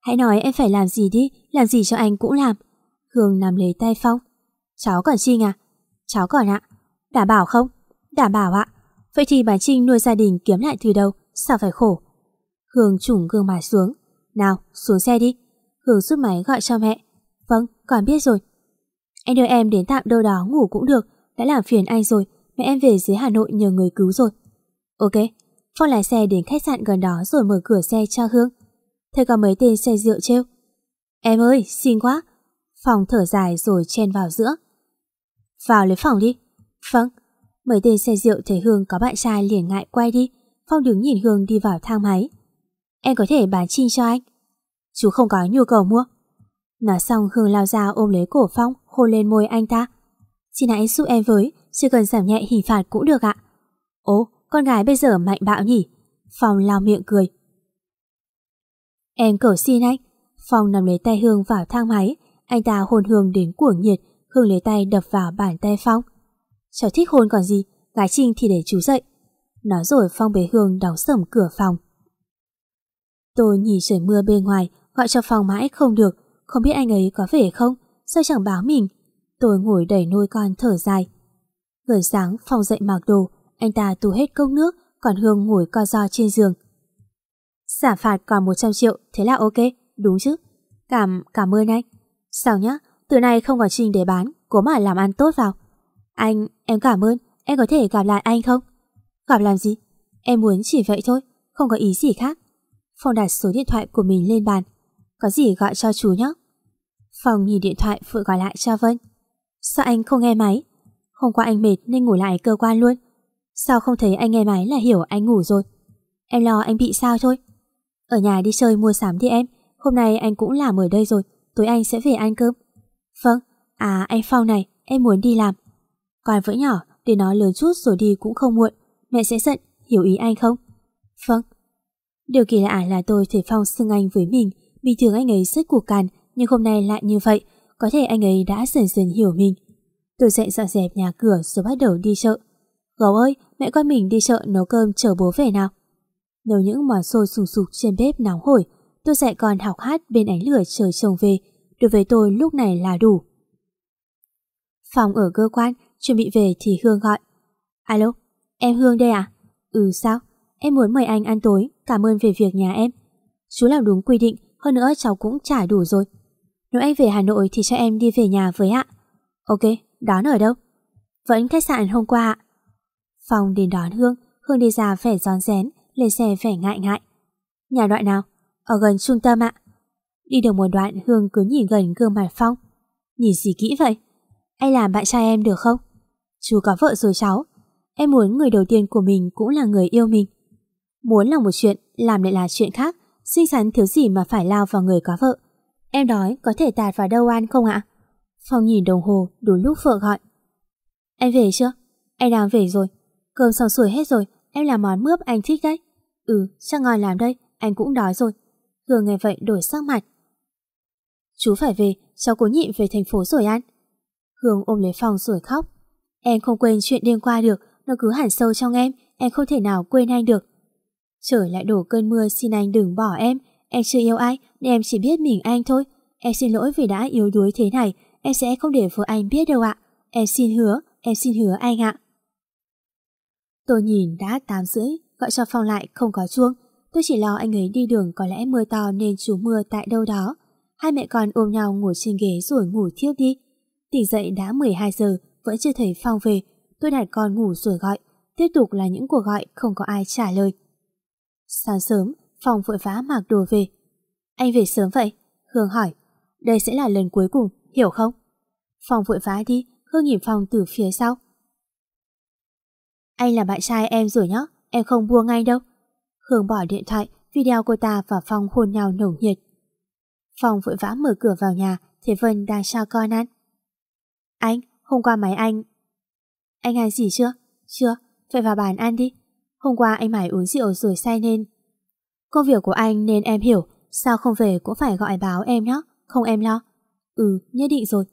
Hãy nói em phải làm gì đi, làm gì cho anh cũng làm. Hương nắm lấy tay Phong. Cháu còn Trinh à? Cháu còn ạ. Đảm bảo không? Đảm bảo ạ. Vậy thì bà Trinh nuôi gia đình kiếm lại từ đâu, sao phải khổ? Hương trùng gương mặt xuống. Nào, xuống xe đi. Hương rút máy gọi cho mẹ. Vâng, con biết rồi. Anh đưa em đến tạm đâu đó ngủ cũng được, đã làm phiền anh rồi, mẹ em về dưới Hà Nội nhờ người cứu rồi. Ok, Phong lái xe đến khách sạn gần đó rồi mở cửa xe cho Hương. Thấy có mấy tên xe rượu trêu. Em ơi, xin quá. phòng thở dài rồi chen vào giữa. Vào lấy phòng đi. Vâng. Mấy tên xe rượu thấy Hương có bạn trai liền ngại quay đi. Phong đứng nhìn Hương đi vào thang máy. Em có thể bán chim cho anh. Chú không có nhu cầu mua. Nói xong Hương lao ra ôm lấy cổ Phong, hôn lên môi anh ta. Xin hãy giúp em với, chỉ cần giảm nhẹ hình phạt cũng được ạ. Ố, con gái bây giờ mạnh bạo nhỉ? Phong lao miệng cười. Em cầu xin anh. Phong nằm lấy tay Hương vào thang máy, anh ta hôn Hương đến cuồng nhiệt, Hương lấy tay đập vào bàn tay Phong. Cháu thích hôn còn gì, gái Trinh thì để chú dậy. Nói rồi Phong bế Hương đóng sầm cửa phòng. Tôi nhìn trời mưa bên ngoài, gọi cho Phong mãi không được, không biết anh ấy có về không, sao chẳng báo mình. Tôi ngồi đẩy nôi con thở dài. Gần sáng Phong dậy mặc đồ, anh ta tù hết cốc nước, còn Hương ngồi co do trên giường. Giả phạt còn 100 triệu, thế là ok, đúng chứ? Cảm, cảm ơn anh. Sao nhá, từ nay không còn trình để bán, cố mà làm ăn tốt vào. Anh, em cảm ơn, em có thể gặp lại anh không? Gặp làm gì? Em muốn chỉ vậy thôi, không có ý gì khác. Phong đặt số điện thoại của mình lên bàn. Có gì gọi cho chú nhé. Phong nhìn điện thoại vội gọi lại cho Vân. Sao anh không nghe máy? Hôm qua anh mệt nên ngủ lại cơ quan luôn. Sao không thấy anh nghe máy là hiểu anh ngủ rồi? Em lo anh bị sao thôi. Ở nhà đi chơi mua sắm đi em. Hôm nay anh cũng làm ở đây rồi. Tối anh sẽ về ăn cơm. Vâng. À anh Phong này, em muốn đi làm. Còn vẫn nhỏ, để nó lớn chút rồi đi cũng không muộn. Mẹ sẽ giận, hiểu ý anh không? Vâng. Điều kỳ lạ là tôi thấy Phong xưng anh với mình. Bình thường anh ấy rất cuộc càn, nhưng hôm nay lại như vậy. Có thể anh ấy đã dần dần hiểu mình. Tôi dậy dọn dẹp nhà cửa rồi bắt đầu đi chợ. Gấu ơi, mẹ con mình đi chợ nấu cơm chờ bố về nào. Nấu những món xôi sùng sục trên bếp nóng hổi, tôi dạy con học hát bên ánh lửa chờ chồng về. Đối với tôi lúc này là đủ. Phòng ở cơ quan, chuẩn bị về thì Hương gọi. Alo, em Hương đây à? Ừ sao? Em muốn mời anh ăn tối, cảm ơn về việc nhà em. Chú làm đúng quy định, hơn nữa cháu cũng trả đủ rồi. Nếu anh về Hà Nội thì cho em đi về nhà với ạ. Ok, đón ở đâu? Vẫn khách sạn hôm qua ạ. phòng đến đón Hương, Hương đi ra vẻ giòn rén, lên xe vẻ ngại ngại. Nhà đoạn nào? Ở gần trung tâm ạ. Đi được một đoạn Hương cứ nhìn gần gương mặt Phong. Nhìn gì kỹ vậy? Anh làm bạn trai em được không? Chú có vợ rồi cháu. Em muốn người đầu tiên của mình cũng là người yêu mình. Muốn là một chuyện, làm lại là chuyện khác. Xinh xắn thiếu gì mà phải lao vào người có vợ. Em đói, có thể tạt vào đâu ăn không ạ? Phong nhìn đồng hồ, đúng lúc vợ gọi. Em về chưa? Em đang về rồi. Cơm xong xuôi hết rồi, em làm món mướp anh thích đấy. Ừ, chắc ngon làm đây, anh cũng đói rồi. Hương nghe vậy đổi sắc mặt. Chú phải về, cháu cố nhịn về thành phố rồi ăn. Hương ôm lấy phòng rồi khóc. Em không quên chuyện đêm qua được, nó cứ hẳn sâu trong em, em không thể nào quên anh được. Trời lại đổ cơn mưa xin anh đừng bỏ em, em chưa yêu ai nên em chỉ biết mình anh thôi. Em xin lỗi vì đã yếu đuối thế này, em sẽ không để vợ anh biết đâu ạ. Em xin hứa, em xin hứa anh ạ. Tôi nhìn đã 8 rưỡi, gọi cho Phong lại không có chuông. Tôi chỉ lo anh ấy đi đường có lẽ mưa to nên trú mưa tại đâu đó. Hai mẹ con ôm nhau ngồi trên ghế rồi ngủ thiếp đi. Tỉnh dậy đã 12 giờ, vẫn chưa thấy Phong về. Tôi đặt con ngủ rồi gọi. tiếp tục là những cuộc gọi không có ai trả lời. Sáng sớm, Phong vội vã mặc đồ về. Anh về sớm vậy? Hương hỏi. Đây sẽ là lần cuối cùng, hiểu không? Phong vội vã đi, Hương nhìn Phong từ phía sau. Anh là bạn trai em rồi nhá, em không buông ngay đâu. Hương bỏ điện thoại, video cô ta và Phong hôn nhau nồng nhiệt. Phong vội vã mở cửa vào nhà, thì Vân đang cho con ăn. Anh, hôm qua máy anh... Anh ăn gì chưa? Chưa, phải vào bàn ăn đi. Hôm qua anh mải uống rượu rồi say nên... Công việc của anh nên em hiểu, sao không về cũng phải gọi báo em nhé, không em lo. Ừ, nhất định rồi.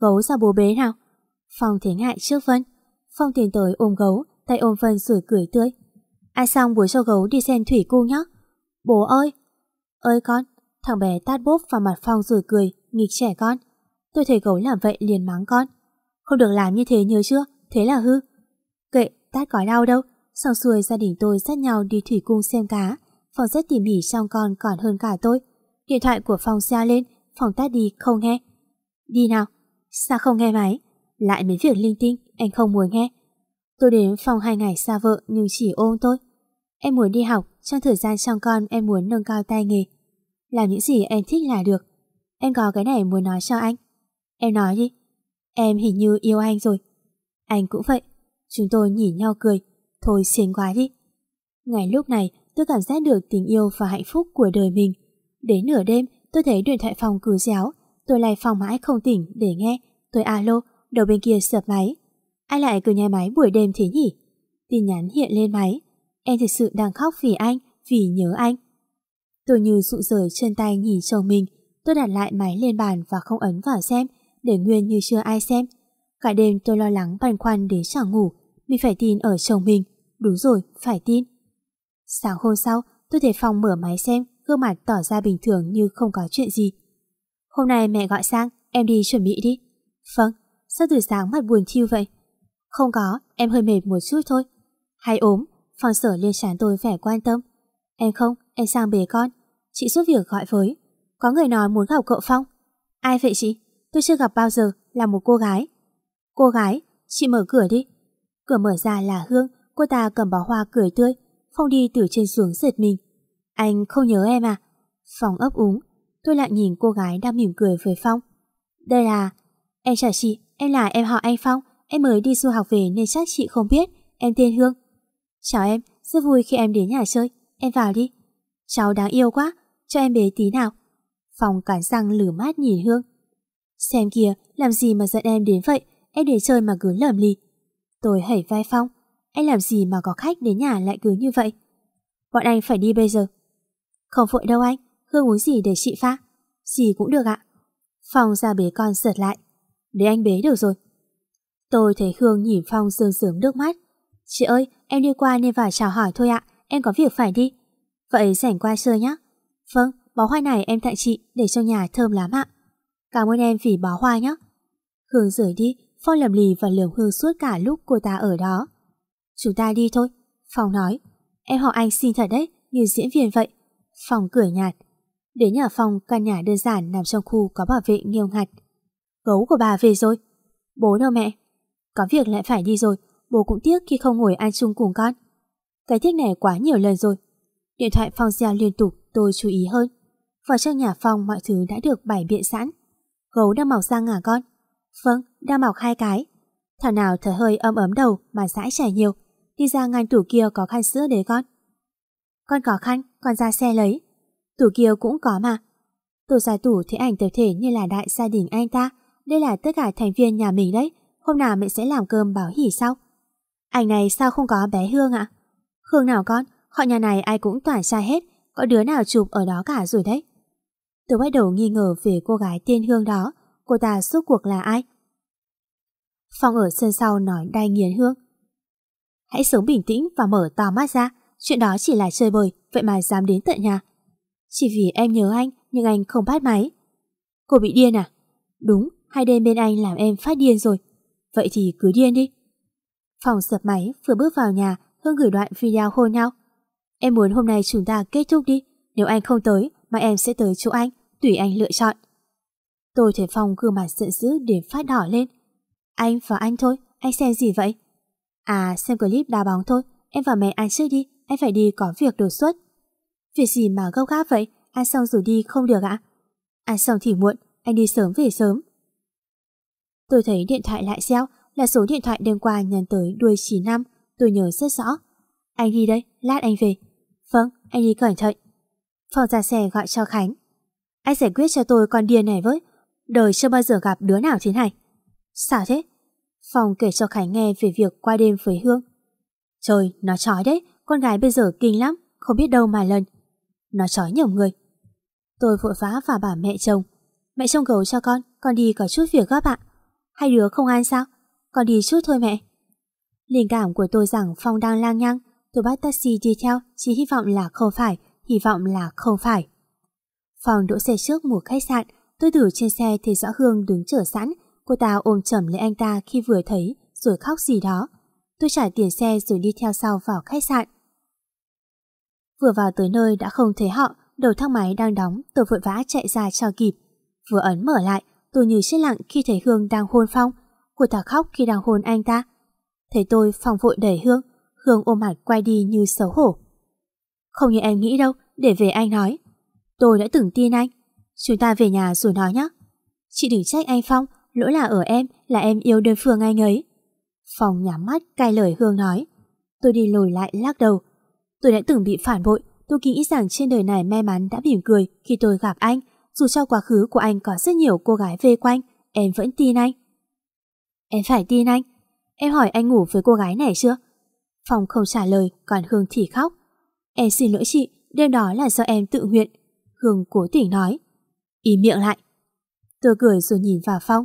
Gấu ra bố bế nào. Phong thấy ngại trước Vân. Phong tiến tới ôm gấu, tay ôm Vân rồi cười tươi. Ai xong buổi cho gấu đi xem thủy cung nhé. Bố ơi! Ơi con! Thằng bé tát bốp vào mặt Phong rồi cười, nghịch trẻ con. Tôi thấy gấu làm vậy liền mắng con. Không được làm như thế nhớ chưa? Thế là hư. Kệ, tát có đau đâu. sau xuôi gia đình tôi dắt nhau đi thủy cung xem cá. phòng rất tỉ mỉ trong con còn hơn cả tôi. Điện thoại của Phong xe lên, Phòng tát đi không nghe. Đi nào. Sao không nghe máy? Lại mấy việc linh tinh, anh không muốn nghe. Tôi đến phòng hai ngày xa vợ nhưng chỉ ôm tôi. Em muốn đi học, trong thời gian trong con em muốn nâng cao tay nghề. Làm những gì em thích là được. Em có cái này muốn nói cho anh. Em nói đi. Em hình như yêu anh rồi. Anh cũng vậy. Chúng tôi nhìn nhau cười. Thôi xiên quá đi. Ngày lúc này tôi cảm giác được tình yêu và hạnh phúc của đời mình. Đến nửa đêm tôi thấy điện thoại phòng cứ réo. Tôi lay phòng mãi không tỉnh để nghe. Tôi alo, đầu bên kia sập máy. Ai lại cứ nháy máy buổi đêm thế nhỉ? Tin nhắn hiện lên máy. Em thực sự đang khóc vì anh, vì nhớ anh. Tôi như sụ rời chân tay nhìn chồng mình. Tôi đặt lại máy lên bàn và không ấn vào xem, để nguyên như chưa ai xem. Cả đêm tôi lo lắng băn khoăn đến chẳng ngủ. Mình phải tin ở chồng mình. Đúng rồi, phải tin. Sáng hôm sau, tôi thấy phòng mở máy xem, gương mặt tỏ ra bình thường như không có chuyện gì. Hôm nay mẹ gọi sang, em đi chuẩn bị đi. Vâng, sao từ sáng mặt buồn thiêu vậy? Không có, em hơi mệt một chút thôi. Hay ốm, Phòng sở liên sản tôi vẻ quan tâm. Em không, em sang bế con. Chị giúp việc gọi với. Có người nói muốn gặp cậu Phong. Ai vậy chị? Tôi chưa gặp bao giờ, là một cô gái. Cô gái, chị mở cửa đi. Cửa mở ra là Hương, cô ta cầm bó hoa cười tươi. Phong đi từ trên xuống giật mình. Anh không nhớ em à? Phong ấp úng. Tôi lại nhìn cô gái đang mỉm cười với Phong. Đây là... Em chào chị, em là em họ anh Phong. Em mới đi du học về nên chắc chị không biết. Em tên Hương. Chào em, rất vui khi em đến nhà chơi. Em vào đi. Cháu đáng yêu quá, cho em bế tí nào. Phong cản răng lửa mát nhìn Hương. Xem kìa, làm gì mà giận em đến vậy, em để chơi mà cứ lầm lì. Tôi hẩy vai Phong, anh làm gì mà có khách đến nhà lại cứ như vậy. Bọn anh phải đi bây giờ. Không vội đâu anh, Hương uống gì để chị pha? Gì cũng được ạ. Phong ra bế con sợt lại. Để anh bế được rồi. Tôi thấy Hương nhìn Phong sương sướng nước mắt. Chị ơi, em đi qua nên vào chào hỏi thôi ạ, em có việc phải đi. Vậy rảnh qua chơi nhé. Vâng, bó hoa này em tặng chị để cho nhà thơm lắm ạ. Cảm ơn em vì bó hoa nhé. Hương rời đi, Phong lầm lì và lườm Hương suốt cả lúc cô ta ở đó. Chúng ta đi thôi, Phong nói. Em họ anh xin thật đấy, như diễn viên vậy. Phong cười nhạt. Đến nhà Phong, căn nhà đơn giản nằm trong khu có bảo vệ nghiêm ngặt. Gấu của bà về rồi. Bố đâu mẹ? Có việc lại phải đi rồi, bố cũng tiếc khi không ngồi ăn chung cùng con. Cái thích này quá nhiều lần rồi. Điện thoại Phong gieo liên tục, tôi chú ý hơn. Vào trong nhà Phong mọi thứ đã được bày biện sẵn. Gấu đang mọc răng à con? Vâng, đang mọc hai cái. Thảo nào thở hơi ấm ấm đầu mà dãi chảy nhiều. Đi ra ngăn tủ kia có khăn sữa đấy con. Con có khăn, con ra xe lấy. Tủ kia cũng có mà. Tủ ra tủ thấy ảnh tập thể như là đại gia đình anh ta. Đây là tất cả thành viên nhà mình đấy. Hôm nào mẹ sẽ làm cơm bảo hỉ sau. Ảnh này sao không có bé Hương ạ? Hương nào con? Họ nhà này ai cũng toàn trai hết. Có đứa nào chụp ở đó cả rồi đấy. Tôi bắt đầu nghi ngờ về cô gái tên Hương đó. Cô ta suốt cuộc là ai? Phong ở sân sau nói đai nghiến Hương. Hãy sống bình tĩnh và mở to mắt ra. Chuyện đó chỉ là chơi bời, vậy mà dám đến tận nhà. Chỉ vì em nhớ anh, nhưng anh không bắt máy. Cô bị điên à? Đúng, hai đêm bên anh làm em phát điên rồi. Vậy thì cứ điên đi. Phòng sập máy vừa bước vào nhà, Hương gửi đoạn video hôn nhau. Em muốn hôm nay chúng ta kết thúc đi. Nếu anh không tới, mà em sẽ tới chỗ anh, tùy anh lựa chọn. Tôi thấy Phong gương mặt giận dữ đến phát đỏ lên. Anh và anh thôi, anh xem gì vậy? À xem clip đá bóng thôi Em và mẹ ăn trước đi Em phải đi có việc đột xuất. Việc gì mà gấp gáp vậy? Ăn xong rồi đi không được ạ. Ăn xong thì muộn Anh đi sớm về sớm. Tôi thấy điện thoại lại reo Là số điện thoại đêm qua nhắn tới đuôi 95 Tôi nhớ rất rõ. Anh đi đây, lát anh về. Vâng, anh đi cẩn thận. Phòng ra xe gọi cho Khánh. Anh giải quyết cho tôi con điên này với Đời chưa bao giờ gặp đứa nào thế này. Sao thế? Phong kể cho Khánh nghe về việc qua đêm với Hương. Trời, nó chói đấy Con gái bây giờ kinh lắm Không biết đâu mà lần. Nó chói nhiều người. Tôi vội vã và bảo mẹ chồng Mẹ trông gấu cho con, con đi có chút việc gấp ạ. Hai đứa không ăn sao? Con đi chút thôi mẹ. Linh cảm của tôi rằng Phong đang lang nhăng Tôi bắt taxi đi theo Chỉ hy vọng là không phải Hy vọng là không phải. Phong đỗ xe trước một khách sạn Tôi thử trên xe thấy rõ Hương đứng chờ sẵn. Cô ta ôm chầm lấy anh ta khi vừa thấy, Rồi khóc gì đó. Tôi trả tiền xe rồi đi theo sau vào khách sạn. Vừa vào tới nơi đã không thấy họ, Đầu thang máy đang đóng, Tôi vội vã chạy ra cho kịp. Vừa ấn mở lại, Tôi như chết lặng khi thấy Hương đang hôn Phong. Cô ta khóc khi đang hôn anh ta. Thấy tôi Phong vội đẩy Hương Hương ôm mặt quay đi như xấu hổ. Không như em nghĩ đâu, Để về anh nói. Tôi đã từng tin anh Chúng ta về nhà rồi nói nhé. Chị đừng trách anh Phong, Lỗi là ở em, là em yêu đơn phương anh ấy. Phong nhắm mắt, cay lời Hương nói. Tôi đi lùi lại lắc đầu. Tôi đã từng bị phản bội, Tôi nghĩ rằng trên đời này may mắn đã mỉm cười Khi tôi gặp anh. Dù cho quá khứ của anh có rất nhiều cô gái vây quanh, Em vẫn tin anh. Em phải tin anh. Em hỏi anh ngủ với cô gái này chưa? Phong không trả lời, Còn Hương thì khóc. Em xin lỗi chị, Đêm đó là do em tự nguyện. Hương cố tình nói. Im miệng lại. Tôi cười rồi nhìn vào Phong.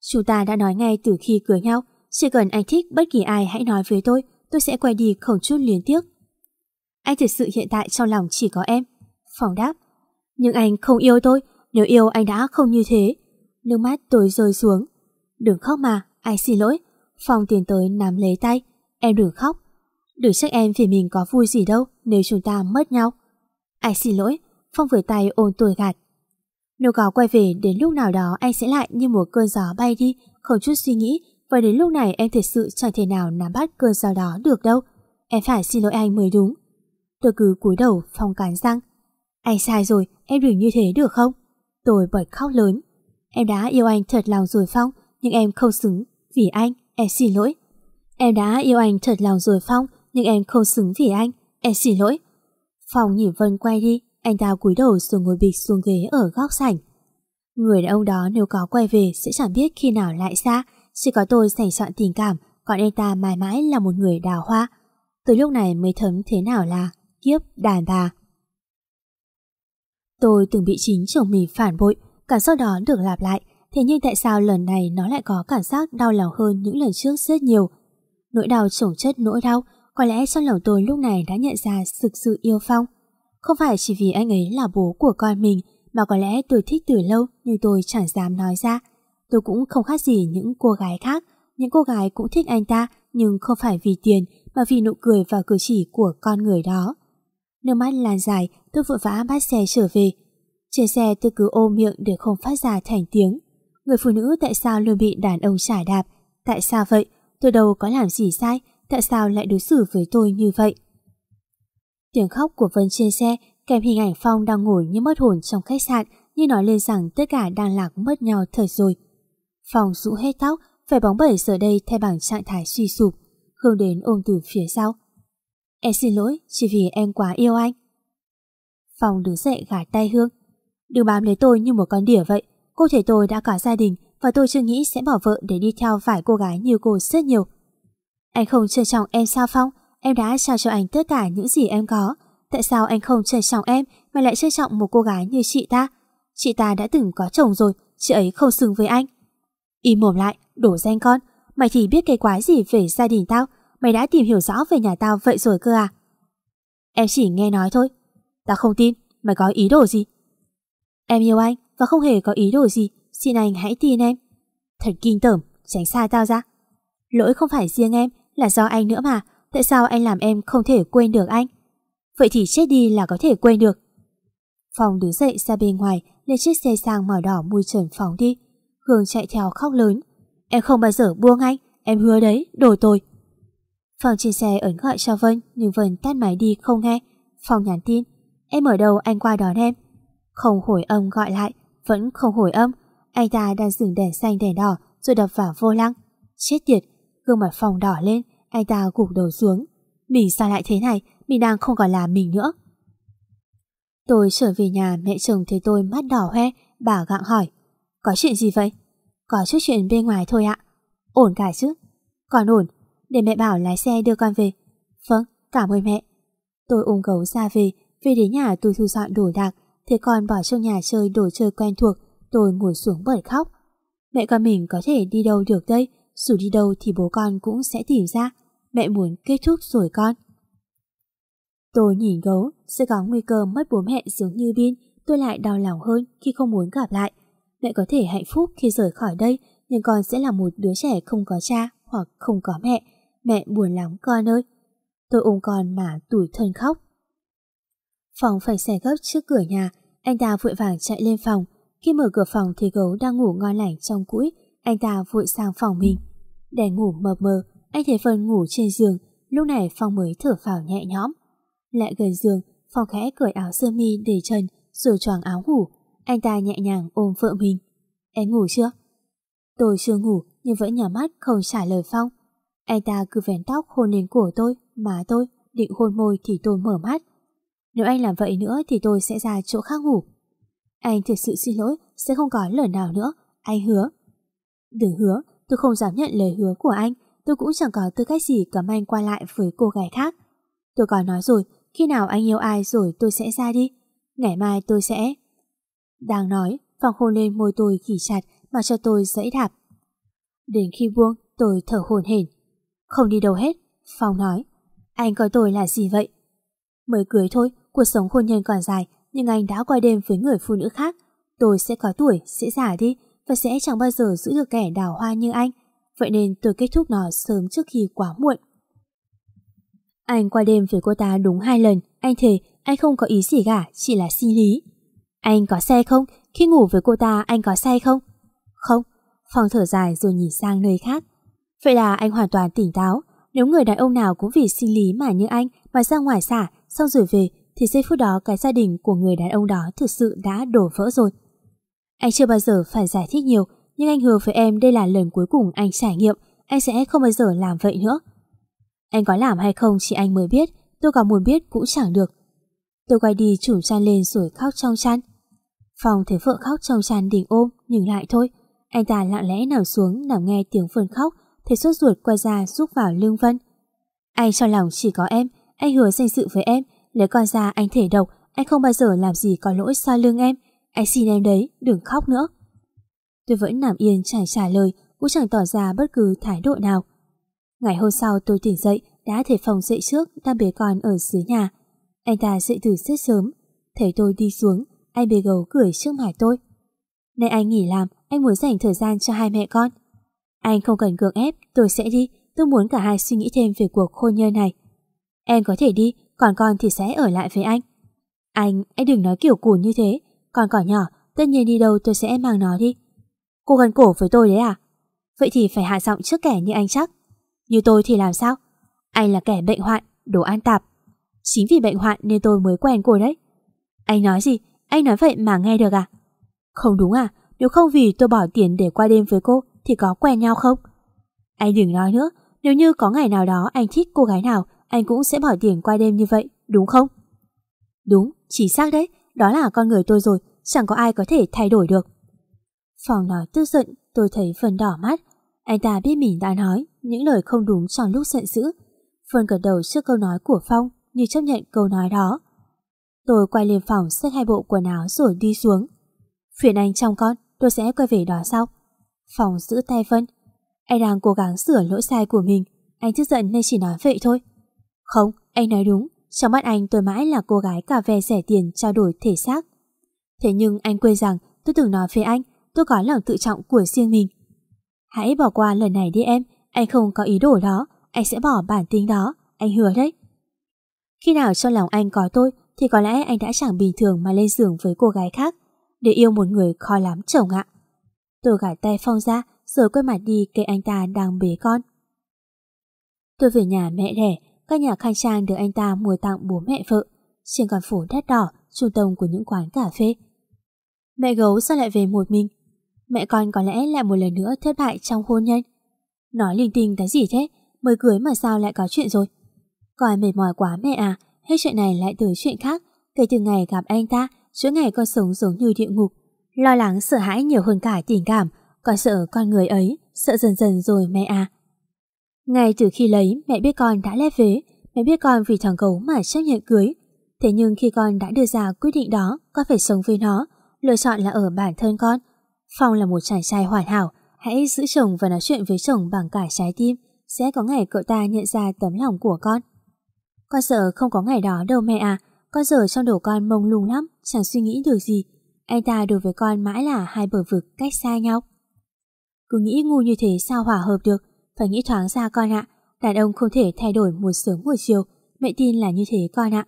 Chúng ta đã nói ngay từ khi cưới nhau. Chỉ cần anh thích bất kỳ ai hãy nói với tôi. Tôi sẽ quay đi không chút liên tiếc. Anh thực sự hiện tại trong lòng chỉ có em. Phong đáp. Nhưng anh không yêu tôi. Nếu yêu anh đã không như thế. Nước mắt tôi rơi xuống. Đừng khóc mà, anh xin lỗi. Phong tiến tới nắm lấy tay. Em đừng khóc. Đừng trách em vì mình có vui gì đâu Nếu chúng ta mất nhau. Anh xin lỗi. Phong vừa tay ôn tôi gạt nếu có quay về đến lúc nào đó anh sẽ lại như một cơn gió bay đi, không chút suy nghĩ, và đến lúc này em thật sự chẳng thể nào nắm bắt cơn gió đó được đâu. Em phải xin lỗi anh mới đúng. Tôi cứ cúi đầu phong cán răng. Anh sai rồi, em đừng như thế được không? Tôi bật khóc lớn. Em đã yêu anh thật lòng rồi Phong, nhưng em không xứng vì anh, em xin lỗi. Em đã yêu anh thật lòng rồi Phong, nhưng em không xứng vì anh, em xin lỗi. Phong nhìn Vân quay đi, anh ta cúi đầu rồi ngồi bịch xuống ghế ở góc sảnh. Người đàn ông đó nếu có quay về sẽ chẳng biết khi nào lại xa, chỉ có tôi dành chọn tình cảm, còn anh ta mãi mãi là một người đào hoa. Từ lúc này mới thấm thế nào là kiếp đàn bà. Tôi từng bị chính chồng mình phản bội, cảm giác đó được lặp lại, thế nhưng tại sao lần này nó lại có cảm giác đau lòng hơn những lần trước rất nhiều? Nỗi đau chồng chất nỗi đau, có lẽ trong lòng tôi lúc này đã nhận ra thực sự yêu Phong. Không phải chỉ vì anh ấy là bố của con mình mà có lẽ tôi thích từ lâu nhưng tôi chẳng dám nói ra. Tôi cũng không khác gì những cô gái khác. Những cô gái cũng thích anh ta nhưng không phải vì tiền mà vì nụ cười và cử chỉ của con người đó. Nước mắt lan dài, tôi vội vã bắt xe trở về. Trên xe tôi cứ ôm miệng để không phát ra thành tiếng. Người phụ nữ tại sao luôn bị đàn ông trả đạp? Tại sao vậy? Tôi đâu có làm gì sai? Tại sao lại đối xử với tôi như vậy? Tiếng khóc của Vân trên xe kèm hình ảnh Phong đang ngồi như mất hồn trong khách sạn như nói lên rằng tất cả đang lạc mất nhau thời rồi. Phong rũ hết tóc, phải bóng bẩy giờ đây thay bằng trạng thái suy sụp, Hương đến ôm từ phía sau. Em xin lỗi, chỉ vì em quá yêu anh. Phong đứng dậy gạt tay Hương. Đừng bám lấy tôi như một con đỉa vậy. Cô thể tôi đã có gia đình và tôi chưa nghĩ sẽ bỏ vợ để đi theo vài cô gái như cô rất nhiều. Anh không trân trọng em sao Phong? Em đã trao cho anh tất cả những gì em có. Tại sao anh không trân trọng em mà lại trân trọng một cô gái như chị ta? Chị ta đã từng có chồng rồi, chị ấy không xứng với anh. Im mồm lại, đổ danh con. Mày thì biết cái quái gì về gia đình tao. Mày đã tìm hiểu rõ về nhà tao vậy rồi cơ à? Em chỉ nghe nói thôi. Tao không tin, mày có ý đồ gì? Em yêu anh và không hề có ý đồ gì. Xin anh hãy tin em. Thật kinh tởm, tránh xa tao ra. Lỗi không phải riêng em, là do anh nữa mà. Tại sao anh làm em không thể quên được anh? Vậy thì chết đi là có thể quên được. Phong đứng dậy ra bên ngoài, lên chiếc xe sang màu đỏ mùi trần phóng đi. Hương chạy theo khóc lớn. Em không bao giờ buông anh, em hứa đấy, đồ tôi. Phong trên xe ấn gọi cho Vân nhưng Vân tắt máy đi không nghe. Phong nhắn tin. Em ở đâu anh qua đón em. Không hồi âm gọi lại, vẫn không hồi âm. Anh ta đang dừng đèn xanh đèn đỏ rồi đập vào vô lăng. Chết tiệt, gương mặt Phong đỏ lên, anh ta gục đầu xuống. Mình sao lại thế này, mình đang không còn là mình nữa. Tôi trở về nhà mẹ chồng thấy tôi mắt đỏ hoe, bà gặng hỏi. Có chuyện gì vậy? Có chút chuyện bên ngoài thôi ạ. Ổn cả chứ? Còn ổn, để mẹ bảo lái xe đưa con về. Vâng, cảm ơn mẹ. Tôi ôm gấu ra về, về đến nhà tôi thu dọn đồ đạc, thế con bỏ trong nhà chơi đồ chơi quen thuộc, tôi ngồi xuống bật khóc. Mẹ con mình có thể đi đâu được đây, dù đi đâu thì bố con cũng sẽ tìm ra. Mẹ muốn kết thúc rồi con. Tôi nhìn gấu, sẽ có nguy cơ mất bố mẹ giống như Bin, tôi lại đau lòng hơn khi không muốn gặp lại. Mẹ có thể hạnh phúc khi rời khỏi đây, nhưng con sẽ là một đứa trẻ không có cha hoặc không có mẹ. Mẹ buồn lắm con ơi. Tôi ôm con mà tủi thân khóc. Phòng phải xe gấp trước cửa nhà, anh ta vội vàng chạy lên phòng. Khi mở cửa phòng thì gấu đang ngủ ngon lành trong cũi, anh ta vội sang phòng mình. Để ngủ mờ mờ, anh thấy Vân ngủ trên giường, lúc này Phong mới thở phào nhẹ nhõm. Lại gần giường, Phong khẽ cởi áo sơ mi để trần rồi choàng áo ngủ. Anh ta nhẹ nhàng ôm vợ mình. Em ngủ chưa? Tôi chưa ngủ nhưng vẫn nhắm mắt không trả lời Phong. Anh ta cứ vén tóc hôn lên cổ tôi, má tôi, định hôn môi thì tôi mở mắt. Nếu anh làm vậy nữa thì tôi sẽ ra chỗ khác ngủ. Anh thực sự xin lỗi, sẽ không có lời nào nữa, anh hứa. Đừng hứa, tôi không dám nhận lời hứa của anh, tôi cũng chẳng có tư cách gì cấm anh qua lại với cô gái khác. Tôi còn nói rồi, khi nào anh yêu ai rồi tôi sẽ ra đi. Ngày mai tôi sẽ... Đang nói, Phong hôn lên môi tôi khỉ chặt mà cho tôi dẫy đạp. Đến khi buông, tôi thở hồn hển. Không đi đâu hết, Phong nói. Anh coi tôi là gì vậy? Mới cưới thôi, cuộc sống hôn nhân còn dài, nhưng anh đã qua đêm với người phụ nữ khác. Tôi sẽ có tuổi, sẽ già đi, và sẽ chẳng bao giờ giữ được kẻ đào hoa như anh. Vậy nên tôi kết thúc nó sớm trước khi quá muộn. Anh qua đêm với cô ta đúng hai lần, anh thề anh không có ý gì cả, chỉ là xin lý. Anh có xe không? Khi ngủ với cô ta anh có say không? Không. Phong thở dài rồi nhìn sang nơi khác. Vậy là anh hoàn toàn tỉnh táo. Nếu người đàn ông nào cũng vì sinh lý mà như anh mà ra ngoài xả, xong rồi về, thì giây phút đó cái gia đình của người đàn ông đó thực sự đã đổ vỡ rồi. Anh chưa bao giờ phải giải thích nhiều, nhưng anh hứa với em đây là lần cuối cùng anh trải nghiệm, anh sẽ không bao giờ làm vậy nữa. Anh có làm hay không chỉ anh mới biết, tôi có muốn biết cũng chẳng được. Tôi quay đi trùm chăn lên rồi khóc trong chăn. Phòng thấy vợ khóc trong chăn định ôm, nhưng lại thôi. Anh ta lặng lẽ nằm xuống nằm nghe tiếng Vân khóc, thấy sốt ruột quay ra rút vào lưng Vân. Anh cho lòng chỉ có em, anh hứa danh sự với em, lấy con ra anh thể độc, anh không bao giờ làm gì có lỗi sau lưng em. Anh xin em đấy, đừng khóc nữa. Tôi vẫn nằm yên chẳng trả lời, cũng chẳng tỏ ra bất cứ thái độ nào. Ngày hôm sau tôi tỉnh dậy, đã thấy phòng dậy trước đang bế con ở dưới nhà. Anh ta dậy từ rất sớm, thấy tôi đi xuống, anh bế gấu cười trước mặt tôi. Nay anh nghỉ làm, anh muốn dành thời gian cho hai mẹ con. Anh không cần gượng ép, tôi sẽ đi, tôi muốn cả hai suy nghĩ thêm về cuộc hôn nhân này. Em có thể đi, còn con thì sẽ ở lại với anh. Anh, anh đừng nói kiểu cùn như thế, còn cỏ nhỏ, tất nhiên đi đâu tôi sẽ mang nó đi. Cô gần cổ với tôi đấy à? Vậy thì phải hạ giọng trước kẻ như anh chắc. Như tôi thì làm sao? Anh là kẻ bệnh hoạn, đồ an tạp. Chính vì bệnh hoạn nên tôi mới quen cô đấy. Anh nói gì? Anh nói vậy mà nghe được à? Không đúng à? Nếu không vì tôi bỏ tiền để qua đêm với cô thì có quen nhau không? Anh đừng nói nữa. Nếu như có ngày nào đó anh thích cô gái nào anh cũng sẽ bỏ tiền qua đêm như vậy, đúng không? Đúng, chính xác đấy. Đó là con người tôi rồi, chẳng có ai có thể thay đổi được. Phòng nói tức giận, tôi thấy Vân đỏ mắt. Anh ta biết mình đã nói những lời không đúng trong lúc giận dữ. Vân gật đầu trước câu nói của Phong như chấp nhận câu nói đó. Tôi quay lên phòng xách hai bộ quần áo rồi đi xuống. Phiền anh trong con, tôi sẽ quay về đó sau. Phòng giữ tay Vân. Anh đang cố gắng sửa lỗi sai của mình. Anh tức giận nên chỉ nói vậy thôi. Không, anh nói đúng. Trong mắt anh tôi mãi là cô gái cà phê rẻ tiền trao đổi thể xác. Thế nhưng anh quên rằng tôi từng nói với anh tôi có lòng tự trọng của riêng mình. Hãy bỏ qua lần này đi em, anh không có ý đồ đó, anh sẽ bỏ bản tính đó, anh hứa đấy. Khi nào trong lòng anh có tôi thì có lẽ anh đã chẳng bình thường mà lên giường với cô gái khác. Để yêu một người khó lắm chồng ạ. Tôi gạt tay Phong ra rồi quay mặt đi cây anh ta đang bế con. Tôi về nhà mẹ đẻ, các nhà khang trang được anh ta mua tặng bố mẹ vợ, trên con phố đắt đỏ, trung tâm của những quán cà phê. Mẹ gấu sao lại về một mình? Mẹ con có lẽ lại một lần nữa thất bại trong hôn nhân. Nói linh tinh cái gì thế? Mới cưới mà sao lại có chuyện rồi? Con mệt mỏi quá mẹ à, hết chuyện này lại tới chuyện khác. Kể từ ngày gặp anh ta, suốt ngày con sống giống như địa ngục. Lo lắng sợ hãi nhiều hơn cả tình cảm, con sợ con người ấy, sợ dần dần rồi mẹ à. Ngay từ khi lấy, mẹ biết con đã lép vế, mẹ biết con vì thằng gấu mà chấp nhận cưới. Thế nhưng khi con đã đưa ra quyết định đó, con phải sống với nó, lựa chọn là ở bản thân con. Phong là một chàng trai hoàn hảo, hãy giữ chồng và nói chuyện với chồng bằng cả trái tim, sẽ có ngày cậu ta nhận ra tấm lòng của con. Con sợ không có ngày đó đâu mẹ à, con giờ trong đầu con mông lung lắm, chẳng suy nghĩ được gì. Anh ta đối với con mãi là hai bờ vực cách xa nhau. Cứ nghĩ ngu như thế sao hòa hợp được, phải nghĩ thoáng ra con ạ. Đàn ông không thể thay đổi một sớm một chiều, mẹ tin là như thế con ạ.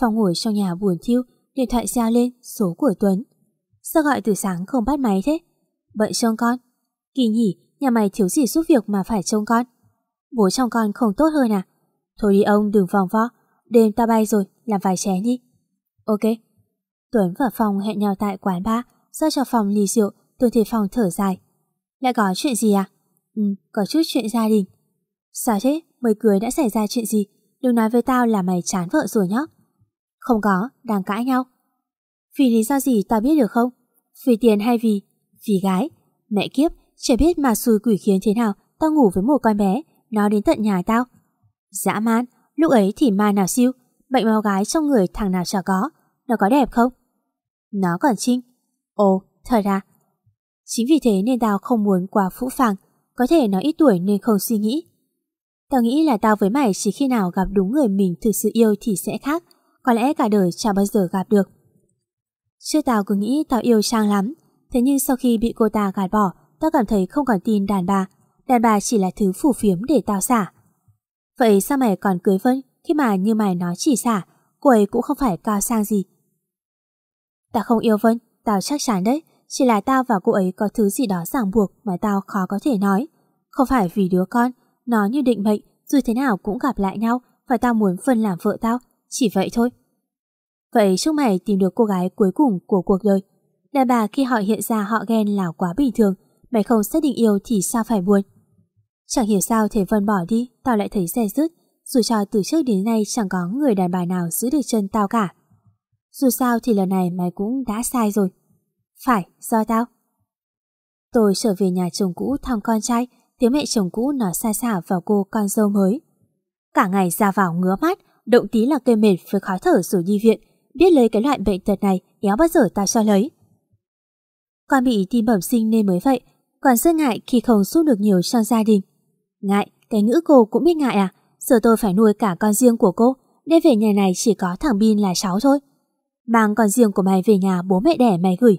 Phong ngồi trong nhà buồn thiêu, điện thoại reo lên, số của Tuấn. Sao gọi từ sáng không bắt máy thế? Bận trông con. Kỳ nhỉ, nhà mày thiếu gì giúp việc mà phải trông con. Bố trong con không tốt hơn à? Thôi đi ông đừng vòng vo, đêm ta bay rồi, làm vài chén đi. Ok. Tuấn và Phong hẹn nhau tại quán bar, do cho Phong ly rượu, Tuấn thấy Phong thở dài. Lại có chuyện gì à? Ừ, có chút chuyện gia đình. Sao thế? Mới cưới đã xảy ra chuyện gì? Đừng nói với tao là mày chán vợ rồi nhá. Không có, đang cãi nhau. Vì lý do gì tao biết được không? Vì tiền hay vì... Vì gái. Mẹ kiếp, chả biết mà xui quỷ khiến thế nào tao ngủ với một con bé, nó đến tận nhà tao. Dã man, lúc ấy thì ma nào siêu, bệnh máu gái trong người thằng nào chả có. Nó có đẹp không? Nó còn trinh. Ồ, thật ra. Chính vì thế nên tao không muốn quá phũ phàng, có thể nó ít tuổi nên không suy nghĩ. Tao nghĩ là tao với mày chỉ khi nào gặp đúng người mình thực sự yêu thì sẽ khác, có lẽ cả đời chả bao giờ gặp được. Trước tao cứ nghĩ tao yêu Trang lắm, thế nhưng sau khi bị cô ta gạt bỏ, tao cảm thấy không còn tin đàn bà. Đàn bà chỉ là thứ phủ phiếm để tao xả. Vậy sao mày còn cưới Vân khi mà như mày nói chỉ xả, cô ấy cũng không phải cao sang gì. Tao không yêu Vân, tao chắc chắn đấy, chỉ là tao và cô ấy có thứ gì đó ràng buộc mà tao khó có thể nói. Không phải vì đứa con, nó như định mệnh, dù thế nào cũng gặp lại nhau và tao muốn phân làm vợ tao, chỉ vậy thôi. Vậy chúc mày tìm được cô gái cuối cùng của cuộc đời. Đàn bà khi họ hiện ra họ ghen là quá bình thường, mày không xác định yêu thì sao phải buồn. Chẳng hiểu sao thể Vân bỏ đi, tao lại thấy xe rứt, dù cho từ trước đến nay chẳng có người đàn bà nào giữ được chân tao cả. Dù sao thì lần này mày cũng đã sai rồi. Phải, do tao. Tôi trở về nhà chồng cũ thăm con trai, tiếng mẹ chồng cũ nói xa xả vào cô con dâu mới. Cả ngày ra vào ngứa mắt, động tí là cây mệt với khó thở rồi đi viện, biết lấy cái loại bệnh tật này, éo bao giờ tao cho lấy. Con bị tim bẩm sinh nên mới vậy, còn rất ngại khi không giúp được nhiều trong gia đình. Ngại, cái ngữ cô cũng biết ngại à, giờ tôi phải nuôi cả con riêng của cô, nên về nhà này chỉ có thằng Bin là cháu thôi. Mang con riêng của mày về nhà bố mẹ đẻ mày gửi.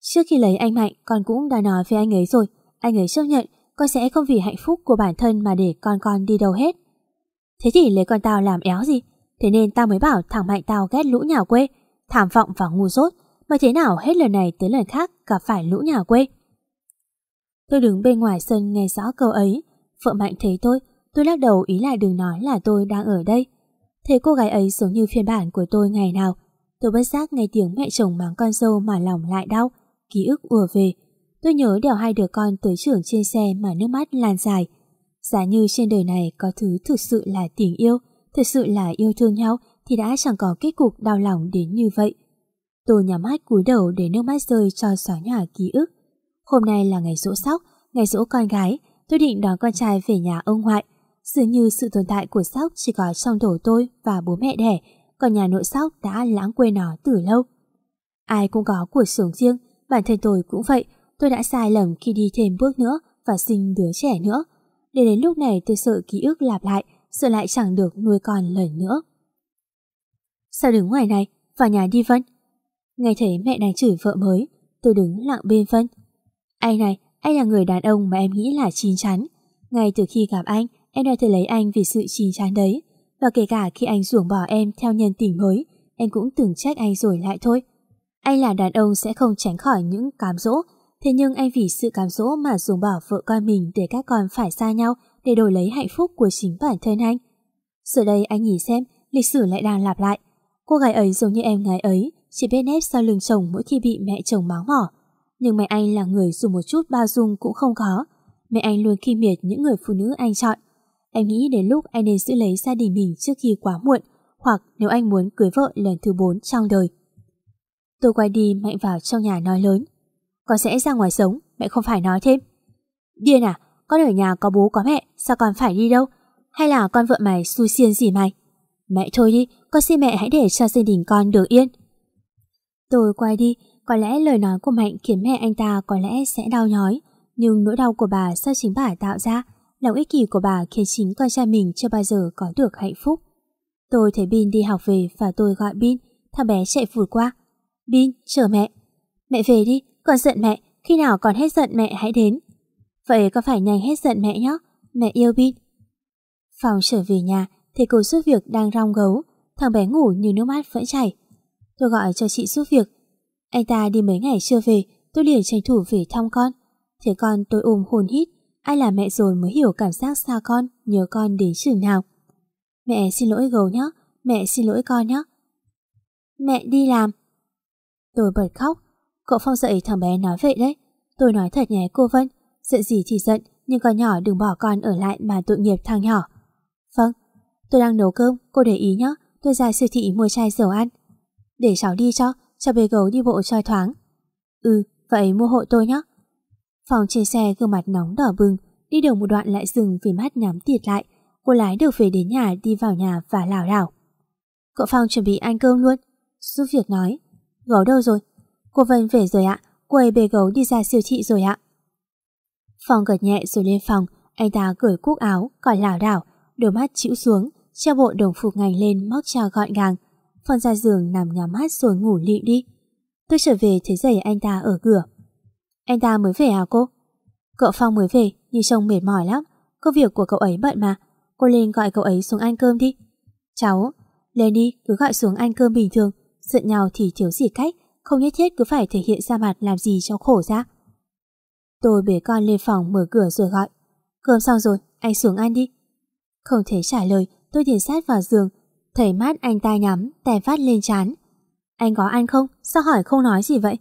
Trước khi lấy anh Mạnh, con cũng đã nói với anh ấy rồi, anh ấy chấp nhận con sẽ không vì hạnh phúc của bản thân mà để con con đi đâu hết. Thế thì lấy con tao làm éo gì? Thế nên tao mới bảo thằng Mạnh tao ghét lũ nhà quê, thảm vọng và ngu dốt, mà thế nào hết lần này tới lần khác gặp phải lũ nhà quê. Tôi đứng bên ngoài sân nghe rõ câu ấy, vợ Mạnh thấy tôi, tôi lắc đầu ý là đừng nói là tôi đang ở đây. Thế cô gái ấy giống như phiên bản của tôi ngày nào, tôi bất giác nghe tiếng mẹ chồng mắng con dâu mà lòng lại đau, ký ức ùa về. Tôi nhớ đèo hai đứa con tới trường trên xe mà nước mắt lan dài. Giả như trên đời này có thứ thực sự là tình yêu, thực sự là yêu thương nhau thì đã chẳng có kết cục đau lòng đến như vậy. Tôi nhắm mắt cúi đầu để nước mắt rơi cho xóa nhòa ký ức. Hôm nay là ngày dỗ sóc, ngày dỗ con gái, tôi định đón con trai về nhà ông ngoại. Dường như sự tồn tại của sóc chỉ có trong đầu tôi và bố mẹ đẻ, còn nhà nội sóc đã lãng quên nó từ lâu. Ai cũng có cuộc sống riêng, bản thân tôi cũng vậy, tôi đã sai lầm khi đi thêm bước nữa và sinh đứa trẻ nữa. Để đến lúc này tôi sợ ký ức lặp lại, sợ lại chẳng được nuôi con lần nữa. Sao đứng ngoài này, vào nhà đi Vân. Nghe thấy mẹ đang chửi vợ mới, tôi đứng lặng bên Vân. Anh này, anh là người đàn ông mà em nghĩ là chín chắn. Ngay từ khi gặp anh, em đã thể lấy anh vì sự chín chắn đấy. Và kể cả khi anh ruồng bỏ em theo nhân tình mới, em cũng từng trách anh rồi lại thôi. Anh là đàn ông sẽ không tránh khỏi những cám dỗ, thế nhưng anh vì sự cám dỗ mà dùng bỏ vợ con mình để các con phải xa nhau để đổi lấy hạnh phúc của chính bản thân anh. Giờ đây anh nhìn xem, lịch sử lại đang lặp lại. Cô gái ấy giống như em gái ấy, chỉ biết nép sau lưng chồng mỗi khi bị mẹ chồng máu mỏ. Nhưng mẹ anh là người dù một chút bao dung cũng không có. Mẹ anh luôn khi miệt những người phụ nữ anh chọn. Anh nghĩ đến lúc anh nên giữ lấy gia đình mình trước khi quá muộn, hoặc nếu anh muốn cưới vợ lần thứ bốn trong đời. Tôi quay đi mạnh vào trong nhà nói lớn. Con sẽ ra ngoài sống, mẹ không phải nói thêm. Điên à, con ở nhà có bố có mẹ, sao con phải đi đâu? Hay là con vợ mày xui xiên gì mày? Mẹ thôi đi, con xin mẹ hãy để cho gia đình con được yên. Tôi quay đi, có lẽ lời nói của Mạnh khiến mẹ anh ta có lẽ sẽ đau nhói, nhưng nỗi đau của bà do chính bà tạo ra, lòng ích kỷ của bà khiến chính con trai mình chưa bao giờ có được hạnh phúc. Tôi thấy Bin đi học về và tôi gọi Bin, thằng bé chạy vụt qua. Bin, chờ mẹ. Mẹ về đi, con giận mẹ, khi nào còn hết giận mẹ hãy đến. Vậy con phải nhanh hết giận mẹ nhé, mẹ yêu Bin. Phòng trở về nhà, thì cô giúp việc đang rong gấu, thằng bé ngủ như nước mắt vẫn chảy. Tôi gọi cho chị giúp việc. Anh ta đi mấy ngày chưa về, tôi liền tranh thủ về thăm con. Thế con tôi ôm hồn hít, ai là mẹ rồi mới hiểu cảm giác xa con, nhớ con đến chừng nào. Mẹ xin lỗi gấu nhé, mẹ xin lỗi con nhé. Mẹ đi làm. Tôi bật khóc, cậu Phong dậy thằng bé nói vậy đấy. Tôi nói thật nhé cô Vân, giận gì thì giận, nhưng con nhỏ đừng bỏ con ở lại mà tội nghiệp thằng nhỏ. Vâng, tôi đang nấu cơm, cô để ý nhé, tôi ra siêu thị mua chai dầu ăn. Để cháu đi cho, cho bê gấu đi bộ cho thoáng. Ừ, vậy mua hộ tôi nhé. Phòng trên xe gương mặt nóng đỏ bừng, đi được một đoạn lại dừng vì mắt nhắm tiệt lại. Cô lái được về đến nhà đi vào nhà và lảo đảo. Cậu Phong chuẩn bị ăn cơm luôn. Giúp việc nói. Gấu đâu rồi? Cô Vân về rồi ạ. Cô ấy bê gấu đi ra siêu thị rồi ạ. Phong gật nhẹ rồi lên phòng. Anh ta cởi cúc áo, còn lảo đảo, đôi mắt chịu xuống, treo bộ đồng phục ngành lên móc trao gọn gàng. Phong ra giường nằm nhắm mắt rồi ngủ lịm đi. Tôi trở về thấy giày anh ta ở cửa. Anh ta mới về à cô? Cậu Phong mới về nhưng trông mệt mỏi lắm. Công việc của cậu ấy bận mà. Cô lên gọi cậu ấy xuống ăn cơm đi. Cháu, lên đi cứ gọi xuống ăn cơm bình thường. Giận nhau thì thiếu gì cách, không nhất thiết cứ phải thể hiện ra mặt làm gì cho khổ ra. Tôi bế con lên phòng mở cửa rồi gọi. Cơm xong rồi, anh xuống ăn đi. Không thể trả lời, tôi tiến sát vào giường. Thấy mắt anh ta nhắm, tay phát lên chán. Anh có ăn không? Sao hỏi không nói gì vậy?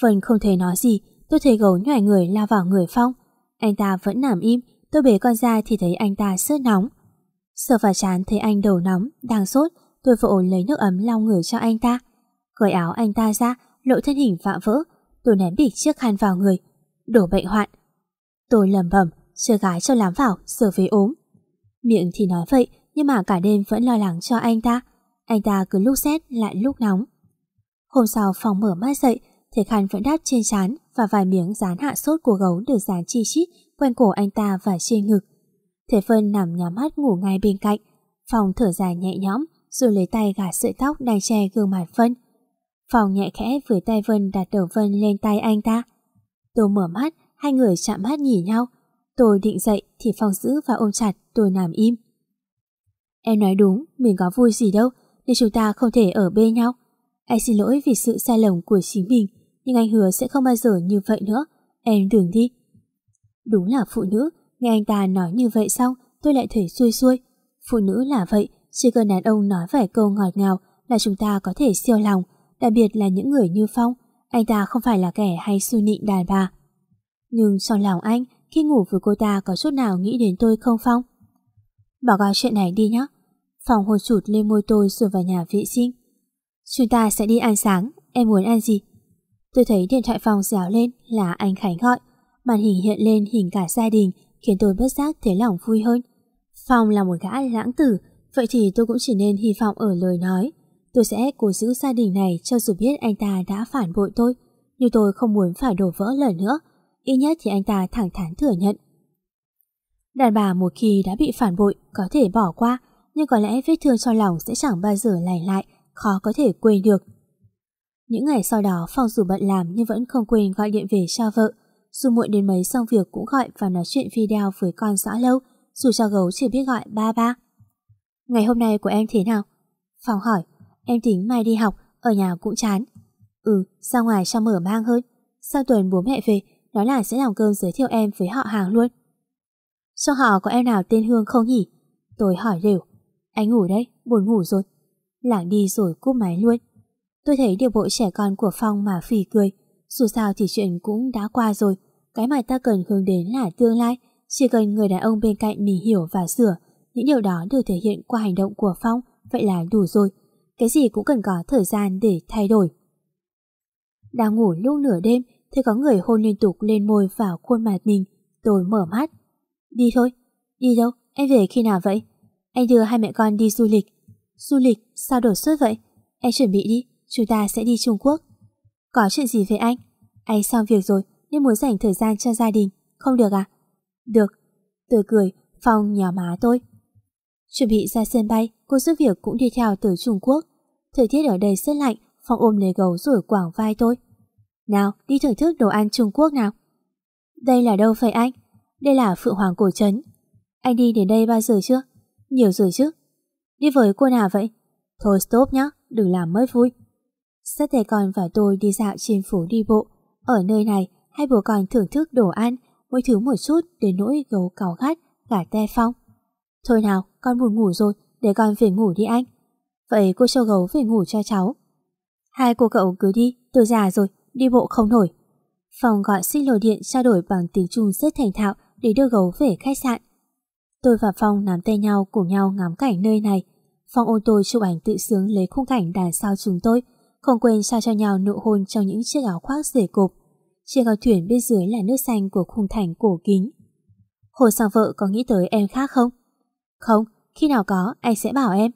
Phần không thể nói gì, tôi thấy gấu nhảy người lao vào người Phong. Anh ta vẫn nằm im, tôi bế con ra thì thấy anh ta sốt nóng. Sờ vào chán thấy anh đầu nóng, đang sốt, tôi vội lấy nước ấm lau người cho anh ta. Cởi áo anh ta ra, lộ thân hình vạ vỡ, tôi ném bịch chiếc khăn vào người. Đổ bệnh hoạn. Tôi lầm bẩm, chưa gái cho lắm vào, sửa về ốm. Miệng thì nói vậy, nhưng mà cả đêm vẫn lo lắng cho anh ta. Anh ta cứ lúc rét lại lúc nóng. Hôm sau phòng mở mắt dậy, thấy khăn vẫn đáp trên trán và vài miếng dán hạ sốt của gấu được dán chi chít quanh cổ anh ta và trên ngực. Thế Vân nằm nhắm mắt ngủ ngay bên cạnh. Phòng thở dài nhẹ nhõm rồi lấy tay gạt sợi tóc đang che gương mặt Vân. Phòng nhẹ khẽ với tay Vân đặt đầu Vân lên tay anh ta. Tôi mở mắt, hai người chạm mắt nhìn nhau. Tôi định dậy thì Phong giữ và ôm chặt tôi nằm im. Em nói đúng, mình có vui gì đâu, nên chúng ta không thể ở bên nhau. Anh xin lỗi vì sự sai lầm của chính mình, nhưng anh hứa sẽ không bao giờ như vậy nữa. Em đừng đi. Đúng là phụ nữ, nghe anh ta nói như vậy xong, tôi lại thấy xuôi xuôi. Phụ nữ là vậy, chỉ cần đàn ông nói vài câu ngọt ngào là chúng ta có thể siêu lòng, đặc biệt là những người như Phong. Anh ta không phải là kẻ hay su nịnh đàn bà. Nhưng trong lòng anh, khi ngủ với cô ta có chút nào nghĩ đến tôi không Phong? Bỏ qua chuyện này đi nhé. phong hôn chụt lên môi tôi rồi vào nhà vệ sinh. Chúng ta sẽ đi ăn sáng, em muốn ăn gì? Tôi thấy điện thoại phòng dẻo lên là anh Khánh gọi. Màn hình hiện lên hình cả gia đình khiến tôi bất giác thấy lòng vui hơn. Phong là một gã lãng tử, vậy thì tôi cũng chỉ nên hy vọng ở lời nói. Tôi sẽ cố giữ gia đình này cho dù biết anh ta đã phản bội tôi, nhưng tôi không muốn phải đổ vỡ lần nữa. Ít nhất thì anh ta thẳng thắn thừa nhận. Đàn bà một khi đã bị phản bội có thể bỏ qua, nhưng có lẽ vết thương trong lòng sẽ chẳng bao giờ lành lại, khó có thể quên được. Những ngày sau đó Phong dù bận làm nhưng vẫn không quên gọi điện về cho vợ. Dù muộn đến mấy xong việc cũng gọi và nói chuyện video với con rõ lâu, dù cho gấu chỉ biết gọi ba ba. Ngày hôm nay của em thế nào? Phong hỏi, em tính mai đi học, ở nhà cũng chán. Ừ, ra ngoài cho mở mang hơn. Sau tuần bố mẹ về, nói là sẽ làm cơm giới thiệu em với họ hàng luôn. Trong họ có em nào tên Hương không nhỉ? Tôi hỏi đều. Anh ngủ đấy, buồn ngủ rồi. Lảng đi rồi cúp máy luôn. Tôi thấy điều bộ trẻ con của Phong mà phì cười. Dù sao thì chuyện cũng đã qua rồi. Cái mà ta cần hướng đến là tương lai. Chỉ cần người đàn ông bên cạnh mình hiểu và sửa. Những điều đó được thể hiện qua hành động của Phong. Vậy là đủ rồi. Cái gì cũng cần có thời gian để thay đổi. Đang ngủ lúc nửa đêm thì có người hôn liên tục lên môi vào khuôn mặt mình. Tôi mở mắt. Đi thôi. Đi đâu? Em về khi nào vậy? Anh đưa hai mẹ con đi du lịch. Du lịch? Sao đột xuất vậy? Em chuẩn bị đi. Chúng ta sẽ đi Trung Quốc. Có chuyện gì với anh? Anh xong việc rồi nên muốn dành thời gian cho gia đình. Không được à? Được. Tôi cười, Phong nhỏ má tôi. Chuẩn bị ra sân bay, cô giúp việc cũng đi theo từ Trung Quốc. Thời tiết ở đây rất lạnh, Phong ôm lấy gấu rồi quảng vai tôi. Nào, đi thưởng thức đồ ăn Trung Quốc nào. Đây là đâu vậy anh? Đây là Phượng Hoàng Cổ Trấn. Anh đi đến đây bao giờ chưa? Nhiều rồi chứ. Đi với cô nào vậy? Thôi stop nhá, đừng làm mất vui. Sắp tay con và tôi đi dạo trên phố đi bộ. Ở nơi này, hai bố con thưởng thức đồ ăn, mỗi thứ một chút để nỗi gấu cáu gắt, gà te phong. Thôi nào, con buồn ngủ rồi, để con về ngủ đi anh. Vậy cô cho gấu về ngủ cho cháu. Hai cô cậu cứ đi, tôi già rồi, đi bộ không nổi. Phòng gọi xin lỗi điện trao đổi bằng tiếng Trung rất thành thạo để đưa gấu về khách sạn. Tôi và Phong nắm tay nhau cùng nhau ngắm cảnh nơi này. Phong ôn tôi chụp ảnh tự sướng lấy khung cảnh đàn sau chúng tôi, không quên trao cho nhau nụ hôn trong những chiếc áo khoác rể cục. Chiếc áo thuyền bên dưới là nước xanh của khung thành cổ kính. Hồi sang vợ có nghĩ tới em khác không? Không, khi nào có anh sẽ bảo em.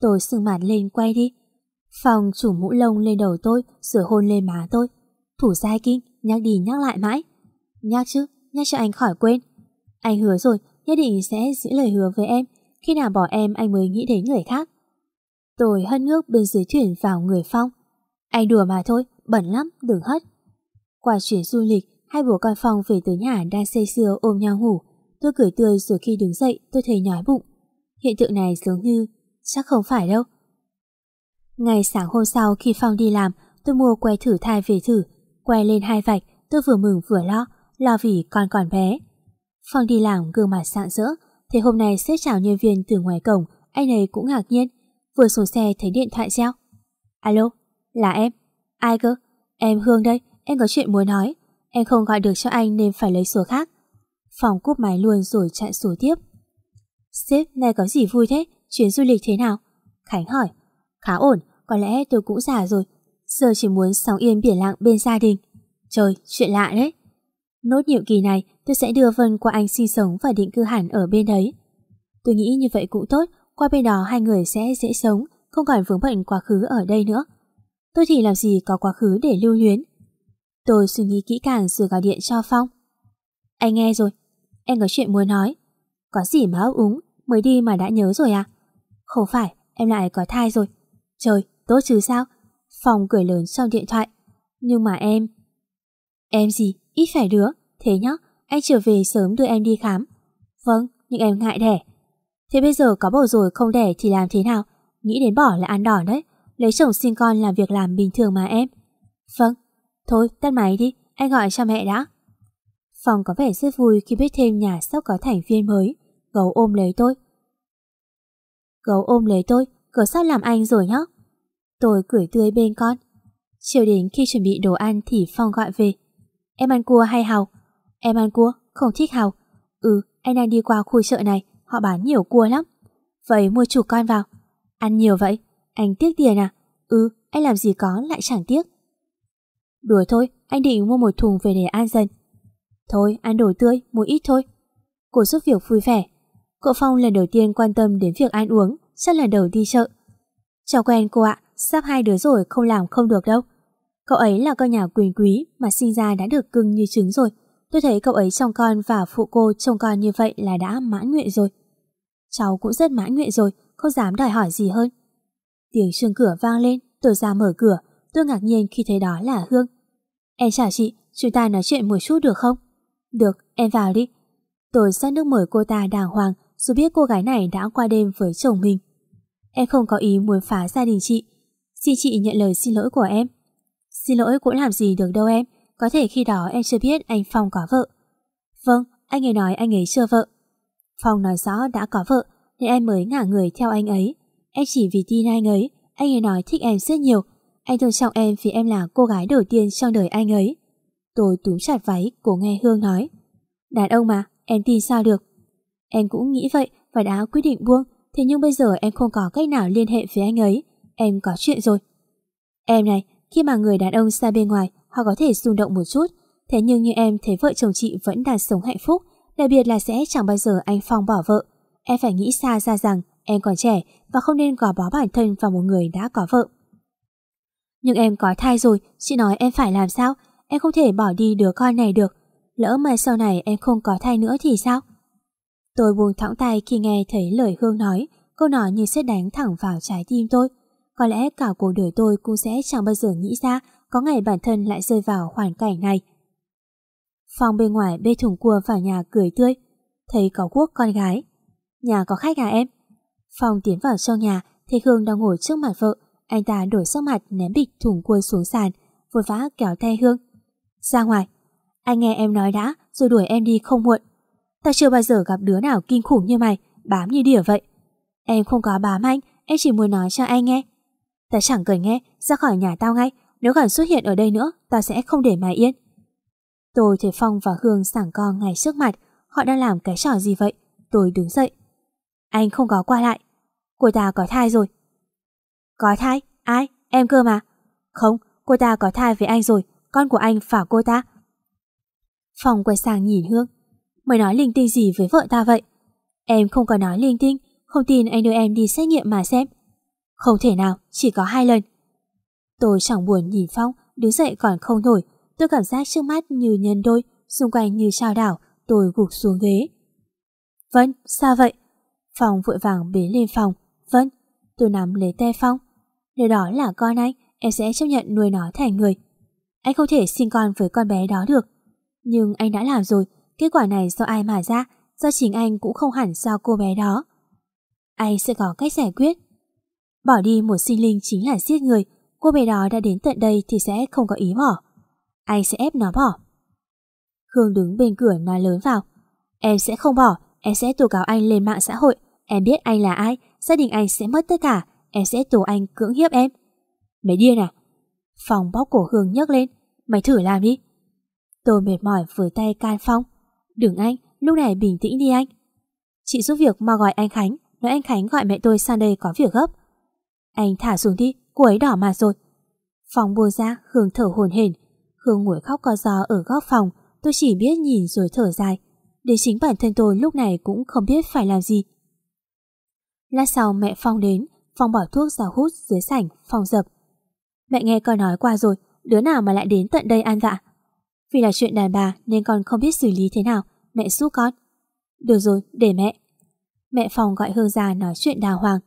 Tôi sưng mặt lên quay đi. Phong chủ mũ lông lên đầu tôi rồi hôn lên má tôi. Thủ sai kinh, nhắc đi nhắc lại mãi. Nhắc chứ, nhắc cho anh khỏi quên. Anh hứa rồi, nhất định sẽ giữ lời hứa với em. Khi nào bỏ em anh mới nghĩ đến người khác. Tôi hất nước bên dưới thuyền vào người Phong. Anh đùa mà thôi, bẩn lắm, đừng hất. Qua chuyến du lịch, hai bố con Phong về tới nhà đang say sưa ôm nhau ngủ. Tôi cười tươi rồi khi đứng dậy tôi thấy nhói bụng. Hiện tượng này giống như chắc không phải đâu. Ngày sáng hôm sau khi Phong đi làm, tôi mua que thử thai về thử. Que lên hai vạch, tôi vừa mừng vừa lo, lo vì con còn bé. Phong đi làm gương mặt sạng rỡ, thế hôm nay xếp chào nhân viên từ ngoài cổng, anh ấy cũng ngạc nhiên. Vừa xuống xe thấy điện thoại reo. Alo, là em. Ai cơ? Em Hương đây, em có chuyện muốn nói. Em không gọi được cho anh nên phải lấy số khác. Phòng cúp máy luôn rồi chặn số tiếp. Sếp, này có gì vui thế? Chuyến du lịch thế nào? Khánh hỏi. Khá ổn, có lẽ tôi cũng già rồi. Giờ chỉ muốn sóng yên biển lặng bên gia đình. Trời, chuyện lạ đấy. Nốt nhiệm kỳ này, tôi sẽ đưa Vân qua anh sinh sống và định cư hẳn ở bên đấy. Tôi nghĩ như vậy cũng tốt, qua bên đó hai người sẽ dễ sống, không còn vướng bận quá khứ ở đây nữa. Tôi thì làm gì có quá khứ để lưu luyến. Tôi suy nghĩ kỹ càng rồi gọi điện cho Phong. Anh nghe rồi, em có chuyện muốn nói. Có gì mà ấp úng, mới đi mà đã nhớ rồi à? Không phải, em lại có thai rồi. Trời, tốt chứ sao? Phòng cười lớn trong điện thoại. Nhưng mà em... Em gì? Ít phải đứa. Thế nhá, anh trở về sớm đưa em đi khám. Vâng, nhưng em ngại đẻ. Thế bây giờ có bầu rồi không đẻ thì làm thế nào? Nghĩ đến bỏ là ăn đỏ đấy. Lấy chồng sinh con làm việc làm bình thường mà em. Vâng. Thôi, tắt máy đi, anh gọi cho mẹ đã. Phong có vẻ rất vui khi biết thêm nhà sắp có thành viên mới. Gấu ôm lấy tôi. Gấu ôm lấy tôi, cớ sao làm anh rồi nhá. Tôi cười tươi bên con. Chiều đến khi chuẩn bị đồ ăn thì Phong gọi về. Em ăn cua hay hàu? Em ăn cua, không thích hàu. Ừ, anh đang đi qua khu chợ này, họ bán nhiều cua lắm. Vậy mua chục con vào. Ăn nhiều vậy, anh tiếc tiền à? Ừ, anh làm gì có lại chẳng tiếc. Đùa thôi, anh định mua một thùng về để ăn dần. Thôi, ăn đồ tươi, mua ít thôi. Cô giúp việc vui vẻ. Cậu Phong lần đầu tiên quan tâm đến việc ăn uống, chắc là đầu đi chợ. Chào quen cô ạ, sắp hai đứa rồi không làm không được đâu. Cậu ấy là con nhà quyền quý mà sinh ra đã được cưng như trứng rồi. Tôi thấy cậu ấy trông con và phụ cô trông con như vậy là đã mãn nguyện rồi. Cháu cũng rất mãn nguyện rồi, không dám đòi hỏi gì hơn. Tiếng chuông cửa vang lên, tôi ra mở cửa, tôi ngạc nhiên khi thấy đó là Hương. Em chào chị, chúng ta nói chuyện một chút được không? Được, em vào đi. Tôi sát nước mời cô ta đàng hoàng, dù biết cô gái này đã qua đêm với chồng mình. Em không có ý muốn phá gia đình chị. Xin chị nhận lời xin lỗi của em. Xin lỗi cũng làm gì được đâu em, có thể khi đó em chưa biết anh Phong có vợ. Vâng, anh ấy nói anh ấy chưa vợ. Phong nói rõ đã có vợ nên em mới ngả người theo anh ấy. Em chỉ vì tin anh ấy, anh ấy nói thích em rất nhiều. Anh tôn trọng em vì em là cô gái đầu tiên trong đời anh ấy. Tôi túm chặt váy, cố nghe Hương nói. Đàn ông mà, em tin sao được. Em cũng nghĩ vậy và đã quyết định buông. Thế nhưng bây giờ em không có cách nào liên hệ với anh ấy. Em có chuyện rồi. Em này, khi mà người đàn ông xa bên ngoài, họ có thể xung động một chút. Thế nhưng như em thấy vợ chồng chị vẫn đang sống hạnh phúc, đặc biệt là sẽ chẳng bao giờ anh Phong bỏ vợ. Em phải nghĩ xa ra rằng em còn trẻ và không nên gò bó bản thân vào một người đã có vợ. Nhưng em có thai rồi, chị nói em phải làm sao? Em không thể bỏ đi đứa con này được. Lỡ mà sau này em không có thai nữa thì sao? Tôi buông thõng tay khi nghe thấy lời Hương nói, câu nói như sẽ đánh thẳng vào trái tim tôi. Có lẽ cả cuộc đời tôi cũng sẽ chẳng bao giờ nghĩ ra có ngày bản thân lại rơi vào hoàn cảnh này. Phòng bên ngoài bê thùng cua vào nhà cười tươi, thấy có quốc con gái. Nhà có khách à em? Phong tiến vào trong nhà, thấy Hương đang ngồi trước mặt vợ, anh ta đổi sắc mặt ném bịch thùng cua xuống sàn, vội vã kéo tay Hương. Ra ngoài, anh nghe em nói đã, rồi đuổi em đi không muộn. Tao chưa bao giờ gặp đứa nào kinh khủng như mày, bám như đỉa vậy. Em không có bám anh, em chỉ muốn nói cho anh nghe. Tao chẳng cần nghe, ra khỏi nhà tao ngay, nếu còn xuất hiện ở đây nữa, tao sẽ không để mày yên. Tôi thấy Phong và Hương sảng co ngay trước mặt, họ đang làm cái trò gì vậy? Tôi đứng dậy. Anh không có qua lại. Cô ta có thai rồi. Có thai? Ai? Em cơ mà. Không, cô ta có thai với anh rồi, con của anh phả cô ta. Phong quay sang nhìn Hương. mới nói linh tinh gì với vợ ta vậy? Em không có nói linh tinh, không tin anh đưa em đi xét nghiệm mà xem. Không thể nào, chỉ có hai lần. Tôi chẳng buồn nhìn Phong, đứng dậy còn không nổi. Tôi cảm giác trước mắt như nhân đôi, xung quanh như trao đảo, tôi gục xuống ghế. Vân, sao vậy? Phong vội vàng bế lên phòng. Vân, tôi nắm lấy tay Phong. Nếu đó là con anh, em sẽ chấp nhận nuôi nó thành người. Anh không thể sinh con với con bé đó được. Nhưng anh đã làm rồi, kết quả này do ai mà ra, do chính anh cũng không hẳn do cô bé đó. Anh sẽ có cách giải quyết. Bỏ đi một sinh linh chính là giết người, cô bé đó đã đến tận đây thì sẽ không có ý bỏ. Anh sẽ ép nó bỏ. Hương đứng bên cửa nói lớn vào. Em sẽ không bỏ, em sẽ tố cáo anh lên mạng xã hội. Em biết anh là ai, gia đình anh sẽ mất tất cả, em sẽ tố anh cưỡng hiếp em. Mày điên à? Phòng bóc cổ Hương nhấc lên. Mày thử làm đi. Tôi mệt mỏi với tay can Phong. Đừng anh, lúc này bình tĩnh đi anh. Chị giúp việc mà gọi anh Khánh, nói anh Khánh gọi mẹ tôi sang đây có việc gấp. Anh thả xuống đi, cô ấy đỏ mặt rồi. Phòng buông ra, Hương thở hồn hển. Hương ngồi khóc co gió ở góc phòng, tôi chỉ biết nhìn rồi thở dài. Để chính bản thân tôi lúc này cũng không biết phải làm gì. Lát sau mẹ Phong đến, Phong bỏ thuốc ra hút dưới sảnh, Phong dập. Mẹ nghe con nói qua rồi, đứa nào mà lại đến tận đây ăn vạ. Dạ? Vì là chuyện đàn bà nên con không biết xử lý thế nào, mẹ giúp con. Được rồi, để mẹ. Mẹ Phong gọi Hương ra nói chuyện đàng hoàng.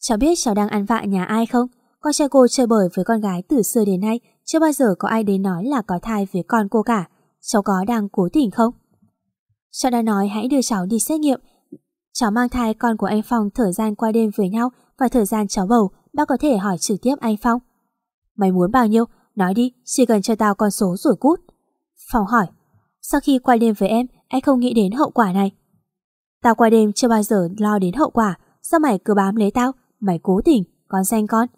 Cháu biết cháu đang ăn vạ nhà ai không? Con trai cô chơi bời với con gái từ xưa đến nay, chưa bao giờ có ai đến nói là có thai với con cô cả. Cháu có đang cố tình không? Cháu đã nói hãy đưa cháu đi xét nghiệm. Cháu mang thai con của anh Phong thời gian qua đêm với nhau và thời gian cháu bầu, bác có thể hỏi trực tiếp anh Phong. Mày muốn bao nhiêu? Nói đi, chỉ cần cho tao con số rồi cút. Phong hỏi, sau khi qua đêm với em, anh không nghĩ đến hậu quả này. Tao qua đêm chưa bao giờ lo đến hậu quả, sao mày cứ bám lấy tao, mày cố tình, con danh con.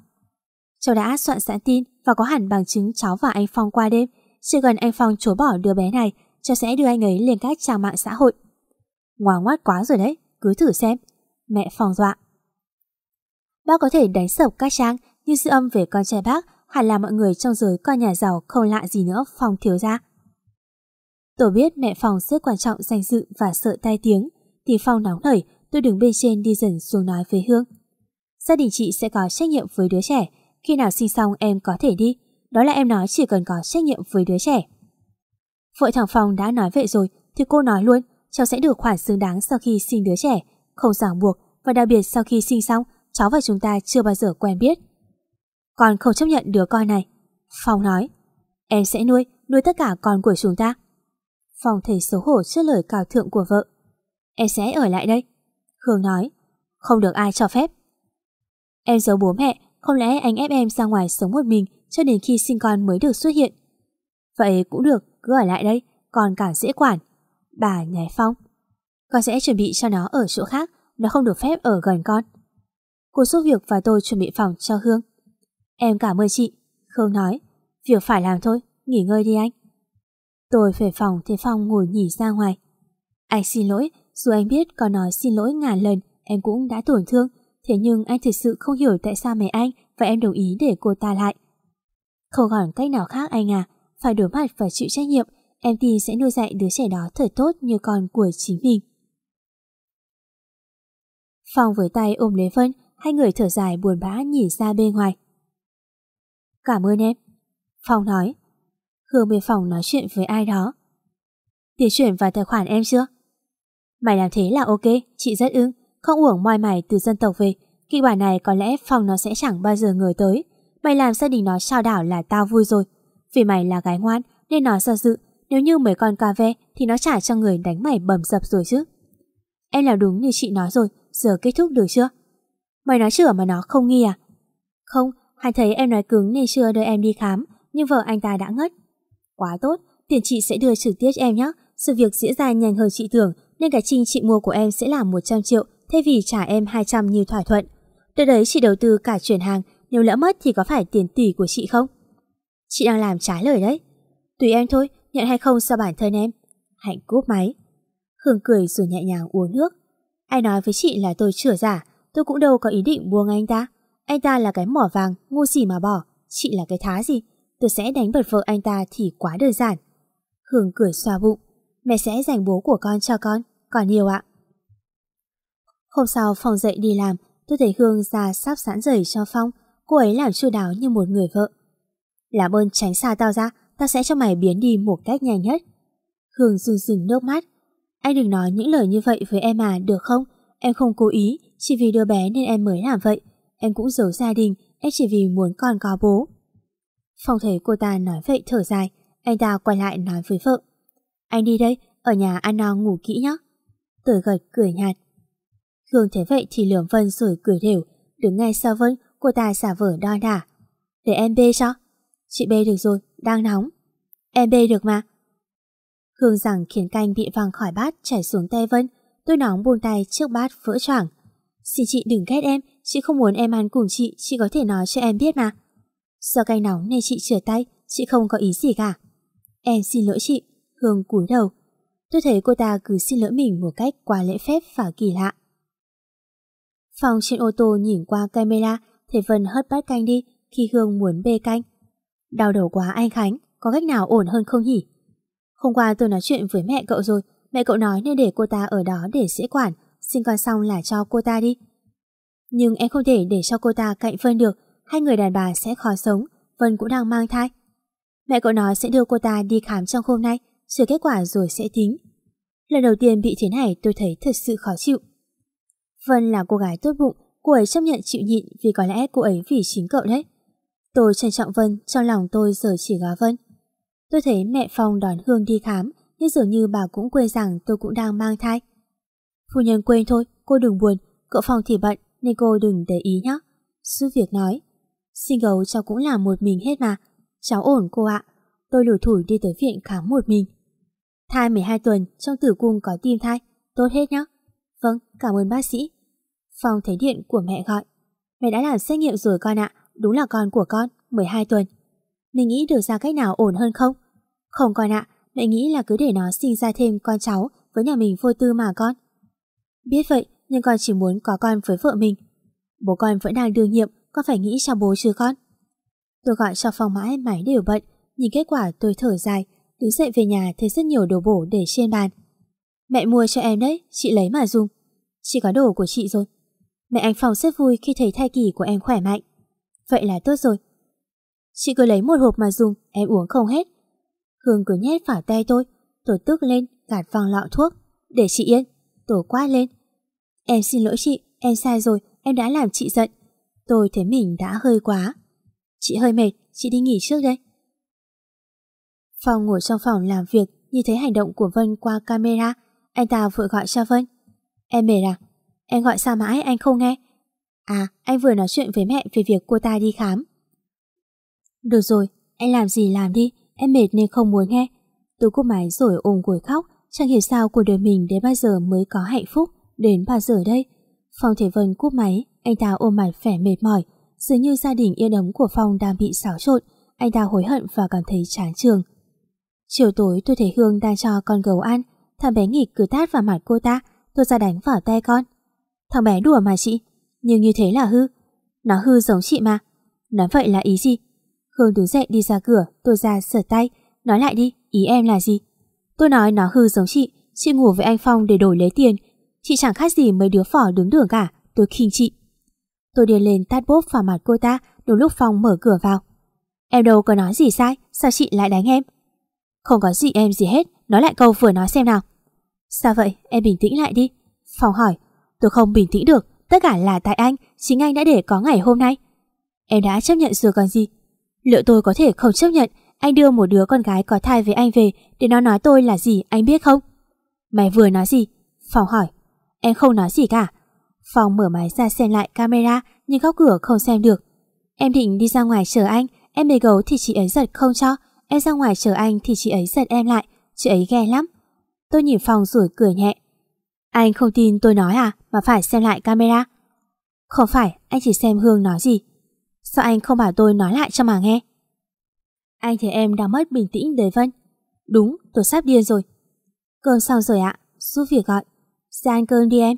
Cháu đã soạn sẵn tin và có hẳn bằng chứng cháu và anh Phong qua đêm. Chỉ cần anh Phong chối bỏ đứa bé này, cháu sẽ đưa anh ấy lên các trang mạng xã hội. Ngoan ngoát quá rồi đấy, cứ thử xem. Mẹ Phong dọa. Bác có thể đánh sập các trang như sự âm về con trai bác hẳn là mọi người trong giới coi nhà giàu không lạ gì nữa Phong thiếu gia. Tôi biết mẹ Phong rất quan trọng danh dự và sợ tai tiếng, thì Phong nóng nảy, tôi đứng bên trên đi dần xuống nói với Hương. Gia đình chị sẽ có trách nhiệm với đứa trẻ, khi nào sinh xong em có thể đi, đó là em nói chỉ cần có trách nhiệm với đứa trẻ. Vợ thằng Phong đã nói vậy rồi, thì cô nói luôn, cháu sẽ được khoản xứng đáng sau khi sinh đứa trẻ, không ràng buộc, và đặc biệt sau khi sinh xong, cháu và chúng ta chưa bao giờ quen biết. Con không chấp nhận đứa con này. Phong nói, em sẽ nuôi, nuôi tất cả con của chúng ta. Phong thấy xấu hổ trước lời cào thượng của vợ. Em sẽ ở lại đây. Hương nói, không được ai cho phép. Em giấu bố mẹ, không lẽ anh ép em ra ngoài sống một mình cho đến khi sinh con mới được xuất hiện. Vậy cũng được, cứ ở lại đây, con càng dễ quản. Bà nhảy Phong. Con sẽ chuẩn bị cho nó ở chỗ khác, nó không được phép ở gần con. Cô giúp việc và tôi chuẩn bị phòng cho Hương. Em cảm ơn chị. Khương nói, việc phải làm thôi, nghỉ ngơi đi anh. Tôi về phòng thấy Phong ngồi nhỉ ra ngoài. Anh xin lỗi, dù anh biết có nói xin lỗi ngàn lần, em cũng đã tổn thương, thế nhưng anh thực sự không hiểu tại sao mẹ anh và em đồng ý để cô ta lại. Không còn cách nào khác anh à, phải đối mặt và chịu trách nhiệm, em tin sẽ nuôi dạy đứa trẻ đó thật tốt như con của chính mình. Phong với tay ôm lấy Vân, hai người thở dài buồn bã nhìn ra bên ngoài. Cảm ơn em. Phong nói. Hương bên phòng nói chuyện với ai đó. Tiền chuyển vào tài khoản em chưa? Mày làm thế là ok, chị rất ưng. Không uổng moi mày từ dân tộc về. Kịch bản này có lẽ Phong nó sẽ chẳng bao giờ ngờ tới. Mày làm gia đình nó trao đảo là tao vui rồi. Vì mày là gái ngoan nên nó do dự. Nếu như mấy con cà ve thì nó trả cho người đánh mày bầm dập rồi chứ. Em làm đúng như chị nói rồi, giờ kết thúc được chưa? Mày nói chửa mà nó không nghi à? Không, hắn thấy em nói cứng nên chưa đưa em đi khám, nhưng vợ anh ta đã ngất. Quá tốt, tiền chị sẽ đưa trực tiếp em nhé. Sự việc diễn ra nhanh hơn chị tưởng, nên cái trinh chị mua của em sẽ là 100 triệu thay vì trả em 200 như thỏa thuận. Từ đấy chị đầu tư cả chuyển hàng, nếu lỡ mất thì có phải tiền tỷ của chị không? Chị đang làm trái lời đấy. Tùy em thôi, nhận hay không sao bản thân em. Hạnh cúp máy. Hương cười rồi nhẹ nhàng uống nước. Ai nói với chị là tôi chửa giả, tôi cũng đâu có ý định buông anh ta. Anh ta là cái mỏ vàng, ngu gì mà bỏ, chị là cái thá gì. Tôi sẽ đánh bật vợ anh ta thì quá đơn giản. Hương cười xoa bụng. Mẹ sẽ dành bố của con cho con, còn nhiều ạ. Hôm sau Phong dậy đi làm, tôi thấy Hương ra sắp sẵn giày cho Phong. Cô ấy làm chu đáo như một người vợ. Làm ơn tránh xa tao ra, tao sẽ cho mày biến đi một cách nhanh nhất. Hương rừng rừng nước mắt. Anh đừng nói những lời như vậy với em à, được không? Em không cố ý, chỉ vì đứa bé nên em mới làm vậy. Em cũng giấu gia đình, em chỉ vì muốn con có bố. Phong thấy cô ta nói vậy thở dài, anh ta quay lại nói với vợ. Anh đi đây, ở nhà ăn no ngủ kỹ nhé. Tử gật cười nhạt. Hương thấy vậy thì lườm Vân rồi cười đều, đứng ngay sau Vân, cô ta giả vờ đo đả. Để em bê cho. Chị bê được rồi, đang nóng. Em bê được mà. Hương rằng khiến canh bị văng khỏi bát chảy xuống tay Vân, tôi nóng buông tay trước bát vỡ choảng. Xin chị đừng ghét em, chị không muốn em ăn cùng chị, chị có thể nói cho em biết mà. Do canh nóng nên chị chừa tay, chị không có ý gì cả. Em xin lỗi chị, Hương cúi đầu. Tôi thấy cô ta cứ xin lỗi mình một cách quá lễ phép và kỳ lạ. Phòng trên ô tô nhìn qua camera, thấy Vân hất bát canh đi khi Hương muốn bê canh. Đau đầu quá anh Khánh, có cách nào ổn hơn không nhỉ? Hôm qua tôi nói chuyện với mẹ cậu rồi, mẹ cậu nói nên để cô ta ở đó để dễ quản, sinh con xong là cho cô ta đi. Nhưng em không thể để cho cô ta cạnh Vân được, hai người đàn bà sẽ khó sống, Vân cũng đang mang thai. Mẹ cậu nói sẽ đưa cô ta đi khám trong hôm nay, chờ kết quả rồi sẽ tính. Lần đầu tiên bị thế này tôi thấy thật sự khó chịu. Vân là cô gái tốt bụng, cô ấy chấp nhận chịu nhịn vì có lẽ cô ấy vì chính cậu đấy. Tôi trân trọng Vân, trong lòng tôi giờ chỉ có Vân. Tôi thấy mẹ Phong đón Hương đi khám, nhưng dường như bà cũng quên rằng tôi cũng đang mang thai. Phu nhân quên thôi, cô đừng buồn, cậu Phong thì bận nên cô đừng để ý nhé. sư việc nói, single gấu cháu cũng làm một mình hết mà. Cháu ổn cô ạ, tôi lủi thủi đi tới viện khám một mình. Thai 12 tuần, trong tử cung có tim thai, tốt hết nhé. Vâng, cảm ơn bác sĩ. Phong thấy điện của mẹ gọi. Mẹ đã làm xét nghiệm rồi con ạ, đúng là con của con, 12 tuần. Mình nghĩ được ra cách nào ổn hơn không? Không con ạ, mẹ nghĩ là cứ để nó sinh ra thêm con cháu với nhà mình vô tư mà con. Biết vậy, nhưng con chỉ muốn có con với vợ mình. Bố con vẫn đang đương nhiệm, con phải nghĩ cho bố chứ con. Tôi gọi cho phòng mãi máy đều bận, nhìn kết quả tôi thở dài, đứng dậy về nhà thấy rất nhiều đồ bổ để trên bàn. Mẹ mua cho em đấy, chị lấy mà dùng. Chị có đồ của chị rồi. Mẹ anh Phong rất vui khi thấy thai kỳ của em khỏe mạnh. Vậy là tốt rồi. Chị cứ lấy một hộp mà dùng, em uống không hết. Hương cứ nhét vào tay tôi, tôi tức lên, gạt vòng lọ thuốc. Để chị yên, tôi quát lên. Em xin lỗi chị, em sai rồi, em đã làm chị giận. Tôi thấy mình đã hơi quá. Chị hơi mệt, chị đi nghỉ trước đây. Phong ngồi trong phòng làm việc, nhìn thấy hành động của Vân qua camera, anh ta vội gọi cho Vân. Em mệt à? Em gọi sao mãi anh không nghe? À, anh vừa nói chuyện với mẹ về việc cô ta đi khám. Được rồi, anh làm gì làm đi, em mệt nên không muốn nghe. Tôi cúp máy rồi ôm gối khóc, chẳng hiểu sao cuộc đời mình đến bao giờ mới có hạnh phúc, đến bao giờ đây. Phong Thế Vân cúp máy, anh ta ôm mặt vẻ mệt mỏi, dường như gia đình yên ấm của Phong đang bị xáo trộn, anh ta hối hận và cảm thấy chán trường. Chiều tối tôi thấy Hương đang cho con gấu ăn, thằng bé nghịch cứ tát vào mặt cô ta, tôi ra đánh vào tay con. Thằng bé đùa mà chị, nhưng như thế là hư. Nó hư giống chị mà. Nói vậy là ý gì? Hương đứng dậy đi ra cửa, tôi ra sửa tay, nói lại đi, ý em là gì? Tôi nói nó hư giống chị, chị ngủ với anh Phong để đổi lấy tiền. Chị chẳng khác gì mấy đứa phỏ đứng đường cả, tôi khinh chị. Tôi đi lên tát bốp vào mặt cô ta, đúng lúc Phong mở cửa vào. Em đâu có nói gì sai, sao chị lại đánh em? Không có gì em gì hết, nói lại câu vừa nói xem nào. Sao vậy, em bình tĩnh lại đi. Phong hỏi, tôi không bình tĩnh được, tất cả là tại anh, chính anh đã để có ngày hôm nay. Em đã chấp nhận rồi còn gì. Liệu tôi có thể không chấp nhận anh đưa một đứa con gái có thai với anh về để nó nói tôi là gì anh biết không? Mày vừa nói gì? Phong hỏi. Em không nói gì cả. Phong mở máy ra xem lại camera nhưng góc cửa không xem được. Em định đi ra ngoài chờ anh, em bề gấu thì chị ấy giật không cho. Em ra ngoài chờ anh thì chị ấy giật em lại, chị ấy ghe lắm. Tôi nhìn Phong rồi cười nhẹ. Anh không tin tôi nói à mà phải xem lại camera? Không phải, anh chỉ xem Hương nói gì. Sao anh không bảo tôi nói lại cho mà nghe? Anh thấy em đang mất bình tĩnh đấy Vân. Đúng, tôi sắp điên rồi. Cơm xong rồi ạ, giúp việc gọi. Ra ăn cơm đi em.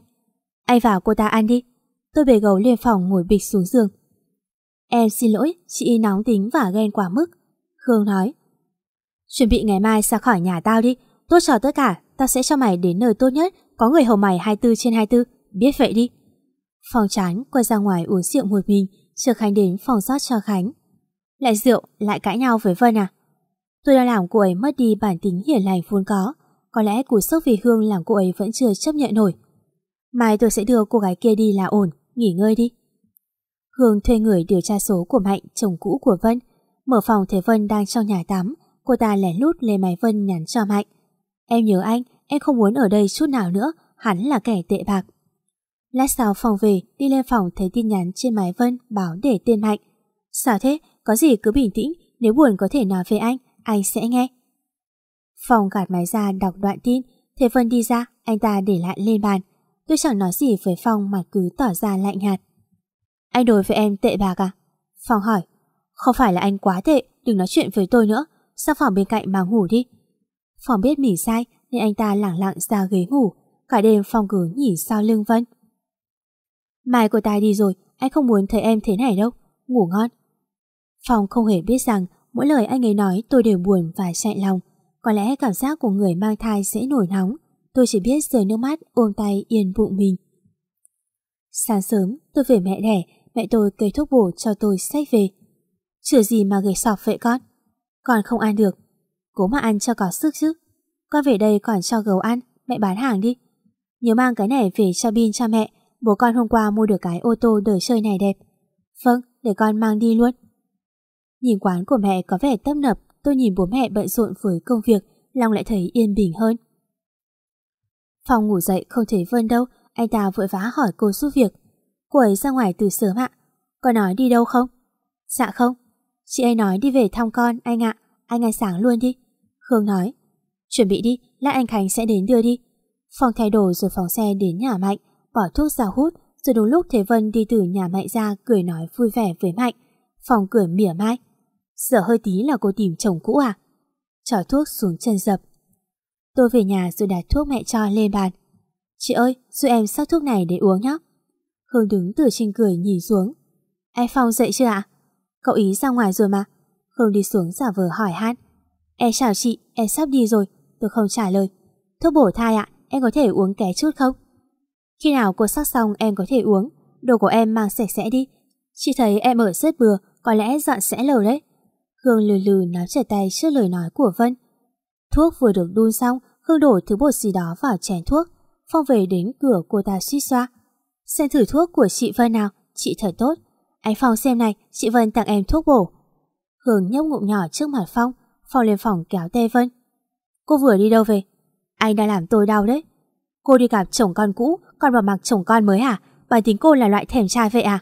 Anh vào cô ta ăn đi. Tôi bề gấu lên phòng ngồi bịch xuống giường. Em xin lỗi, chị nóng tính và ghen quá mức. Khương nói. Chuẩn bị ngày mai ra khỏi nhà tao đi. Tốt cho tất cả, tao sẽ cho mày đến nơi tốt nhất, có người hầu mày 24 trên 24. Biết vậy đi. Phòng chán, quay ra ngoài uống rượu một mình, chờ Khánh đến phòng rót cho Khánh. Lại rượu, lại cãi nhau với Vân à? Tôi đã làm cô ấy mất đi bản tính hiền lành vốn có. Có lẽ cú sốc vì Hương làm cô ấy vẫn chưa chấp nhận nổi. Mai tôi sẽ đưa cô gái kia đi là ổn, nghỉ ngơi đi. Hương thuê người điều tra số của Mạnh, chồng cũ của Vân. Mở phòng thấy Vân đang trong nhà tắm, cô ta lén lút lên máy Vân nhắn cho Mạnh. Em nhớ anh, em không muốn ở đây chút nào nữa, hắn là kẻ tệ bạc. Lát sau phòng về, đi lên phòng thấy tin nhắn trên máy Vân báo để tên Mạnh. Sao thế? Có gì cứ bình tĩnh, nếu buồn có thể nói với anh, anh sẽ nghe. Phong gạt máy ra đọc đoạn tin, Thế Vân đi ra, anh ta để lại lên bàn. Tôi chẳng nói gì với Phong mà cứ tỏ ra lạnh nhạt. Anh đối với em tệ bạc à? Phong hỏi. Không phải là anh quá tệ, đừng nói chuyện với tôi nữa. Sao phòng bên cạnh mà ngủ đi? Phong biết mình sai nên anh ta lẳng lặng ra ghế ngủ. Cả đêm Phong cứ nhìn sau lưng Vân. Mai cô ta đi rồi, anh không muốn thấy em thế này đâu. Ngủ ngon. Phong không hề biết rằng mỗi lời anh ấy nói tôi đều buồn và chạy lòng. Có lẽ cảm giác của người mang thai sẽ nổi nóng. Tôi chỉ biết rời nước mắt ôm tay yên bụng mình. Sáng sớm tôi về mẹ đẻ, mẹ tôi cây thuốc bổ cho tôi sách về. Chữa gì mà gầy sọc vậy con? Con không ăn được. Cố mà ăn cho có sức chứ. Con về đây còn cho gấu ăn, mẹ bán hàng đi. Nhớ mang cái này về cho Bin cho mẹ, bố con hôm qua mua được cái ô tô đời chơi này đẹp. Vâng, để con mang đi luôn. Nhìn quán của mẹ có vẻ tấp nập, tôi nhìn bố mẹ bận rộn với công việc, lòng lại thấy yên bình hơn. phòng ngủ dậy không thấy Vân đâu, anh ta vội vã hỏi cô giúp việc. Cô ấy ra ngoài từ sớm ạ. Có nói đi đâu không? Dạ không. Chị ấy nói đi về thăm con, anh ạ. Anh ăn sáng luôn đi. Khương nói. Chuẩn bị đi, lát anh Khánh sẽ đến đưa đi. phòng thay đồ rồi phòng xe đến nhà Mạnh, bỏ thuốc ra hút, rồi đúng lúc Thế Vân đi từ nhà Mạnh ra cười nói vui vẻ với Mạnh. phòng cười mỉa mai. Sợ hơi tí là cô tìm chồng cũ à? Trò thuốc xuống chân dập. Tôi về nhà rồi đặt thuốc mẹ cho lên bàn. Chị ơi, giúp em sắc thuốc này để uống nhé. Hương đứng từ trên cười nhìn xuống. Em Phong dậy chưa ạ? Cậu ý ra ngoài rồi mà. Hương đi xuống giả vờ hỏi han. Em chào chị, em sắp đi rồi. Tôi không trả lời. Thuốc bổ thai ạ, em có thể uống ké chút không? Khi nào cô sắc xong em có thể uống. Đồ của em mang sạch sẽ đi. Chị thấy em ở rất bừa, có lẽ dọn sẽ lầu đấy. Hương lừ lừ nắm chặt tay trước lời nói của Vân. Thuốc vừa được đun xong, Hương đổ thứ bột gì đó vào chén thuốc. Phong về đến cửa cô ta suýt xoa. Xem thử thuốc của chị Vân nào, chị thật tốt. Anh Phong xem này, chị Vân tặng em thuốc bổ. Hương nhấp ngụm nhỏ trước mặt Phong, Phong lên phòng kéo tay Vân. Cô vừa đi đâu về? Anh đã làm tôi đau đấy. Cô đi gặp chồng con cũ, còn vào mặc chồng con mới à? Bản tính cô là loại thèm trai vậy à?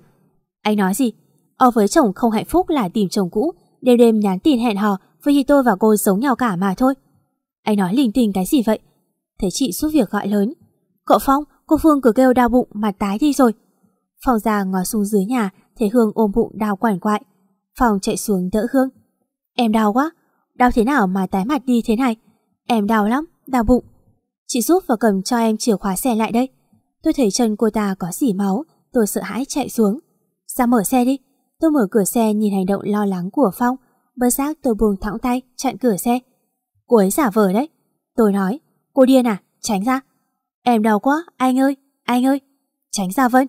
Anh nói gì? Ở với chồng không hạnh phúc là tìm chồng cũ, đêm đêm nhắn tin hẹn hò, vì tôi và cô giống nhau cả mà thôi. Anh nói linh tinh cái gì vậy? thấy chị suốt việc gọi lớn. Cậu Phong, cô Phương cứ kêu đau bụng mặt tái đi rồi. Phong ra ngó xuống dưới nhà, thấy Hương ôm bụng đau quằn quại. Phong chạy xuống đỡ Hương. Em đau quá, đau thế nào mà tái mặt đi thế này? Em đau lắm, đau bụng. Chị giúp và cầm cho em chìa khóa xe lại đây. Tôi thấy chân cô ta có dỉ máu, tôi sợ hãi chạy xuống. ra mở xe đi? Tôi mở cửa xe nhìn hành động lo lắng của Phong. Bất giác tôi buông thõng tay, chặn cửa xe. Cô ấy giả vờ đấy. Tôi nói, cô điên à, tránh ra. Em đau quá, anh ơi, anh ơi. Tránh ra Vân.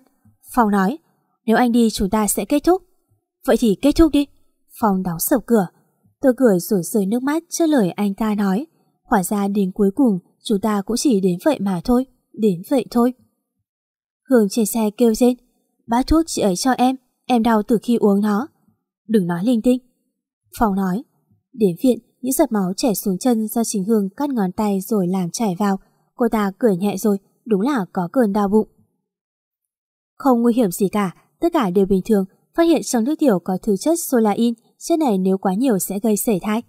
Phong nói, nếu anh đi chúng ta sẽ kết thúc. Vậy thì kết thúc đi. Phong đóng sập cửa. Tôi cười rồi rơi nước mắt trước lời anh ta nói. Hóa ra đến cuối cùng chúng ta cũng chỉ đến vậy mà thôi. Đến vậy thôi. Hương trên xe kêu lên Bát thuốc chị ấy cho em. Em đau từ khi uống nó. Đừng nói linh tinh. Phong nói. Đến viện, những giọt máu chảy xuống chân do chính Hương cắt ngón tay rồi làm chảy vào. Cô ta cười nhẹ rồi, đúng là có cơn đau bụng. Không nguy hiểm gì cả, tất cả đều bình thường. Phát hiện trong nước tiểu có thứ chất solain, chất này nếu quá nhiều sẽ gây sảy thai.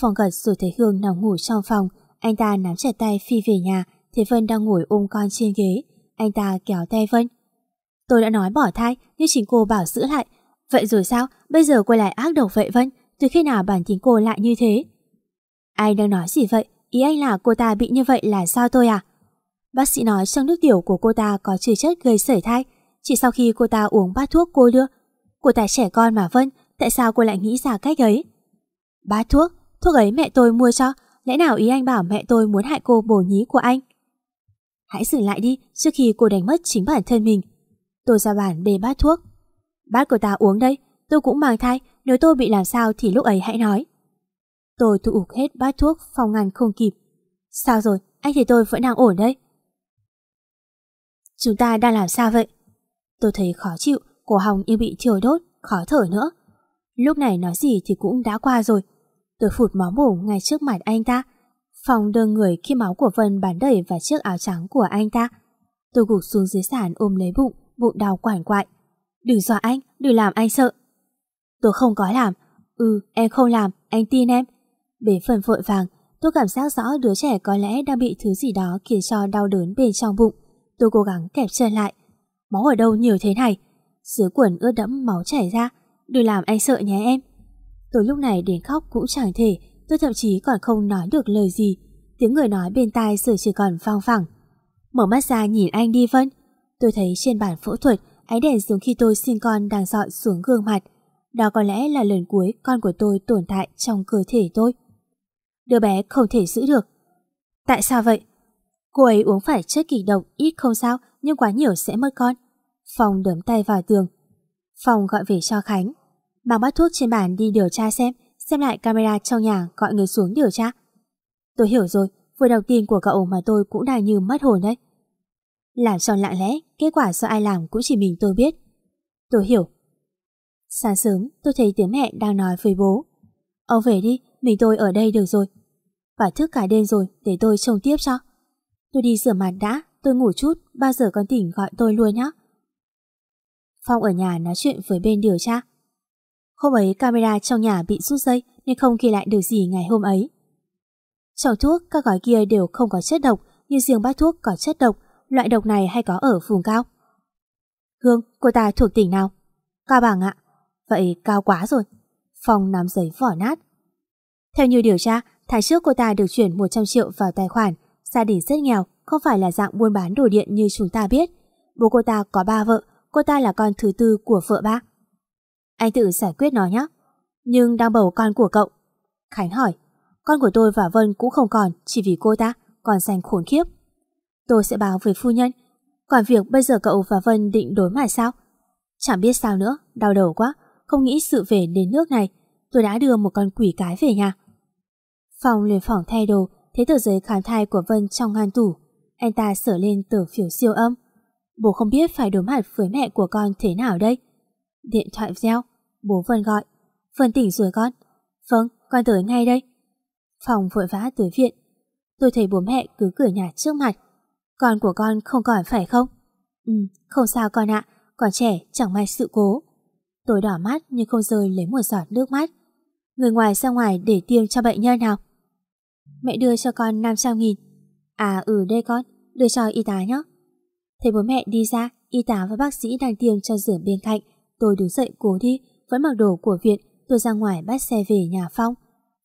Phong gật rồi thấy Hương nằm ngủ trong phòng, anh ta nắm chặt tay phi về nhà, thấy Vân đang ngồi ôm con trên ghế. Anh ta kéo tay Vân. Tôi đã nói bỏ thai, nhưng chính cô bảo giữ lại. Vậy rồi sao? Bây giờ quay lại ác độc vậy Vân? Từ khi nào bản tính cô lại như thế? Anh đang nói gì vậy? Ý anh là cô ta bị như vậy là sao tôi à? Bác sĩ nói trong nước tiểu của cô ta có chứa chất gây sởi thai. Chỉ sau khi cô ta uống bát thuốc cô đưa. Cô ta trẻ con mà Vân, tại sao cô lại nghĩ ra cách ấy? Bát thuốc? Thuốc ấy mẹ tôi mua cho. Lẽ nào ý anh bảo mẹ tôi muốn hại cô bổ nhí của anh? Hãy dừng lại đi trước khi cô đánh mất chính bản thân mình. Tôi ra bàn bê bát thuốc. Bát của ta uống đây, tôi cũng mang thai, nếu tôi bị làm sao thì lúc ấy hãy nói. Tôi thu ục hết bát thuốc phòng ngăn không kịp. Sao rồi, anh thì tôi vẫn đang ổn đấy. Chúng ta đang làm sao vậy? Tôi thấy khó chịu, cổ họng như bị thiêu đốt, khó thở nữa. Lúc này nói gì thì cũng đã qua rồi. Tôi phụt máu mồm ngay trước mặt anh ta. Phòng đưa người khi máu của Vân bắn đẩy vào chiếc áo trắng của anh ta. Tôi gục xuống dưới sàn ôm lấy bụng, vụn đau quản quại. Đừng dọa anh, đừng làm anh sợ. Tôi không có làm. Ừ, em không làm, anh tin em. Bế phần vội vàng, tôi cảm giác rõ đứa trẻ có lẽ đang bị thứ gì đó khiến cho đau đớn bên trong bụng. Tôi cố gắng kẹp chân lại. Máu ở đâu nhiều thế này? Dưới quần ướt đẫm máu chảy ra. Đừng làm anh sợ nhé em. Tôi lúc này đến khóc cũng chẳng thể, tôi thậm chí còn không nói được lời gì. Tiếng người nói bên tai giờ chỉ còn vang phẳng. Mở mắt ra nhìn anh đi Vân. Tôi thấy trên bàn phẫu thuật, ánh đèn giống khi tôi sinh con đang dọi xuống gương mặt. Đó có lẽ là lần cuối con của tôi tồn tại trong cơ thể tôi. Đứa bé không thể giữ được. Tại sao vậy? Cô ấy uống phải chất kịch độc ít không sao, nhưng quá nhiều sẽ mất con. Phong đấm tay vào tường. Phong gọi về cho Khánh. Bằng bắt thuốc trên bàn đi điều tra xem, xem lại camera trong nhà gọi người xuống điều tra. Tôi hiểu rồi, vừa đọc tin của cậu mà tôi cũng đang như mất hồn đấy. Làm cho lặng lẽ, kết quả do ai làm cũng chỉ mình tôi biết. Tôi hiểu. Sáng sớm, tôi thấy tiếng mẹ đang nói với bố. Ông về đi, mình tôi ở đây được rồi. Phải thức cả đêm rồi, để tôi trông tiếp cho. Tôi đi rửa mặt đã, tôi ngủ chút, bao giờ con tỉnh gọi tôi luôn nhé. Phong ở nhà nói chuyện với bên điều tra. Hôm ấy camera trong nhà bị rút dây nên không ghi lại được gì ngày hôm ấy. Trong thuốc, các gói kia đều không có chất độc, nhưng riêng bát thuốc có chất độc, loại độc này hay có ở vùng cao. Hương, cô ta thuộc tỉnh nào? Cao Bằng ạ. Vậy cao quá rồi. Phong nắm giấy vỏ nát. Theo như điều tra, tháng trước cô ta được chuyển 100 triệu vào tài khoản, gia đình rất nghèo, không phải là dạng buôn bán đồ điện như chúng ta biết. Bố cô ta có ba vợ, cô ta là con thứ tư của vợ ba. Anh tự giải quyết nó nhé. Nhưng đang bầu con của cậu. Khánh hỏi, con của tôi và Vân cũng không còn chỉ vì cô ta, còn dành khốn khiếp. Tôi sẽ báo với phu nhân. Còn việc bây giờ cậu và Vân định đối mặt sao? Chẳng biết sao nữa, đau đầu quá, không nghĩ sự về đến nước này. Tôi đã đưa một con quỷ cái về nhà. Phòng liền phỏng thay đồ, thấy tờ giấy khám thai của Vân trong ngăn tủ. Anh ta sửa lên tờ phiếu siêu âm. Bố không biết phải đối mặt với mẹ của con thế nào đây. Điện thoại reo, bố Vân gọi. Vân tỉnh rồi con. Vâng, con tới ngay đây. Phòng vội vã tới viện. Tôi thấy bố mẹ cứ cửa nhà trước mặt. Con của con không còn phải không? Ừ, không sao con ạ, còn trẻ chẳng may sự cố. Tôi đỏ mắt nhưng không rơi lấy một giọt nước mắt. Người ngoài ra ngoài để tiêm cho bệnh nhân nào. Mẹ đưa cho con 500 nghìn. À ừ đây con, đưa cho y tá nhé. Thấy bố mẹ đi ra, y tá và bác sĩ đang tiêm cho giường bên cạnh. Tôi đứng dậy cố đi, vẫn mặc đồ của viện, tôi ra ngoài bắt xe về nhà Phong.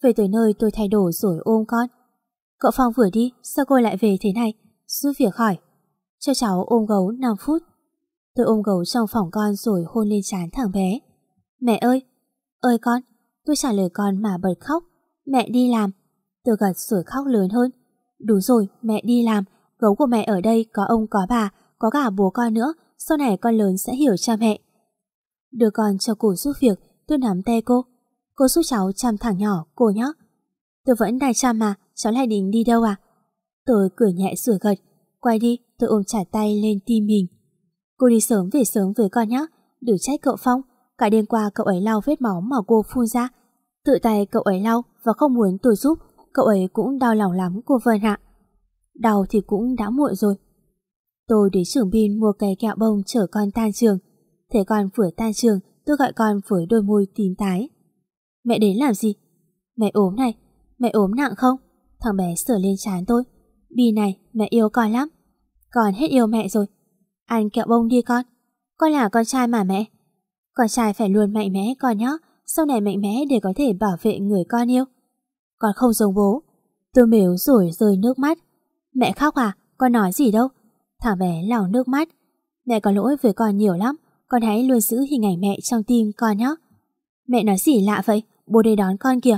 Về tới nơi tôi thay đồ rồi ôm con. Cậu Phong vừa đi, sao cô lại về thế này? Giúp việc hỏi. Cho cháu ôm gấu 5 phút. Tôi ôm gấu trong phòng con rồi hôn lên trán thằng bé. Mẹ ơi! Ơi con! Tôi trả lời con mà bật khóc. Mẹ đi làm. Tôi gật rồi khóc lớn hơn. Đúng rồi, mẹ đi làm. Gấu của mẹ ở đây có ông có bà, có cả bố con nữa. Sau này con lớn sẽ hiểu cha mẹ. Đưa con cho cô giúp việc, tôi nắm tay cô. Cô giúp cháu chăm thằng nhỏ, cô nhé. Tôi vẫn đang chăm mà, cháu lại định đi đâu à? Tôi cười nhẹ sửa gật. Quay đi, tôi ôm trả tay lên tim mình. Cô đi sớm về sớm với con nhé. Đừng trách cậu Phong. Cả đêm qua cậu ấy lau vết máu mà cô phun ra. Tự tay cậu ấy lau và không muốn tôi giúp. Cậu ấy cũng đau lòng lắm cô Vân ạ. Đau thì cũng đã muộn rồi. Tôi đến trường bin mua cây kẹo bông chở con tan trường. Thấy con vừa tan trường, tôi gọi con với đôi môi tím tái. Mẹ đến làm gì? Mẹ ốm này, mẹ ốm nặng không? Thằng bé sửa lên trán tôi. Bi này, mẹ yêu con lắm. Con hết yêu mẹ rồi. Ăn kẹo bông đi con. Con là con trai mà mẹ. Con trai phải luôn mạnh mẽ con nhé. Sau này mạnh mẽ để có thể bảo vệ người con yêu. Con không giống bố. Tôi mếu rồi rơi nước mắt. Mẹ khóc à? Con nói gì đâu? Thằng bé lau nước mắt. Mẹ có lỗi với con nhiều lắm. Con hãy luôn giữ hình ảnh mẹ trong tim con nhé. Mẹ nói gì lạ vậy? Bố đây đón con kìa.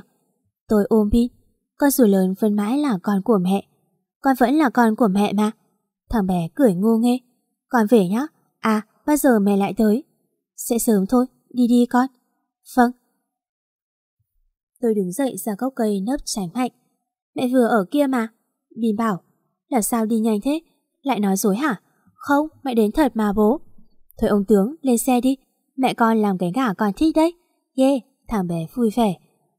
Tôi ôm Bin. Con dù lớn vẫn mãi là con của mẹ. Con vẫn là con của mẹ mà. Thằng bé cười ngu nghê. Con về nhá. À, bao giờ mẹ lại tới? Sẽ sớm thôi, đi đi con. Vâng. Tôi đứng dậy ra gốc cây nấp tránh hạnh. Mẹ vừa ở kia mà. bình bảo, là sao đi nhanh thế? Lại nói dối hả? Không, mẹ đến thật mà bố. Thôi ông tướng, lên xe đi. Mẹ con làm cái gà con thích đấy. Yeah, thằng bé vui vẻ.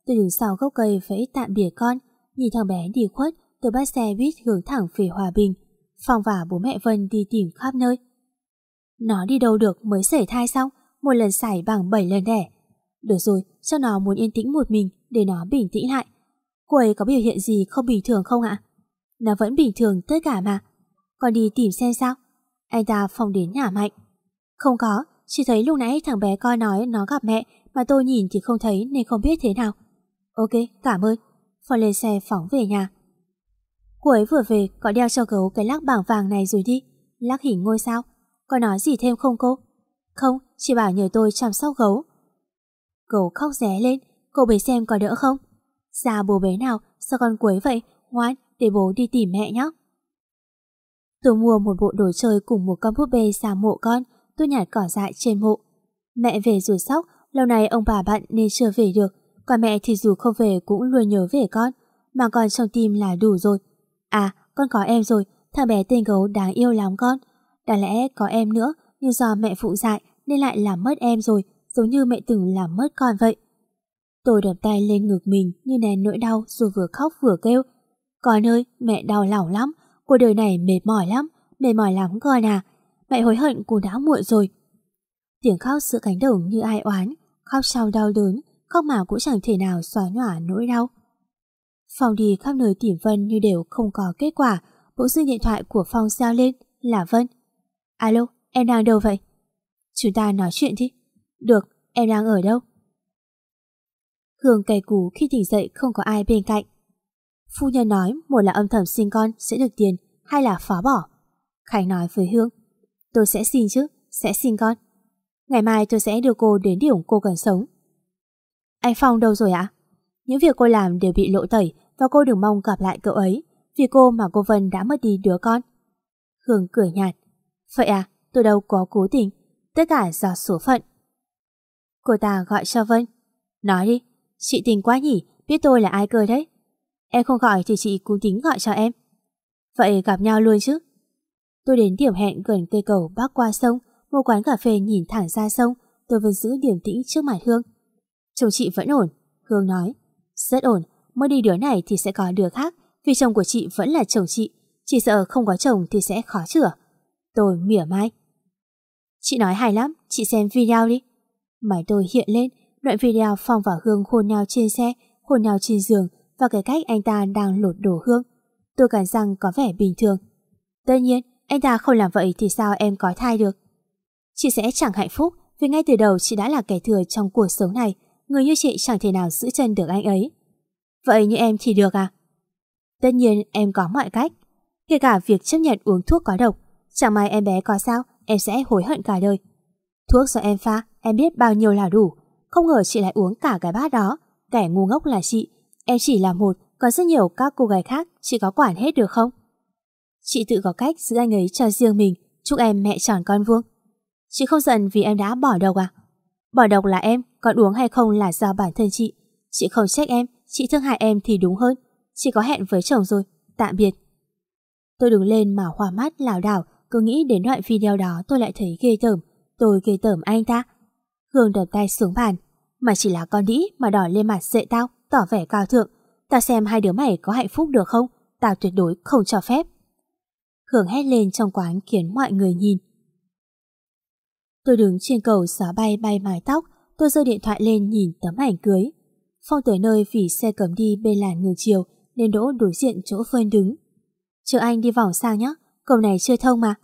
Tôi đứng sau gốc cây vẫy tạm biệt con. Nhìn thằng bé đi khuất, tôi bắt xe buýt hướng thẳng về Hòa Bình. Phong và bố mẹ Vân đi tìm khắp nơi. Nó đi đâu được mới sể thai xong, một lần xảy bằng 7 lần đẻ. Được rồi, cho nó muốn yên tĩnh một mình để nó bình tĩnh lại. Cô ấy có biểu hiện gì không bình thường không ạ? Nó vẫn bình thường tất cả mà. Còn đi tìm xem sao? Anh ta phong đến nhà mạnh. Không có, chỉ thấy lúc nãy thằng bé coi nói nó gặp mẹ mà tôi nhìn thì không thấy nên không biết thế nào. Ok, cảm ơn. Phong lên xe phóng về nhà. Cô ấy vừa về có đeo cho gấu cái lắc bảng vàng này rồi đi. Lắc hình ngôi sao. Có nói gì thêm không cô? Không, chỉ bảo nhờ tôi chăm sóc gấu. Gấu khóc ré lên, cô bé xem có đỡ không? Già bố bé nào, sao con quấy vậy? Ngoan, để bố đi tìm mẹ nhé. Tôi mua một bộ đồ chơi cùng một con búp bê xa mộ con, tôi nhặt cỏ dại trên mộ. Mẹ về rồi sóc, lâu nay ông bà bận nên chưa về được, còn mẹ thì dù không về cũng luôn nhớ về con, mà còn trong tim là đủ rồi. À, con có em rồi, thằng bé tên gấu đáng yêu lắm con. Đáng lẽ có em nữa, nhưng do mẹ phụ dại nên lại làm mất em rồi, giống như mẹ từng làm mất con vậy. Tôi đập tay lên ngực mình như nén nỗi đau rồi vừa khóc vừa kêu. Con ơi, mẹ đau lòng lắm, cuộc đời này mệt mỏi lắm, mệt mỏi lắm con à. Mẹ hối hận cô đã muộn rồi. Tiếng khóc giữa cánh đồng như ai oán, khóc sau đau đớn, khóc mà cũng chẳng thể nào xóa nhòa nỗi đau. Phong đi khắp nơi tìm Vân như đều không có kết quả, bỗng dưng điện thoại của Phong giao lên là Vân. Alo, em đang đâu vậy? Chúng ta nói chuyện đi. Được, em đang ở đâu? Hương cay cú khi tỉnh dậy không có ai bên cạnh. Phu nhân nói một là âm thầm sinh con sẽ được tiền, hay là phá bỏ. Khánh nói với Hương, tôi sẽ xin chứ, sẽ xin con. Ngày mai tôi sẽ đưa cô đến điểm cô cần sống. Anh Phong đâu rồi ạ? Những việc cô làm đều bị lộ tẩy và cô đừng mong gặp lại cậu ấy. Vì cô mà cô Vân đã mất đi đứa con. Hương cười nhạt. Vậy à, tôi đâu có cố tình. Tất cả do số phận. Cô ta gọi cho Vân. Nói đi, chị tình quá nhỉ, biết tôi là ai cơ đấy. Em không gọi thì chị cũng tính gọi cho em. Vậy gặp nhau luôn chứ. Tôi đến điểm hẹn gần cây cầu bắc qua sông, một quán cà phê nhìn thẳng ra sông, tôi vẫn giữ điểm tĩnh trước mặt Hương. Chồng chị vẫn ổn, Hương nói. Rất ổn, mới đi đứa này thì sẽ có đứa khác, vì chồng của chị vẫn là chồng chị, chỉ sợ không có chồng thì sẽ khó chữa. Tôi mỉa mai. Chị nói hay lắm, chị xem video đi. Máy tôi hiện lên, đoạn video Phong và Hương hôn nhau trên xe, hôn nhau trên giường và cái cách anh ta đang lột đổ Hương. Tôi cảm rằng có vẻ bình thường. Tất nhiên, anh ta không làm vậy thì sao em có thai được? Chị sẽ chẳng hạnh phúc vì ngay từ đầu chị đã là kẻ thừa trong cuộc sống này. Người như chị chẳng thể nào giữ chân được anh ấy. Vậy như em thì được à? Tất nhiên em có mọi cách. Kể cả việc chấp nhận uống thuốc có độc. Chẳng may em bé có sao, em sẽ hối hận cả đời. Thuốc do em pha, em biết bao nhiêu là đủ. Không ngờ chị lại uống cả cái bát đó. Kẻ ngu ngốc là chị. Em chỉ là một, còn rất nhiều các cô gái khác, chị có quản hết được không? Chị tự có cách giữ anh ấy cho riêng mình, chúc em mẹ tròn con vuông. Chị không giận vì em đã bỏ độc à? Bỏ độc là em, còn uống hay không là do bản thân chị. Chị không trách em, chị thương hại em thì đúng hơn. Chị có hẹn với chồng rồi, tạm biệt. Tôi đứng lên mà hoa mắt lảo đảo, cứ nghĩ đến đoạn video đó tôi lại thấy ghê tởm. Tôi ghê tởm anh ta. Hương đập tay xuống bàn. Mà chỉ là con đĩ mà đỏ lên mặt dệ tao, tỏ vẻ cao thượng. tao xem hai đứa mày có hạnh phúc được không? Tao tuyệt đối không cho phép. Hương hét lên trong quán khiến mọi người nhìn. Tôi đứng trên cầu gió bay bay mái tóc, tôi giơ điện thoại lên nhìn tấm ảnh cưới. Phong tới nơi vì xe cấm đi bên làn ngược chiều nên đỗ đối diện chỗ Phương đứng. Chờ anh đi vòng sang nhé, cầu này chưa thông mà.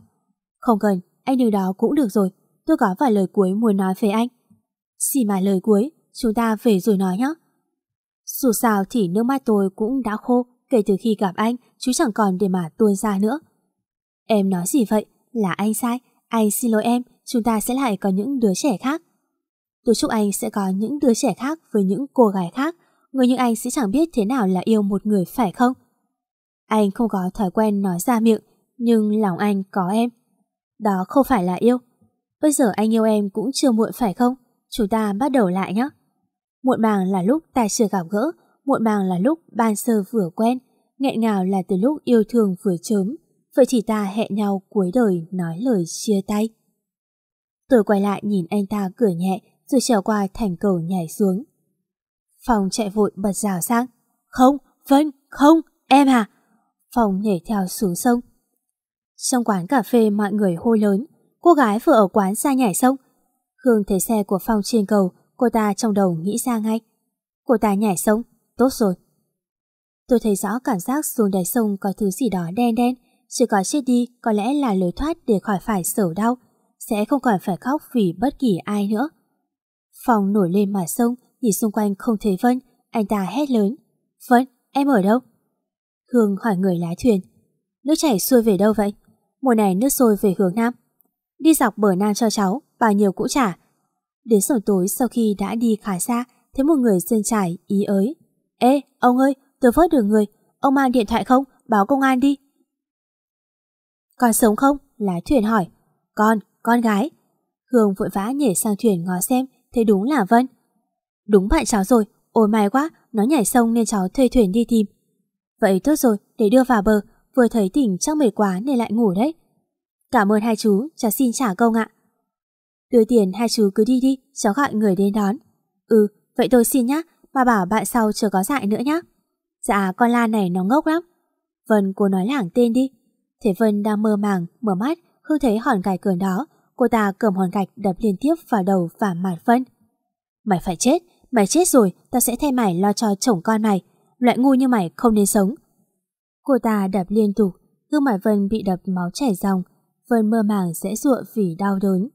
Không cần, anh đứng đó cũng được rồi, tôi có vài lời cuối muốn nói với anh. Xì mà lời cuối, chúng ta về rồi nói nhé. Dù sao thì nước mắt tôi cũng đã khô kể từ khi gặp anh, chú chẳng còn để mà tuôn ra nữa. Em nói gì vậy? Là anh sai, anh xin lỗi em, chúng ta sẽ lại có những đứa trẻ khác. Tôi chúc anh sẽ có những đứa trẻ khác với những cô gái khác, người như anh sẽ chẳng biết thế nào là yêu một người phải không? Anh không có thói quen nói ra miệng, nhưng lòng anh có em. Đó không phải là yêu. Bây giờ anh yêu em cũng chưa muộn phải không? Chúng ta bắt đầu lại nhé. Muộn màng là lúc ta chưa gặp gỡ, muộn màng là lúc ban sơ vừa quen, nghẹn ngào là từ lúc yêu thương vừa chớm. Vậy thì ta hẹn nhau cuối đời nói lời chia tay. Tôi quay lại nhìn anh ta cười nhẹ rồi trèo qua thành cầu nhảy xuống. Phòng chạy vội bật rào sang. Không, Vân, không, em à. Phòng nhảy theo xuống sông. Trong quán cà phê mọi người hô lớn. Cô gái vừa ở quán ra nhảy sông. Hương thấy xe của Phong trên cầu, cô ta trong đầu nghĩ ra ngay. Cô ta nhảy sông, tốt rồi. Tôi thấy rõ cảm giác xuống đáy sông có thứ gì đó đen đen, chỉ có chết đi có lẽ là lối thoát để khỏi phải sở đau, sẽ không còn phải khóc vì bất kỳ ai nữa. Phòng nổi lên mà sông, nhìn xung quanh không thấy Vân, anh ta hét lớn. Vân, em ở đâu? Hương hỏi người lái thuyền. Nước chảy xuôi về đâu vậy? Mùa này nước sôi về hướng Nam. Đi dọc bờ Nam cho cháu, bao nhiêu cũng trả. Đến sổ tối sau khi đã đi khá xa, thấy một người dân trải ý ới. Ê, ông ơi, tôi vớt được người, ông mang điện thoại không? Báo công an đi. Còn sống không? Lái thuyền hỏi. Con, con gái. Hương vội vã nhảy sang thuyền ngó xem, thế đúng là Vân. Đúng bạn cháu rồi, ôi may quá, nó nhảy sông nên cháu thuê thuyền đi tìm. Vậy tốt rồi, để đưa vào bờ, vừa thấy tỉnh chắc mệt quá nên lại ngủ đấy. Cảm ơn hai chú, cháu xin trả công ạ. Đưa tiền hai chú cứ đi đi, cháu gọi người đến đón. Ừ, vậy tôi xin nhá, bà bảo bạn sau chưa có dại nữa nhá. Dạ, con Lan này nó ngốc lắm. Vân cô nói lảng tên đi. Thế Vân đang mơ màng, mở mắt, không thấy hòn gài cườn đó. Cô ta cầm hòn gạch đập liên tiếp vào đầu và mặt Vân. Mày phải chết, mày chết rồi, tao sẽ thay mày lo cho chồng con mày. Loại ngu như mày không nên sống. Cô ta đập liên tục, gương mặt Vân bị đập máu chảy ròng. Vân mơ màng sẽ ruộng vì đau đớn.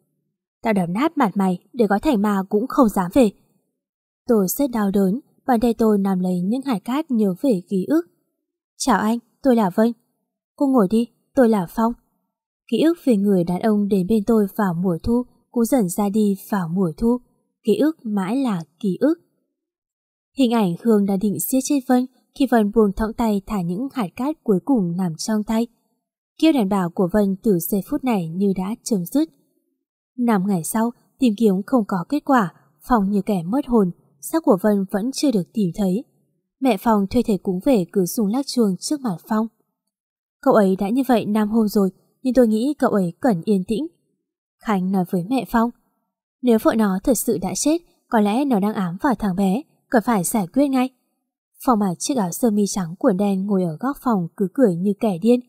Tao đập nát mặt mày để gói thành ma cũng không dám về. Tôi rất đau đớn, bàn tay tôi nằm lấy những hạt cát nhớ về ký ức. Chào anh, tôi là Vân. Cô ngồi đi, tôi là Phong. Ký ức về người đàn ông đến bên tôi vào mùa thu cũng dần ra đi vào mùa thu. Ký ức mãi là ký ức. Hình ảnh Hương đã định siết trên Vân khi Vân buông thõng tay thả những hạt cát cuối cùng nằm trong tay. Kêu đảm bảo của Vân từ giây phút này như đã chấm dứt. Năm ngày sau, tìm kiếm không có kết quả, phòng như kẻ mất hồn, xác của Vân vẫn chưa được tìm thấy. Mẹ phòng thuê thầy cúng về cứ dùng lắc chuông trước mặt Phong. Cậu ấy đã như vậy năm hôm rồi, nhưng tôi nghĩ cậu ấy cần yên tĩnh. Khánh nói với mẹ Phong, nếu vợ nó thật sự đã chết, có lẽ nó đang ám vào thằng bé, cần phải giải quyết ngay. Phong mặc chiếc áo sơ mi trắng quần đen ngồi ở góc phòng cứ cười như kẻ điên.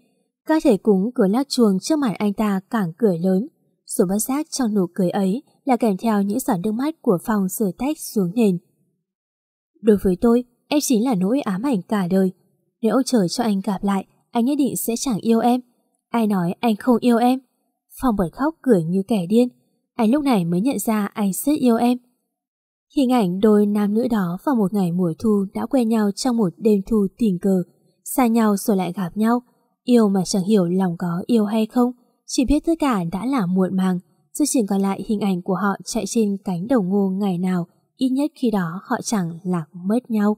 Các thầy cúng cứ lắc chuông trước mặt anh ta càng cười lớn. Rồi bất giác trong nụ cười ấy là kèm theo những giọt nước mắt của Phong rơi tách xuống nền. Đối với tôi, em chính là nỗi ám ảnh cả đời. Nếu trời cho anh gặp lại, anh nhất định sẽ chẳng yêu em. Ai nói anh không yêu em? Phong bật khóc cười như kẻ điên. Anh lúc này mới nhận ra anh rất yêu em. Hình ảnh đôi nam nữ đó vào một ngày mùa thu đã quen nhau trong một đêm thu tình cờ, xa nhau rồi lại gặp nhau. Yêu mà chẳng hiểu lòng có yêu hay không, chỉ biết tất cả đã là muộn màng, rồi chỉ còn lại hình ảnh của họ chạy trên cánh đồng ngô ngày nào, ít nhất khi đó họ chẳng lạc mất nhau.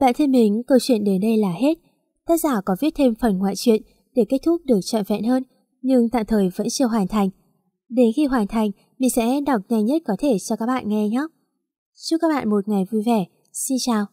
Bạn thân mình, câu chuyện đến đây là hết. Tác giả có viết thêm phần ngoại truyện để kết thúc được trọn vẹn hơn, nhưng tạm thời vẫn chưa hoàn thành. Đến khi hoàn thành, mình sẽ đọc nhanh nhất có thể cho các bạn nghe nhé. Chúc các bạn một ngày vui vẻ. Xin chào.